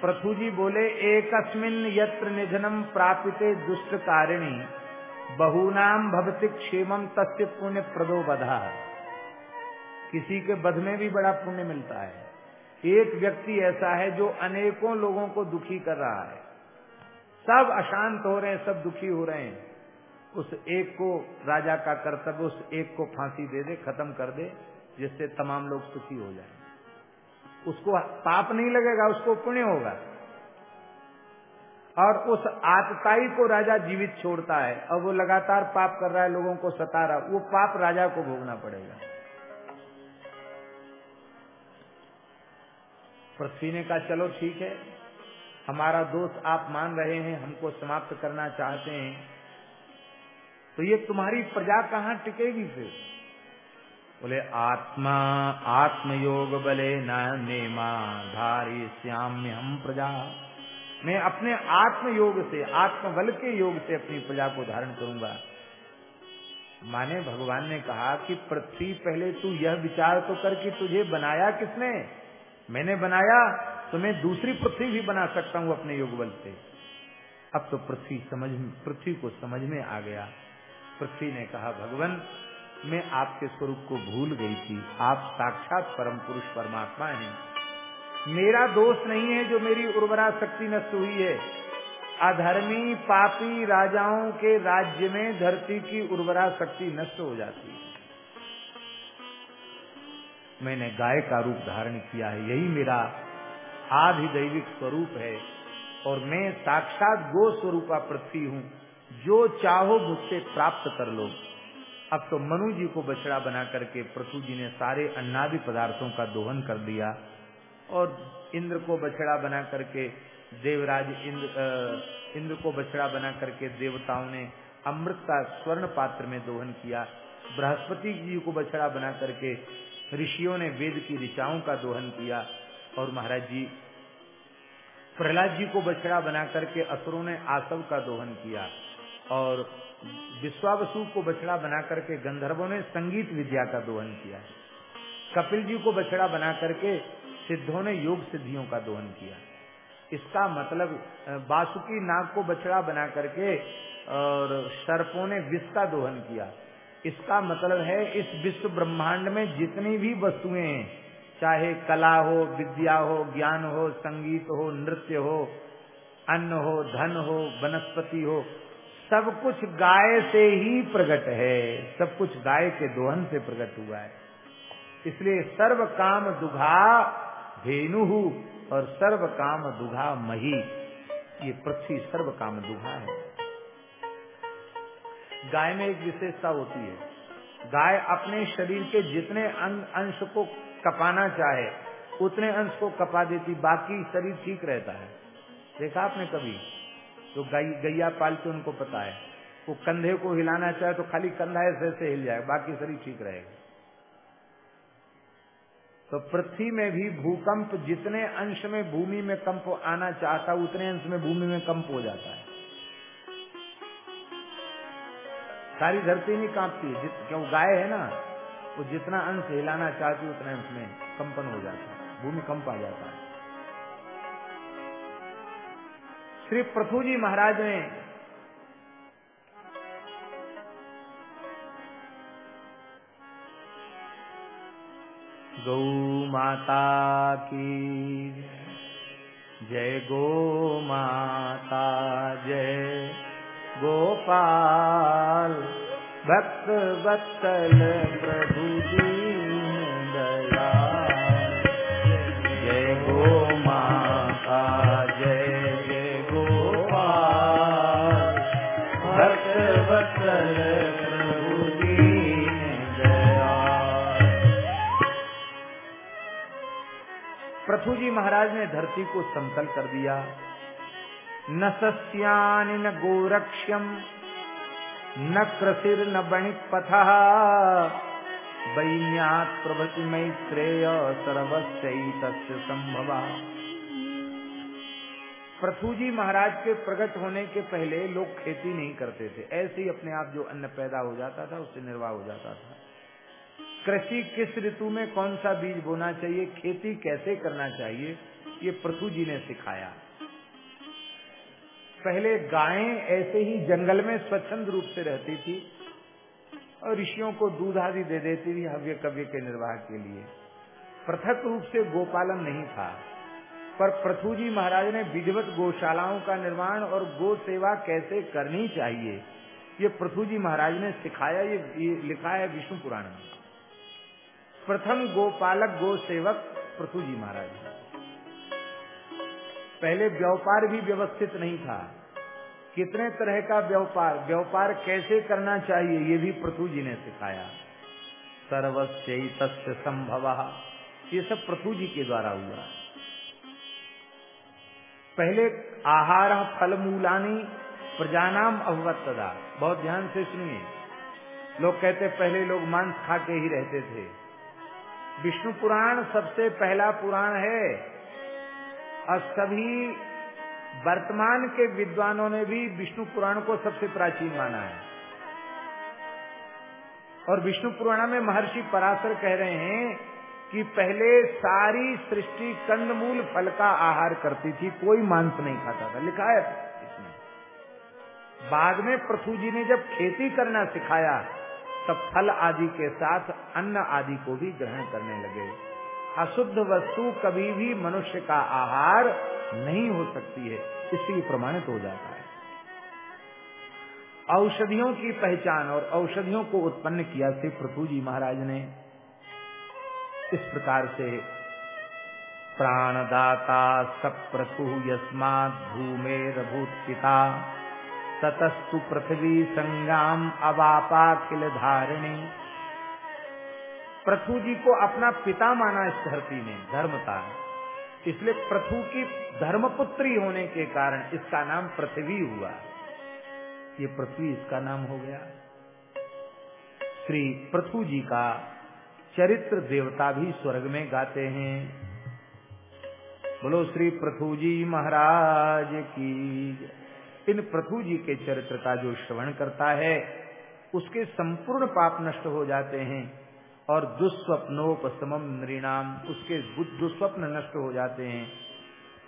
प्रथु जी बोले, एकस्मिन यत्र निधनम प्रापिते दुष्ट कारिणी बहुनाम भवति क्षेमम तस्य पुण्य प्रदो बधा किसी के बध में भी बड़ा पुण्य मिलता है। एक व्यक्ति ऐसा है जो अनेकों लोगों को दुखी कर रहा है। सब अशांत हो रहे हैं, सब दुखी हो रहे हैं। उस एक को, राजा का कर्तव्य, उस एक को फांसी दे दे, खत्म कर दे, जिससे तमाम लोग सुखी हो जाए। उसको पाप नहीं लगेगा, उसको पुण्य होगा। और उस आतताई को राजा जीवित छोड़ता है। और वो लगातार पाप कर रहा है, लोगों को सता रहा वो पाप राजा को भोगना पड़ेगा। पृथ्वी ने कहा चलो ठीक है। हमारा दोष आप मान रहे हैं, हमको समाप्त करना चाहते हैं। तो ये तुम्हारी प्रजा कहाँ टिकेगी फिर? बोले, आत्मा, आत्मयोग बले न नेमा धारी श्याम्य हम प्रजा। मैं अपने आत्म योग से आत्म बल के योग से अपनी प्रजा को धारण करूँगा। माने भगवान ने कहा कि पृथ्वी पहले तू यह विचार तो कर कि तुझे बनाया किसने? मैंने बनाया तो मैं दूसरी पृथ्वी भी बना सकता हूँ अपने योग बल से। अब तो पृथ्वी समझ, पृथ्वी को समझ में आ गया। पृथ्वी ने कहा, भगवान मैं आपके स्वरूप को भूल गई थी। आप साक्षात परम पुरुष परमात्मा हैं। मेरा दोष नहीं है जो मेरी उर्वरा शक्ति नष्ट हुई है। अधर्मी, पापी राजाओं के राज्य में धरती की उर्वरा शक्ति नष्ट हो जाती है। मैंने गाय का रूप धारण किया है। यही मेरा आधिदैविक स्वरूप है। और मैं साक्षात गो स्वरूपा पृथ्वी हूँ। जो चाहो मुझसे प्राप्त कर लो। अब तो मनु जी को बछड़ा बना करके पृथु जी ने सारे अन्नादि पदार्थों का दोहन कर दिया और इंद्र को बछड़ा बना करके देवराज इंद्र इंद्र को बछड़ा बना करके देवताओं ने अमृत का स्वर्ण पात्र में दोहन किया। बृहस्पति जी को बछड़ा बना करके ऋषियों ने वेद की ऋचाओं का दोहन किया और महाराज जी, प्रहलाद जी को बछड़ा बना करके असुरों ने आसव का दोहन किया और विश्वावसु को बछड़ा बना करके गंधर्वों ने संगीत विद्या का दोहन किया। कपिल जी को बछड़ा बना करके सिद्धों ने योग सिद्धियों का दोहन किया। इसका मतलब बासुकी नाग को बछड़ा बना करके, और सर्पों ने विष का दोहन किया। इसका मतलब है, इस विश्व ब्रह्मांड में जितनी भी वस्तुएँ हैं, चाहे कला हो, विद्या हो, ज्ञान हो, संगीत हो, नृत्य हो, अन्न हो, धन हो, वनस्पति हो सब कुछ गाय से ही प्रकट है। सब कुछ गाय के दोहन से प्रकट हुआ है। इसलिए सर्व काम दुघा धेनु और सर्व काम दुघा मही। ये पृथ्वी सर्व काम दुघा है। गाय में एक विशेषता होती है। गाय अपने शरीर के जितने अंश को कपाना चाहे, उतने अंश को कपा देती, बाकी शरीर ठीक रहता है। देखा आपने कभी? तो गैया पाल के उनको पता है। वो कंधे को हिलाना चाहे तो खाली कंधा ऐसे ऐसे हिल जाए, बाकी शरीर ठीक रहेगा। तो पृथ्वी में भी भूकंप, जितने अंश में भूमि में कंप आना चाहता, उतने अंश में भूमि में कंप हो जाता है। सारी धरती नहीं कांपती है क्यों गाय है ना, वो जितना अंश हिलाना चाहती, उतने अंश में कंपन हो जाता है, भूमि कंप आ जाता है। श्री प्रभु जी महाराज ने गौ माता की जय गो माता, जय गोपाल। भक्त वत्सल प्रभु दीन प्रभु जी महाराज ने धरती को समतल कर दिया। न सस्यान न गोरक्ष्यम न कृषिर न बणिक पथा वैन्यात प्रभति मैत्रेय सर्वस्व संभवा। पृथु जी महाराज के प्रकट होने के पहले लोग खेती नहीं करते थे। ऐसे ही अपने आप जो अन्न पैदा हो जाता था, उससे निर्वाह हो जाता था। कृषि किस ऋतु में कौन सा बीज बोना चाहिए, खेती कैसे करना चाहिए, ये पृथु जी ने सिखाया। पहले गायें ऐसे ही जंगल में स्वच्छंद रूप से रहती थी और ऋषियों को दूध आदि दे देती थी हव्य कव्य के निर्वाह के लिए। पृथक रूप से गोपालन नहीं था, पर पृथु जी महाराज ने विधिवत गौशालाओं का निर्माण और गो सेवा कैसे करनी चाहिए, ये पृथु जी महाराज ने सिखाया ये लिखा है विष्णु पुराण में। प्रथम गोपालक गो सेवक पृथु जी महाराज। पहले व्यापार भी व्यवस्थित नहीं था। कितने तरह का व्यापार व्यापार कैसे करना चाहिए, ये भी पृथु जी ने सिखाया। सर्वस्व संभव, ये सब पृथु जी के द्वारा हुआ। पहले आहार फल मूलानी प्रजानाम अभवत तदा। बहुत ध्यान से सुनिए। लोग कहते पहले लोग मांस खा के ही रहते थे। विष्णु पुराण सबसे पहला पुराण है। और सभी वर्तमान के विद्वानों ने भी विष्णु पुराण को सबसे प्राचीन माना है। और विष्णु पुराण में महर्षि पराशर कह रहे हैं कि पहले सारी सृष्टि कंदमूल फल का आहार करती थी, कोई मांस नहीं खाता था। लिखा है इसमें। बाद में पृथु जी ने जब खेती करना सिखाया तब फल आदि के साथ अन्न आदि को भी ग्रहण करने लगे। अशुद्ध वस्तु कभी भी मनुष्य का आहार नहीं हो सकती है इससे प्रमाणित हो जाता है। औषधियों की पहचान और औषधियों को उत्पन्न किया से पृथु जी महाराज ने। इस प्रकार से प्राणदाता सप्रसु यस्मात भूमेरभूत पिता ततस्तु पृथ्वी संग्राम अवापा किल धारिणी। पृथु जी को अपना पिता माना इस धरती में धर्मता इसलिए पृथु की धर्मपुत्री होने के कारण इसका नाम पृथ्वी हुआ। ये पृथ्वी इसका नाम हो गया। श्री पृथु जी का चरित्र देवता भी स्वर्ग में गाते हैं। बोलो, श्री पृथु जी महाराज की इन पृथु जी के चरित्र का जो श्रवण करता है, उसके संपूर्ण पाप नष्ट हो जाते हैं और दुस्वप्नोपमम नृणाम, उसके दुस्वप्न नष्ट हो जाते हैं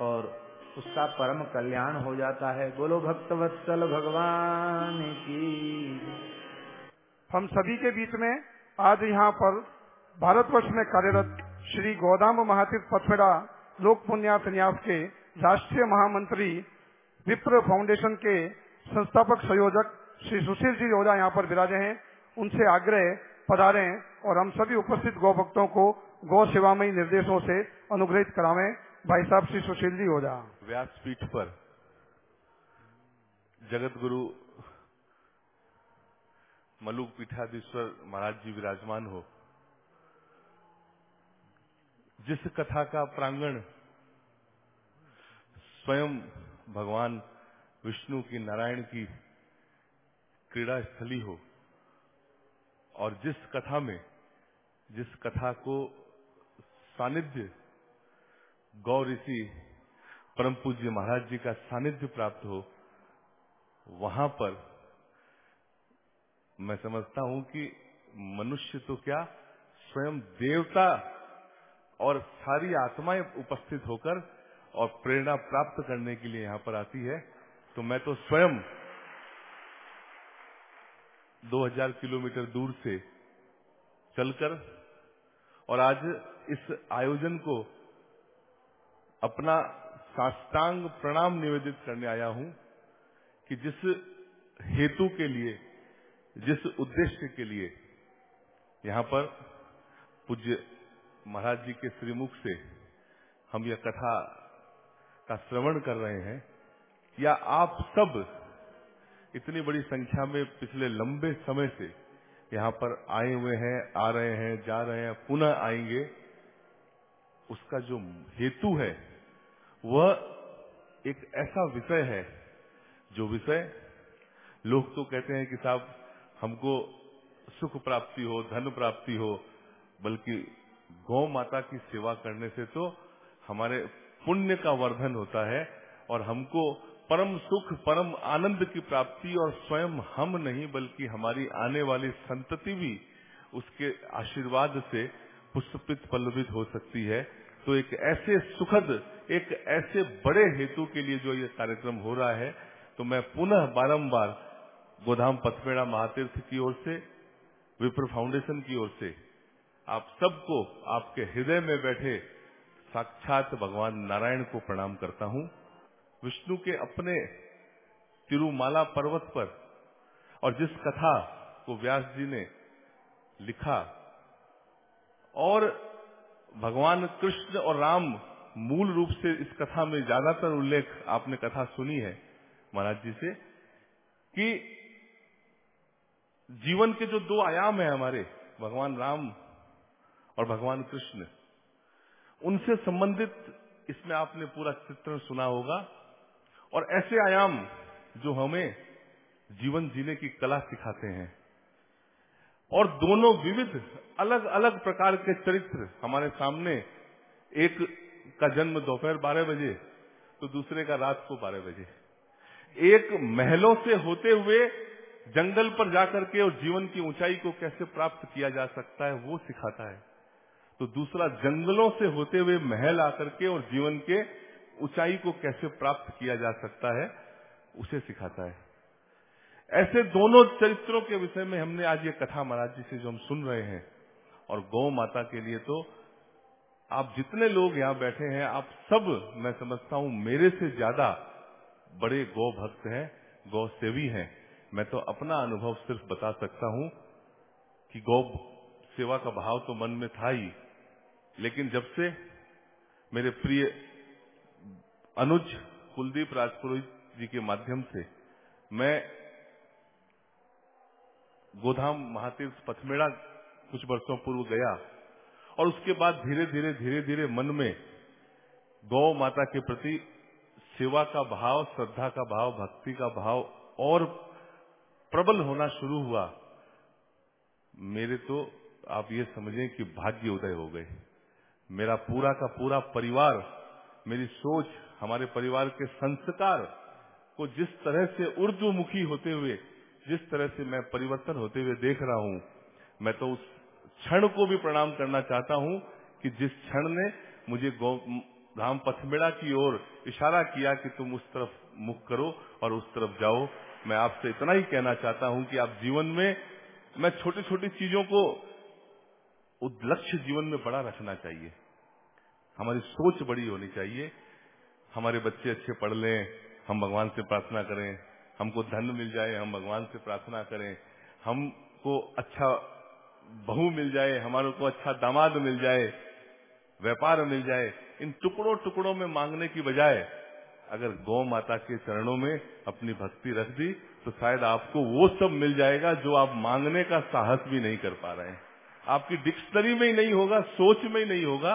और उसका परम कल्याण हो जाता है। बोलो, भक्तवत्सल भगवान की। हम सभी के बीच में आज यहाँ पर भारतवर्ष में कार्यरत श्री गोदाम महातीर्थ पथमेड़ा लोक न्यास के राष्ट्रीय महामंत्री विप्र फाउंडेशन के संस्थापक संयोजक श्री सुशील जी ओझा यहाँ पर विराजे हैं। उनसे आग्रह पधारे और हम सभी उपस्थित गौ भक्तों को गौ सेवामयी निर्देशों से अनुग्रहित करावे। भाई साहब, श्री सुशील जी ओझा। व्यासपीठ पर जगत गुरु मलुक पीठाधीश्वर महाराज जी विराजमान हो। जिस कथा का प्रांगण स्वयं भगवान विष्णु की नारायण की क्रीड़ा स्थली हो और जिस कथा में, जिस कथा को सानिध्य गौ ऋषि परम पूज्य महाराज जी का सानिध्य प्राप्त हो, वहाँ पर मैं समझता हूँ कि मनुष्य तो क्या स्वयं देवता और सारी आत्माएँ उपस्थित होकर और प्रेरणा प्राप्त करने के लिए यहाँ पर आती है। तो मैं तो स्वयं 2000 किलोमीटर दूर से चलकर और आज इस आयोजन को अपना साष्टांग प्रणाम निवेदित करने आया हूँ कि जिस हेतु के लिए, जिस उद्देश्य के लिए यहाँ पर पूज्य महाराज जी के श्रीमुख से हम यह कथा का श्रवण कर रहे हैं, या आप सब इतनी बड़ी संख्या में पिछले लंबे समय से यहाँ पर आए हुए हैं, आ रहे हैं, जा रहे हैं, पुनः आएँगे, उसका जो हेतु है, वह एक ऐसा विषय है, जो विषय लोग तो कहते हैं कि साहब, हमको सुख प्राप्ति हो, धन प्राप्ति हो, बल्कि गौ माता की सेवा करने से तो हमारे पुण्य का वर्धन होता है और हमको परम सुख, परम आनंद की प्राप्ति और स्वयं हम नहीं, बल्कि हमारी आने वाली संतति भी उसके आशीर्वाद से पुष्पित, पल्लवित हो सकती है। तो एक ऐसे सुखद, एक ऐसे बड़े हेतु के लिए जो ये कार्यक्रम हो रहा है तो मैं पुनः बारंबार गोधाम पथमेड़ा महातीर्थ की ओर से, विप्र फाउंडेशन की ओर से, आप सबको आपके हृदय में बैठे साक्षात भगवान नारायण को प्रणाम करता हूँ। विष्णु के अपने तिरुमाला पर्वत पर और जिस कथा को व्यास जी ने लिखा और भगवान कृष्ण और राम मूल रूप से इस कथा में ज़्यादातर उल्लेख आपने कथा सुनी है, महाराज जी से, कि जीवन के जो दो आयाम है हमारे, भगवान राम और भगवान कृष्ण उनसे संबंधित इसमें आपने पूरा चित्रण सुना होगा। और ऐसे आयाम जो हमें जीवन जीने की कला सिखाते हैं। और दोनों विविध अलग अलग प्रकार के चरित्र हमारे सामने, एक का जन्म दोपहर बारह बजे तो दूसरे का रात को बारह बजे। एक महलों से होते हुए जंगल पर जाकर के और जीवन की ऊंचाई को कैसे प्राप्त किया जा सकता है, वो सिखाता है। तो दूसरा, जंगलों से होते हुए महल आकर के और जीवन के ऊंचाई को कैसे प्राप्त किया जा सकता है, उसे सिखाता है। ऐसे दोनों चरित्रों के विषय में हमने आज ये कथा महाराज जी से जो हम सुन रहे हैं, और गौ माता के लिए तो आप जितने लोग यहाँ बैठे हैं, आप सब, मैं समझता हूँ, मेरे से ज़्यादा बड़े गौ भक्त हैं, गौ सेवी हैं। मैं तो अपना अनुभव सिर्फ़ बता सकता हूँ कि गौ सेवा का भाव तो मन में था ही लेकिन जब से मेरे प्रिय अनुज कुलदीप राजपुरोहित जी के माध्यम से मैं गोधाम महातीर्थ पथमेड़ा कुछ वर्षों पूर्व गया और उसके बाद धीरे धीरे धीरे धीरे मन में गौ माता के प्रति सेवा का भाव, श्रद्धा का भाव, भक्ति का भाव और प्रबल होना शुरू हुआ, मेरे तो आप ये समझें कि भाग्य उदय हो गए। मेरा पूरा का पूरा परिवार, मेरी सोच, हमारे परिवार के संस्कार को जिस तरह से उर्दूमुखी होते हुए, जिस तरह से मैं परिवर्तन होते हुए देख रहा हूँ, मैं तो उस क्षण को भी प्रणाम करना चाहता हूँ कि जिस क्षण ने मुझे धाम पथमेड़ा की ओर इशारा किया कि तुम उस तरफ़ मुख करो और उस तरफ़ जाओ, मैं आपसे इतना ही कहना चाहता हूँ कि आप जीवन में, मैं छोटी छोटी चीज़ों को लक्ष्य जीवन में बड़ा रखना चाहिए। हमारी सोच बड़ी होनी चाहिए। हमारे बच्चे अच्छे पढ़ लें, हम भगवान से प्रार्थना करें, हमको धन मिल जाए, हम भगवान से प्रार्थना करें, हमको अच्छा बहू मिल जाए हमारे को अच्छा दामाद मिल जाए, व्यापार मिल जाए, इन टुकड़ों टुकड़ों में मांगने की बजाय अगर गौ माता के चरणों में अपनी भक्ति रख दी तो शायद आपको वो सब मिल जाएगा जो आप मांगने का साहस भी नहीं कर पा रहे हैं। आपकी डिक्शनरी में ही नहीं होगा, सोच में ही नहीं होगा,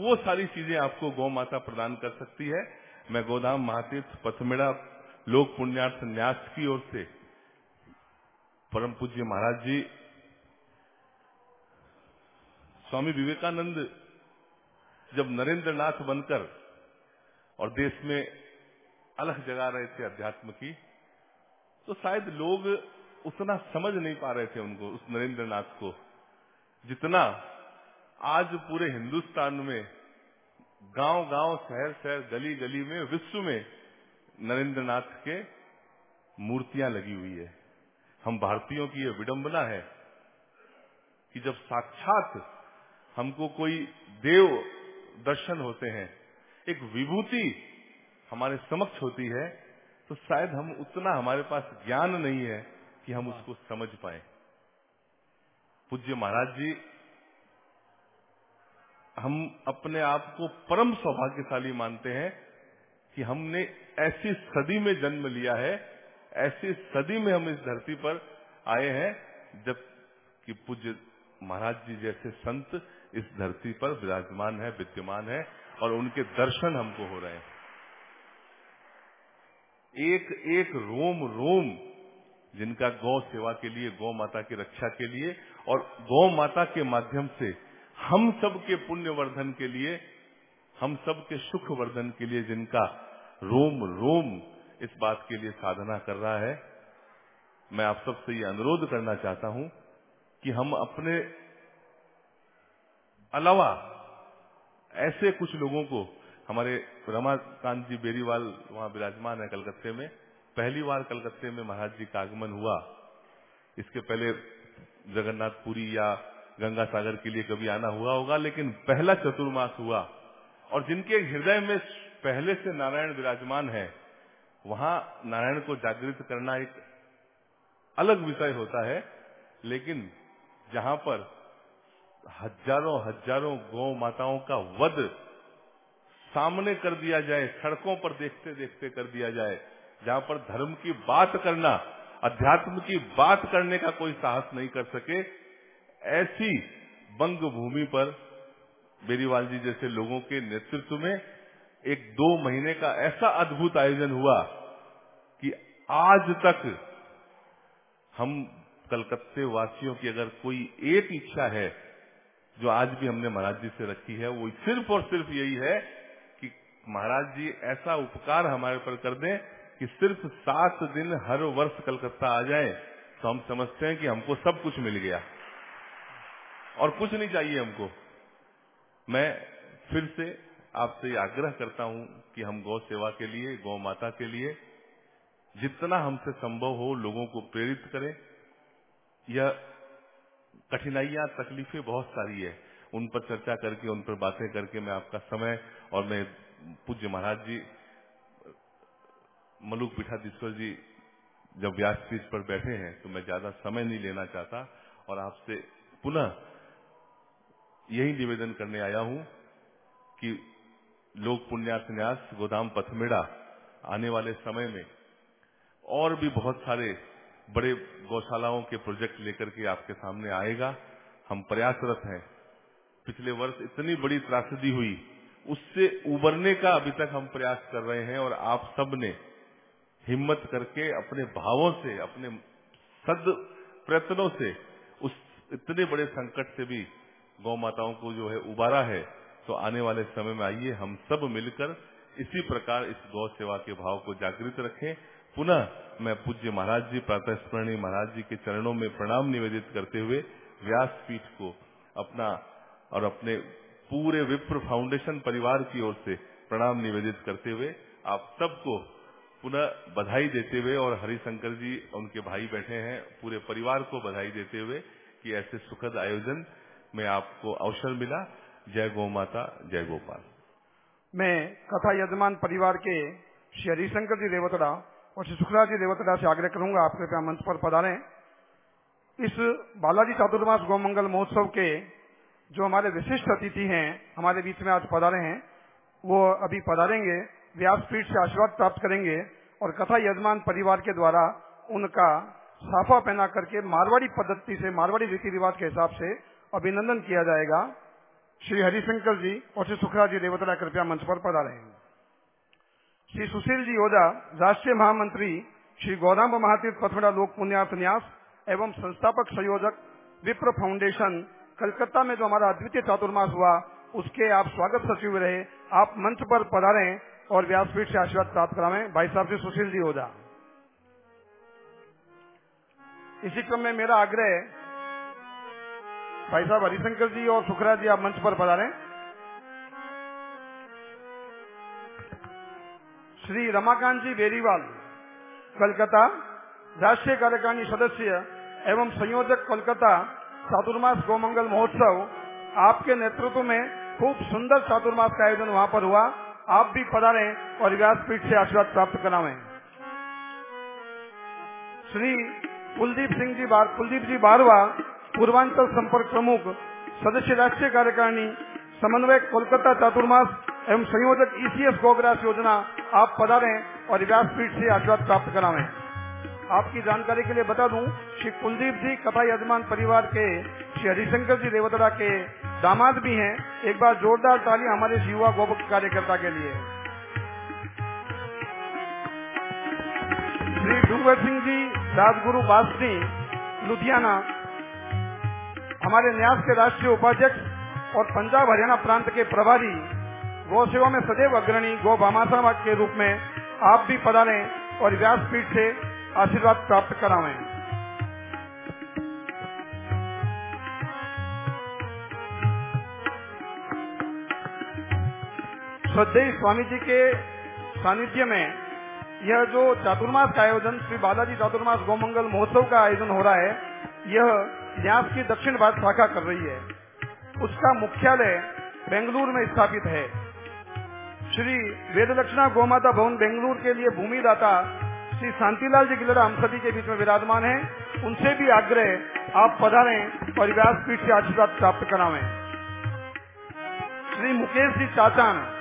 वो सारी चीज़ें आपको गौ माता प्रदान कर सकती है। मैं गोदाम महातीर्थ पथमेड़ा लोक पुण्यार्थ न्यास की ओर से परम पूज्य महाराज जी, स्वामी विवेकानंद जब नरेंद्र नाथ बनकर और देश में अलग जगा रहे थे अध्यात्म की तो शायद लोग उतना समझ नहीं पा रहे थे उनको, उस नरेंद्र नाथ को। जितना आज पूरे हिंदुस्तान में गाँव गाँव शहर शहर गली गली में, विश्व में नरेंद्र नाथ के मूर्तियाँ लगी हुई है। हम भारतीयों की यह विडंबना है कि जब साक्षात हमको कोई देव दर्शन होते हैं, एक विभूति हमारे समक्ष होती है तो शायद हम उतना हमारे पास ज्ञान नहीं है कि हम उसको समझ पाए। पूज्य महाराज जी, हम अपने आप को परम सौभाग्यशाली मानते हैं कि हमने ऐसी सदी में जन्म लिया है, ऐसी सदी में हम इस धरती पर आए हैं जब कि पूज्य महाराज जी जैसे संत इस धरती पर विराजमान है, विद्यमान है और उनके दर्शन हमको हो रहे हैं। एक एक रोम रोम जिनका गौ सेवा के लिए, गौ माता की रक्षा के लिए और गौ माता के माध्यम से हम सब के पुण्य वर्धन के लिए, हम सब के सुख वर्धन के लिए जिनका रोम रोम इस बात के लिए साधना कर रहा है, मैं आप सबसे ये अनुरोध करना चाहता हूँ कि हम अपने अलावा ऐसे कुछ लोगों को, हमारे रमाकांत जी बेरीवाल वहाँ विराजमान है कलकत्ते में, पहली बार कलकत्ते में महाराज जी का आगमन हुआ, इसके पहले जगन्नाथपुरी या गंगा सागर के लिए कभी आना हुआ होगा, लेकिन पहला चतुर्मास हुआ। और जिनके हृदय में पहले से नारायण विराजमान है, वहाँ नारायण को जागृत करना एक अलग विषय होता है, लेकिन जहाँ पर हज़ारों हज़ारों गौ माताओं का वध सामने कर दिया जाए, सड़कों पर देखते देखते कर दिया जाए, जहाँ पर धर्म की बात करना अध्यात्म की बात करने का कोई साहस नहीं कर सके, ऐसी बंग भूमि पर बेरीवाल जी जैसे लोगों के नेतृत्व में एक दो महीने का ऐसा अद्भुत आयोजन हुआ कि आज तक हम कलकत्ते वासियों की अगर कोई एक इच्छा है, जो आज भी हमने महाराज जी से रखी है, वो सिर्फ़ और सिर्फ़ यही है कि महाराज जी ऐसा उपकार हमारे पर कर दें कि सिर्फ़ सात दिन हर वर्ष कलकत्ता आ जाए तो हम समझते हैं कि हमको सब कुछ मिल गया। और कुछ नहीं चाहिए हमको। मैं फिर से आपसे आग्रह करता हूँ कि हम गौ सेवा के लिए, गौ माता के लिए, जितना हमसे संभव हो लोगों को प्रेरित करें। यह कठिनाइयाँ, तकलीफें बहुत सारी है। उन पर चर्चा करके, उन पर बातें करके मैं आपका समय और मैं पूज्य महाराज जी मलुक पीठाधीश्वर जी जब व्यासपीठ पर बैठे हैं तो मैं ज़्यादा समय नहीं लेना चाहता और आपसे पुनः यही निवेदन करने आया हूँ कि लोक पुण्यासन्यास गोदाम पथमेड़ा आने वाले समय में और भी बहुत सारे बड़े गौशालाओं के प्रोजेक्ट लेकर के आपके सामने आएगा। हम प्रयासरत हैं। पिछले वर्ष इतनी बड़ी त्रासदी हुई, उससे उबरने का अभी तक हम प्रयास कर रहे हैं और आप सबने हिम्मत करके, अपने भावों से, अपने सद प्रयत्नों से, उस इतने बड़े संकट से भी गौ माताओं को जो है उबारा है तो आने वाले समय में आइए, हम सब मिलकर इसी प्रकार इस गौ सेवा के भाव को जागृत रखें। पुनः मैं पूज्य महाराज जी प्रातः स्मरणीय महाराज जी के चरणों में प्रणाम निवेदित करते हुए व्यास पीठ को अपना और अपने पूरे विप्र फाउंडेशन परिवार की ओर से प्रणाम निवेदित करते हुए आप सबको पुनः बधाई देते हुए और हरिशंकर जी उनके भाई बैठे हैं, पूरे परिवार को बधाई देते हुए कि ऐसे सुखद आयोजन में आपको अवसर मिला। जय गौ माता, जय गोपाल। मैं कथा यजमान परिवार के श्री हरिशंकर जी रेवतड़ा और श्री सुखराज जी रेवतड़ा से आग्रह करूँगा आप कृपया मंच पर पधारे। इस बालाजी चातुर्मास गौमंगल महोत्सव के जो हमारे विशिष्ट अतिथि हैं, हमारे बीच में आज पधारे हैं, वो अभी पधारेंगे। व्यासपीठ से आशीर्वाद प्राप्त करेंगे और कथा यजमान परिवार के द्वारा उनका साफा पहना करके मारवाड़ी पद्धति से, मारवाड़ी रीति रिवाज के हिसाब से अभिनंदन किया जाएगा। श्री हरिशंकर जी और श्री सुखराज जी रेवतरा कृपया मंच पर पधारे। श्री सुशील जी ओझा, राष्ट्रीय महामंत्री श्री गौराम महातीर्थ पथमेड़ा लोक पुण्यार्थ न्यास एवं संस्थापक संयोजक विप्र फाउंडेशन कलकत्ता में जो हमारा अद्वितीय चातुर्मास हुआ, उसके आप स्वागत सचिव रहे। आप मंच पर पधारें और व्यासपीठ से आशीर्वाद प्राप्त करावें। भाई साहब से सुशील जी ओझा इसी क्रम में मेरा आग्रह भाई साहब हरिशंकर जी और सुखराज जी, आप मंच पर पधारें। श्री रमाकांत जी बेरीवाल, कलकत्ता, राष्ट्रीय कार्यकारिणी सदस्य एवं संयोजक कोलकाता चातुर्मास गोमंगल महोत्सव, आपके नेतृत्व में खूब सुंदर चातुर्मास का आयोजन वहाँ पर हुआ। आप भी पधारें और व्यासपीठ से आशीर्वाद प्राप्त करावें। श्री कुलदीप सिंह जी बार, कुलदीप जी बारवा, पूर्वांचल संपर्क प्रमुख, सदस्य राष्ट्रीय कार्यकारिणी, समन्वयक कोलकाता चातुर्मास एवं संयोजक ईसीएस गोग्रास योजना आप पधारें और व्यासपीठ से आशीर्वाद प्राप्त करावें। आपकी जानकारी के लिए बता दूँ, श्री कुलदीप जी कथा यजमान परिवार के, श्री हरिशंकर जी देवतरा के दामाद भी हैं। एक बार जोरदार ताली हमारे युवा गोपक कार्यकर्ता के लिए। श्री डूंगर सिंह जी राजगुरु बासनी लुधियाना। हमारे न्यास के राष्ट्रीय उपाध्यक्ष और पंजाब हरियाणा प्रांत के प्रभारी गौ सेवा में सदैव अग्रणी गौ भामासा के रूप में आप भी पधारें और व्यासपीठ से आशीर्वाद प्राप्त करावें। श्रद्धेय स्वामी जी के सानिध्य में यह जो चातुर्मास का आयोजन, श्री बालाजी चातुर्मास गोमंगल महोत्सव का आयोजन हो रहा है, यह न्यास की दक्षिण भारत शाखा कर रही है। उसका मुख्यालय बेंगलुरु में स्थापित है। श्री वेदलक्षणा गोमाता भवन बेंगलुरु के लिए भूमिदाता श्री शांतिलाल जी गिलरा हम सभी के बीच में विराजमान है। उनसे भी आग्रह, आप पधारें और व्यासपीठ से आशीर्वाद प्राप्त करावें। श्री मुकेश जी चाचान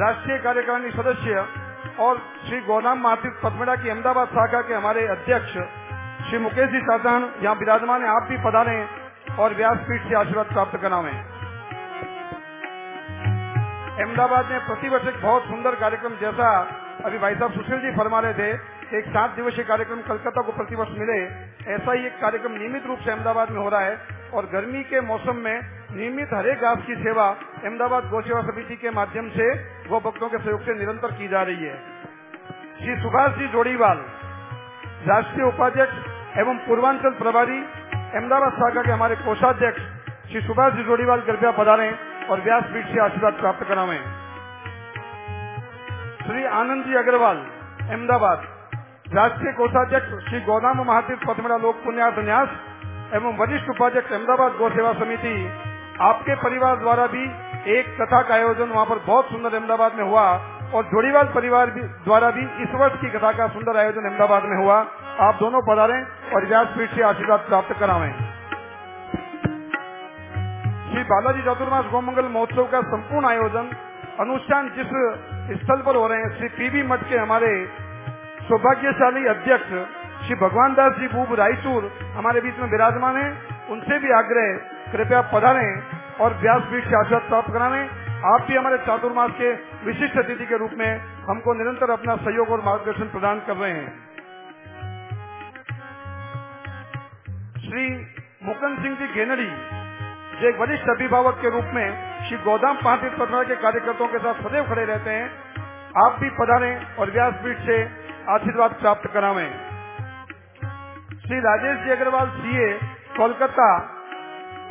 राष्ट्रीय कार्यकारिणी सदस्य और श्री गोदाम महातीर्थ पदमेड़ा की अहमदाबाद शाखा के हमारे अध्यक्ष श्री मुकेश जी साधन यहाँ विराजमान है, आप भी पधारे और व्यासपीठ से आशीर्वाद प्राप्त करावें अहमदाबाद में प्रतिवर्ष एक बहुत सुंदर कार्यक्रम जैसा अभी भाई साहब सुशील जी फरमा रहे थे। एक सात दिवसीय कार्यक्रम कलकत्ता को प्रतिवर्ष मिले, ऐसा ही एक कार्यक्रम नियमित रूप से अहमदाबाद में हो रहा है और गर्मी के मौसम में नियमित हरेक घास की सेवा अहमदाबाद गौ सेवा समिति के माध्यम से गौ भक्तों के सहयोग से निरंतर की जा रही है। श्री सुभाष जी जोड़ीवाल, राष्ट्रीय उपाध्यक्ष एवं पूर्वांचल प्रभारी, अहमदाबाद शाखा के हमारे कोषाध्यक्ष श्री सुभाष जी जोड़ीवाल कृपया पधारे और व्यासपीठ से आशीर्वाद प्राप्त करावे। श्री आनंद जी अग्रवाल, अहमदाबाद। राष्ट्रीय कोषाध्यक्ष श्री गोदाम महातीर्थ पथमेड़ा लोक पुण्यार्थ न्यास एवं वरिष्ठ उपाध्यक्ष अहमदाबाद गौ सेवा समिति आपके परिवार द्वारा भी एक कथा का आयोजन वहाँ पर बहुत सुंदर अहमदाबाद में हुआ और जोड़ीवाल परिवार भी द्वारा भी इस वर्ष की कथा का सुंदर आयोजन अहमदाबाद में हुआ। आप दोनों पधारें और व्यासपीठ से आशीर्वाद प्राप्त करावें। श्री बालाजी चतुर्मास गौमंगल महोत्सव का संपूर्ण आयोजन अनुष्ठान जिस स्थल पर हो रहे हैं, श्री पीवी मठ के हमारे सौभाग्यशाली अध्यक्ष श्री भगवान दास जी बूब रायचूर हमारे बीच में विराजमान है। उनसे भी आग्रह, कृपया पधारें और व्यासपीठ से आशीर्वाद प्राप्त कराने आप भी हमारे चातुर्मास के विशिष्ट अतिथि के रूप में हमको निरंतर अपना सहयोग और मार्गदर्शन प्रदान कर रहे हैं। श्री मुकुंद सिंह जी गेनड़ी जो एक वरिष्ठ अभिभावक के रूप में श्री गोदाम पाटिल पटना के कार्यकर्ताओं के साथ सदैव खड़े रहते हैं। आप भी पधारें और व्यासपीठ से आशीर्वाद प्राप्त करावे। श्री राजेश जी अग्रवाल सीए, कोलकाता।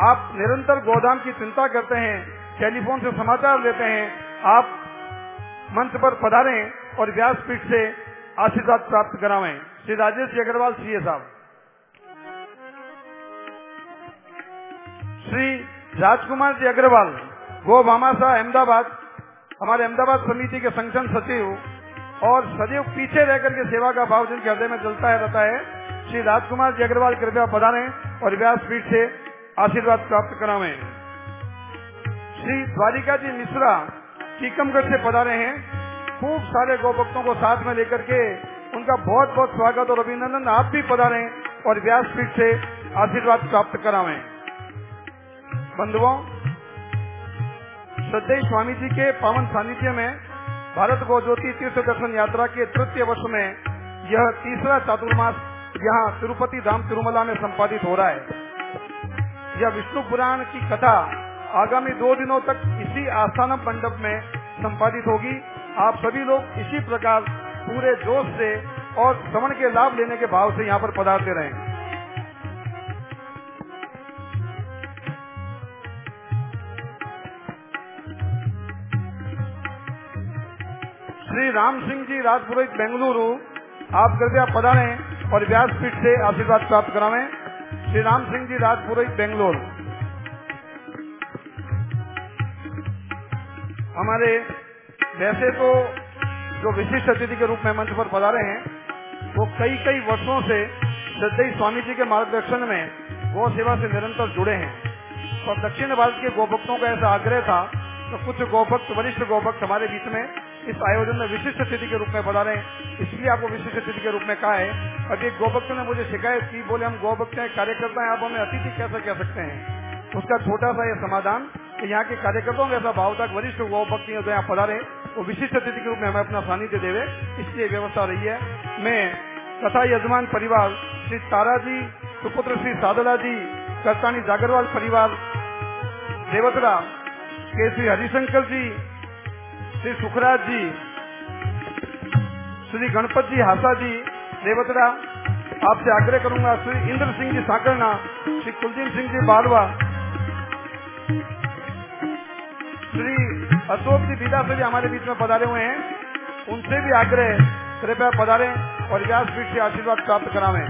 आप निरंतर गोदाम की चिंता करते हैं, टेलीफोन से समाचार लेते हैं, आप मंच पर पधारें और व्यासपीठ से आशीर्वाद प्राप्त करावे। श्री राजेश जी अग्रवाल सीए साहब। श्री राजकुमार जी अग्रवाल गो भामाशाह अहमदाबाद, हमारे अहमदाबाद समिति के संगठन सचिव और सदैव पीछे रहकर के सेवा का भाव जिनके हृदय में चलता है, रहता है। श्री राजकुमार जी अग्रवाल, कृपया पधारें और व्यासपीठ से आशीर्वाद प्राप्त करावे। श्री द्वारिका जी मिश्रा टीकमगढ़ से पधारे हैं। खूब सारे गौ भक्तों को साथ में लेकर के उनका बहुत बहुत स्वागत और अभिनंदन आप भी पधारें और व्यासपीठ से आशीर्वाद प्राप्त करावे। बंधुओं, श्रद्धेय स्वामी जी के पावन सानिध्य में भारत गो ज्योति तीर्थ दर्शन यात्रा के तृतीय वर्ष में यह तीसरा चातुर्मास यहाँ तिरुपति धाम तिरुमला में संपादित हो रहा है। यह विष्णु पुराण की कथा आगामी दो दिनों तक इसी आस्थान मंडप में संपादित होगी। आप सभी लोग इसी प्रकार पूरे जोश से और श्रवण के लाभ लेने के भाव से यहाँ पर पधारते रहें। श्री राम सिंह जी, राजपुरोहित बेंगलुरु, आप कृपया पधारें और व्यासपीठ से आशीर्वाद प्राप्त करावें। श्री राम सिंह जी, राजपुरोहित बेंगलोर। हमारे वैसे तो जो विशिष्ट अतिथि के रूप में मंच पर पधारे हैं, वो कई कई वर्षों से श्रद्धेय स्वामी जी के मार्गदर्शन में गौ सेवा से निरंतर जुड़े हैं। और दक्षिण भारत के गौभक्तों का ऐसा आग्रह था तो कुछ गौभक्त, वरिष्ठ गौभक्त हमारे बीच में इस आयोजन में विशिष्ट अतिथि के रूप में बता रहे इसलिए आपको विशिष्ट अतिथि के रूप में कहा है। अब एक गौभक्त ने मुझे शिकायत की, बोले हम गौभक्त हैं, कार्यकर्ता हैं आप हमें अतिथि कैसे कह सकते हैं? उसका छोटा सा यह समाधान कि यहाँ के कार्यकर्ताओं का ऐसा भाव था, वरिष्ठ गौ भक्ति जो यहाँ पधारे वो विशिष्ट अतिथि के रूप में हमें अपना सानिध्य देवे। इसलिए व्यवस्था रही है। मैं कथा यजमान परिवार, श्री तारा जी सुपुत्र श्री सादला जी करतानी जागरवाल परिवार देवतरा के श्री हरिशंकर जी श्री सुखराज जी श्री गणपत जी हासा जी देवतरा, आपसे आग्रह करूँगा श्री इंद्र सिंह जी साकरना, श्री कुलदीप सिंह जी बालवा, श्री अशोक जी बीदा से भी हमारे बीच में पधारे हुए हैं। उनसे भी आग्रह, कृपया पधारें और व्यासपीठ से आशीर्वाद प्राप्त करावे।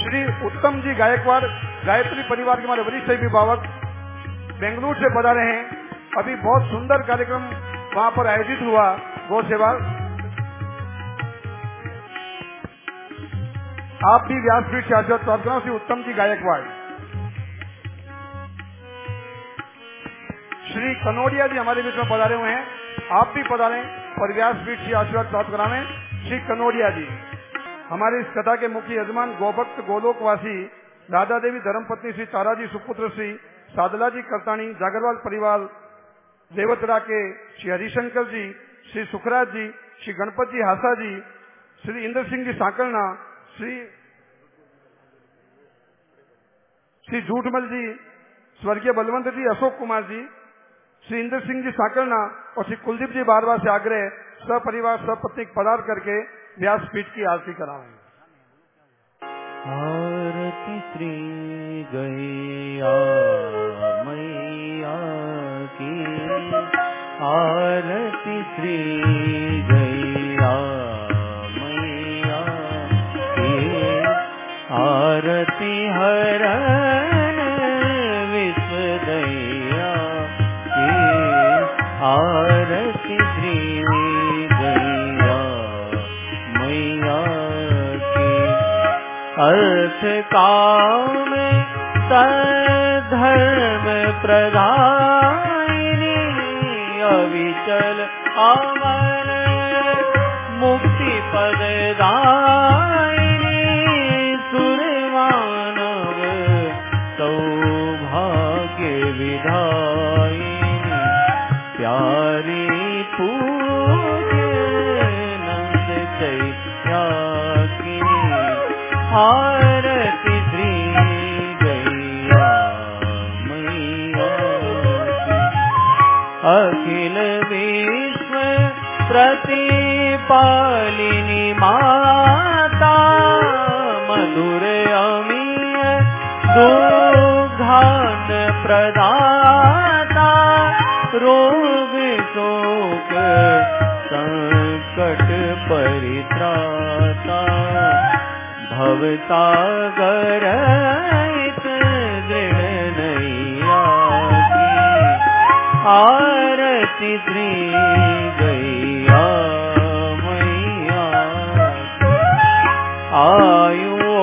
श्री उत्तम जी गायकवाड़, गायत्री परिवार के हमारे वरिष्ठ अभिभावक बेंगलुरु से बता रहे हैं। अभी बहुत सुंदर कार्यक्रम वहाँ पर आयोजित हुआ। गौ सेवा आप भी व्यासपीठ प्राप्त करो श्री उत्तम जी गायकवाड़ श्री कनोडिया जी हमारे बीच में पधारे हुए हैं। आप भी पधारें और व्यासपीठ से आशीर्वाद प्राप्त करावें श्री कनोडिया जी। हमारे इस कथा के मुख्य यजमान गोभक्त गोलोकवासी, दादा देवी धर्मपत्नी श्री ताराजी सुपुत्र श्री सादला जी करतानी, जागरवाल परिवार देवतरा के श्री हरिशंकर जी, श्री सुखराज जी, श्री गणपत जी हासा जी, श्री इंद्र सिंह जी सांकलना, श्री श्री झूठमल जी, स्वर्गीय बलवंत जी, अशोक कुमार जी, श्री इंद्र सिंह जी साकरना और श्री कुलदीप जी बारवा से आग्रह, सपरिवार सपत्नी पदार करके व्यासपीठ की आरती कराएँगे आरती श्री गैया। आरती श्री गैया मैया आरती हरण की। आरती श्री गैया मैया अर्थ काम धर्म प्रधानी अविचल अमर मुक्ति पददायिनी सुरमानव सौभाग्य विधायिनी प्यारी पूज्य नंद चैत्याकिनी प्रतिपालिनी माता मधुर अमीय दुर्घान प्रदाता रोग शोक संकट परित्राता। नैया आरती श्री गैया आयु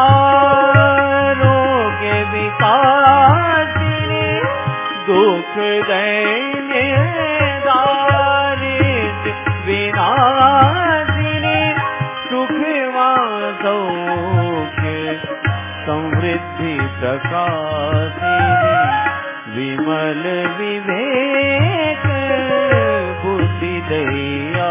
आरोग्य विकासिनी दुख दैन्य दारिद्र विनाशिनी सुख सौख्य समृद्धि प्रकाशिनी विमल विवेक बुद्धि दैया।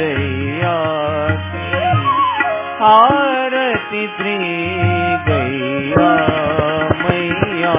की आरती गैया मैया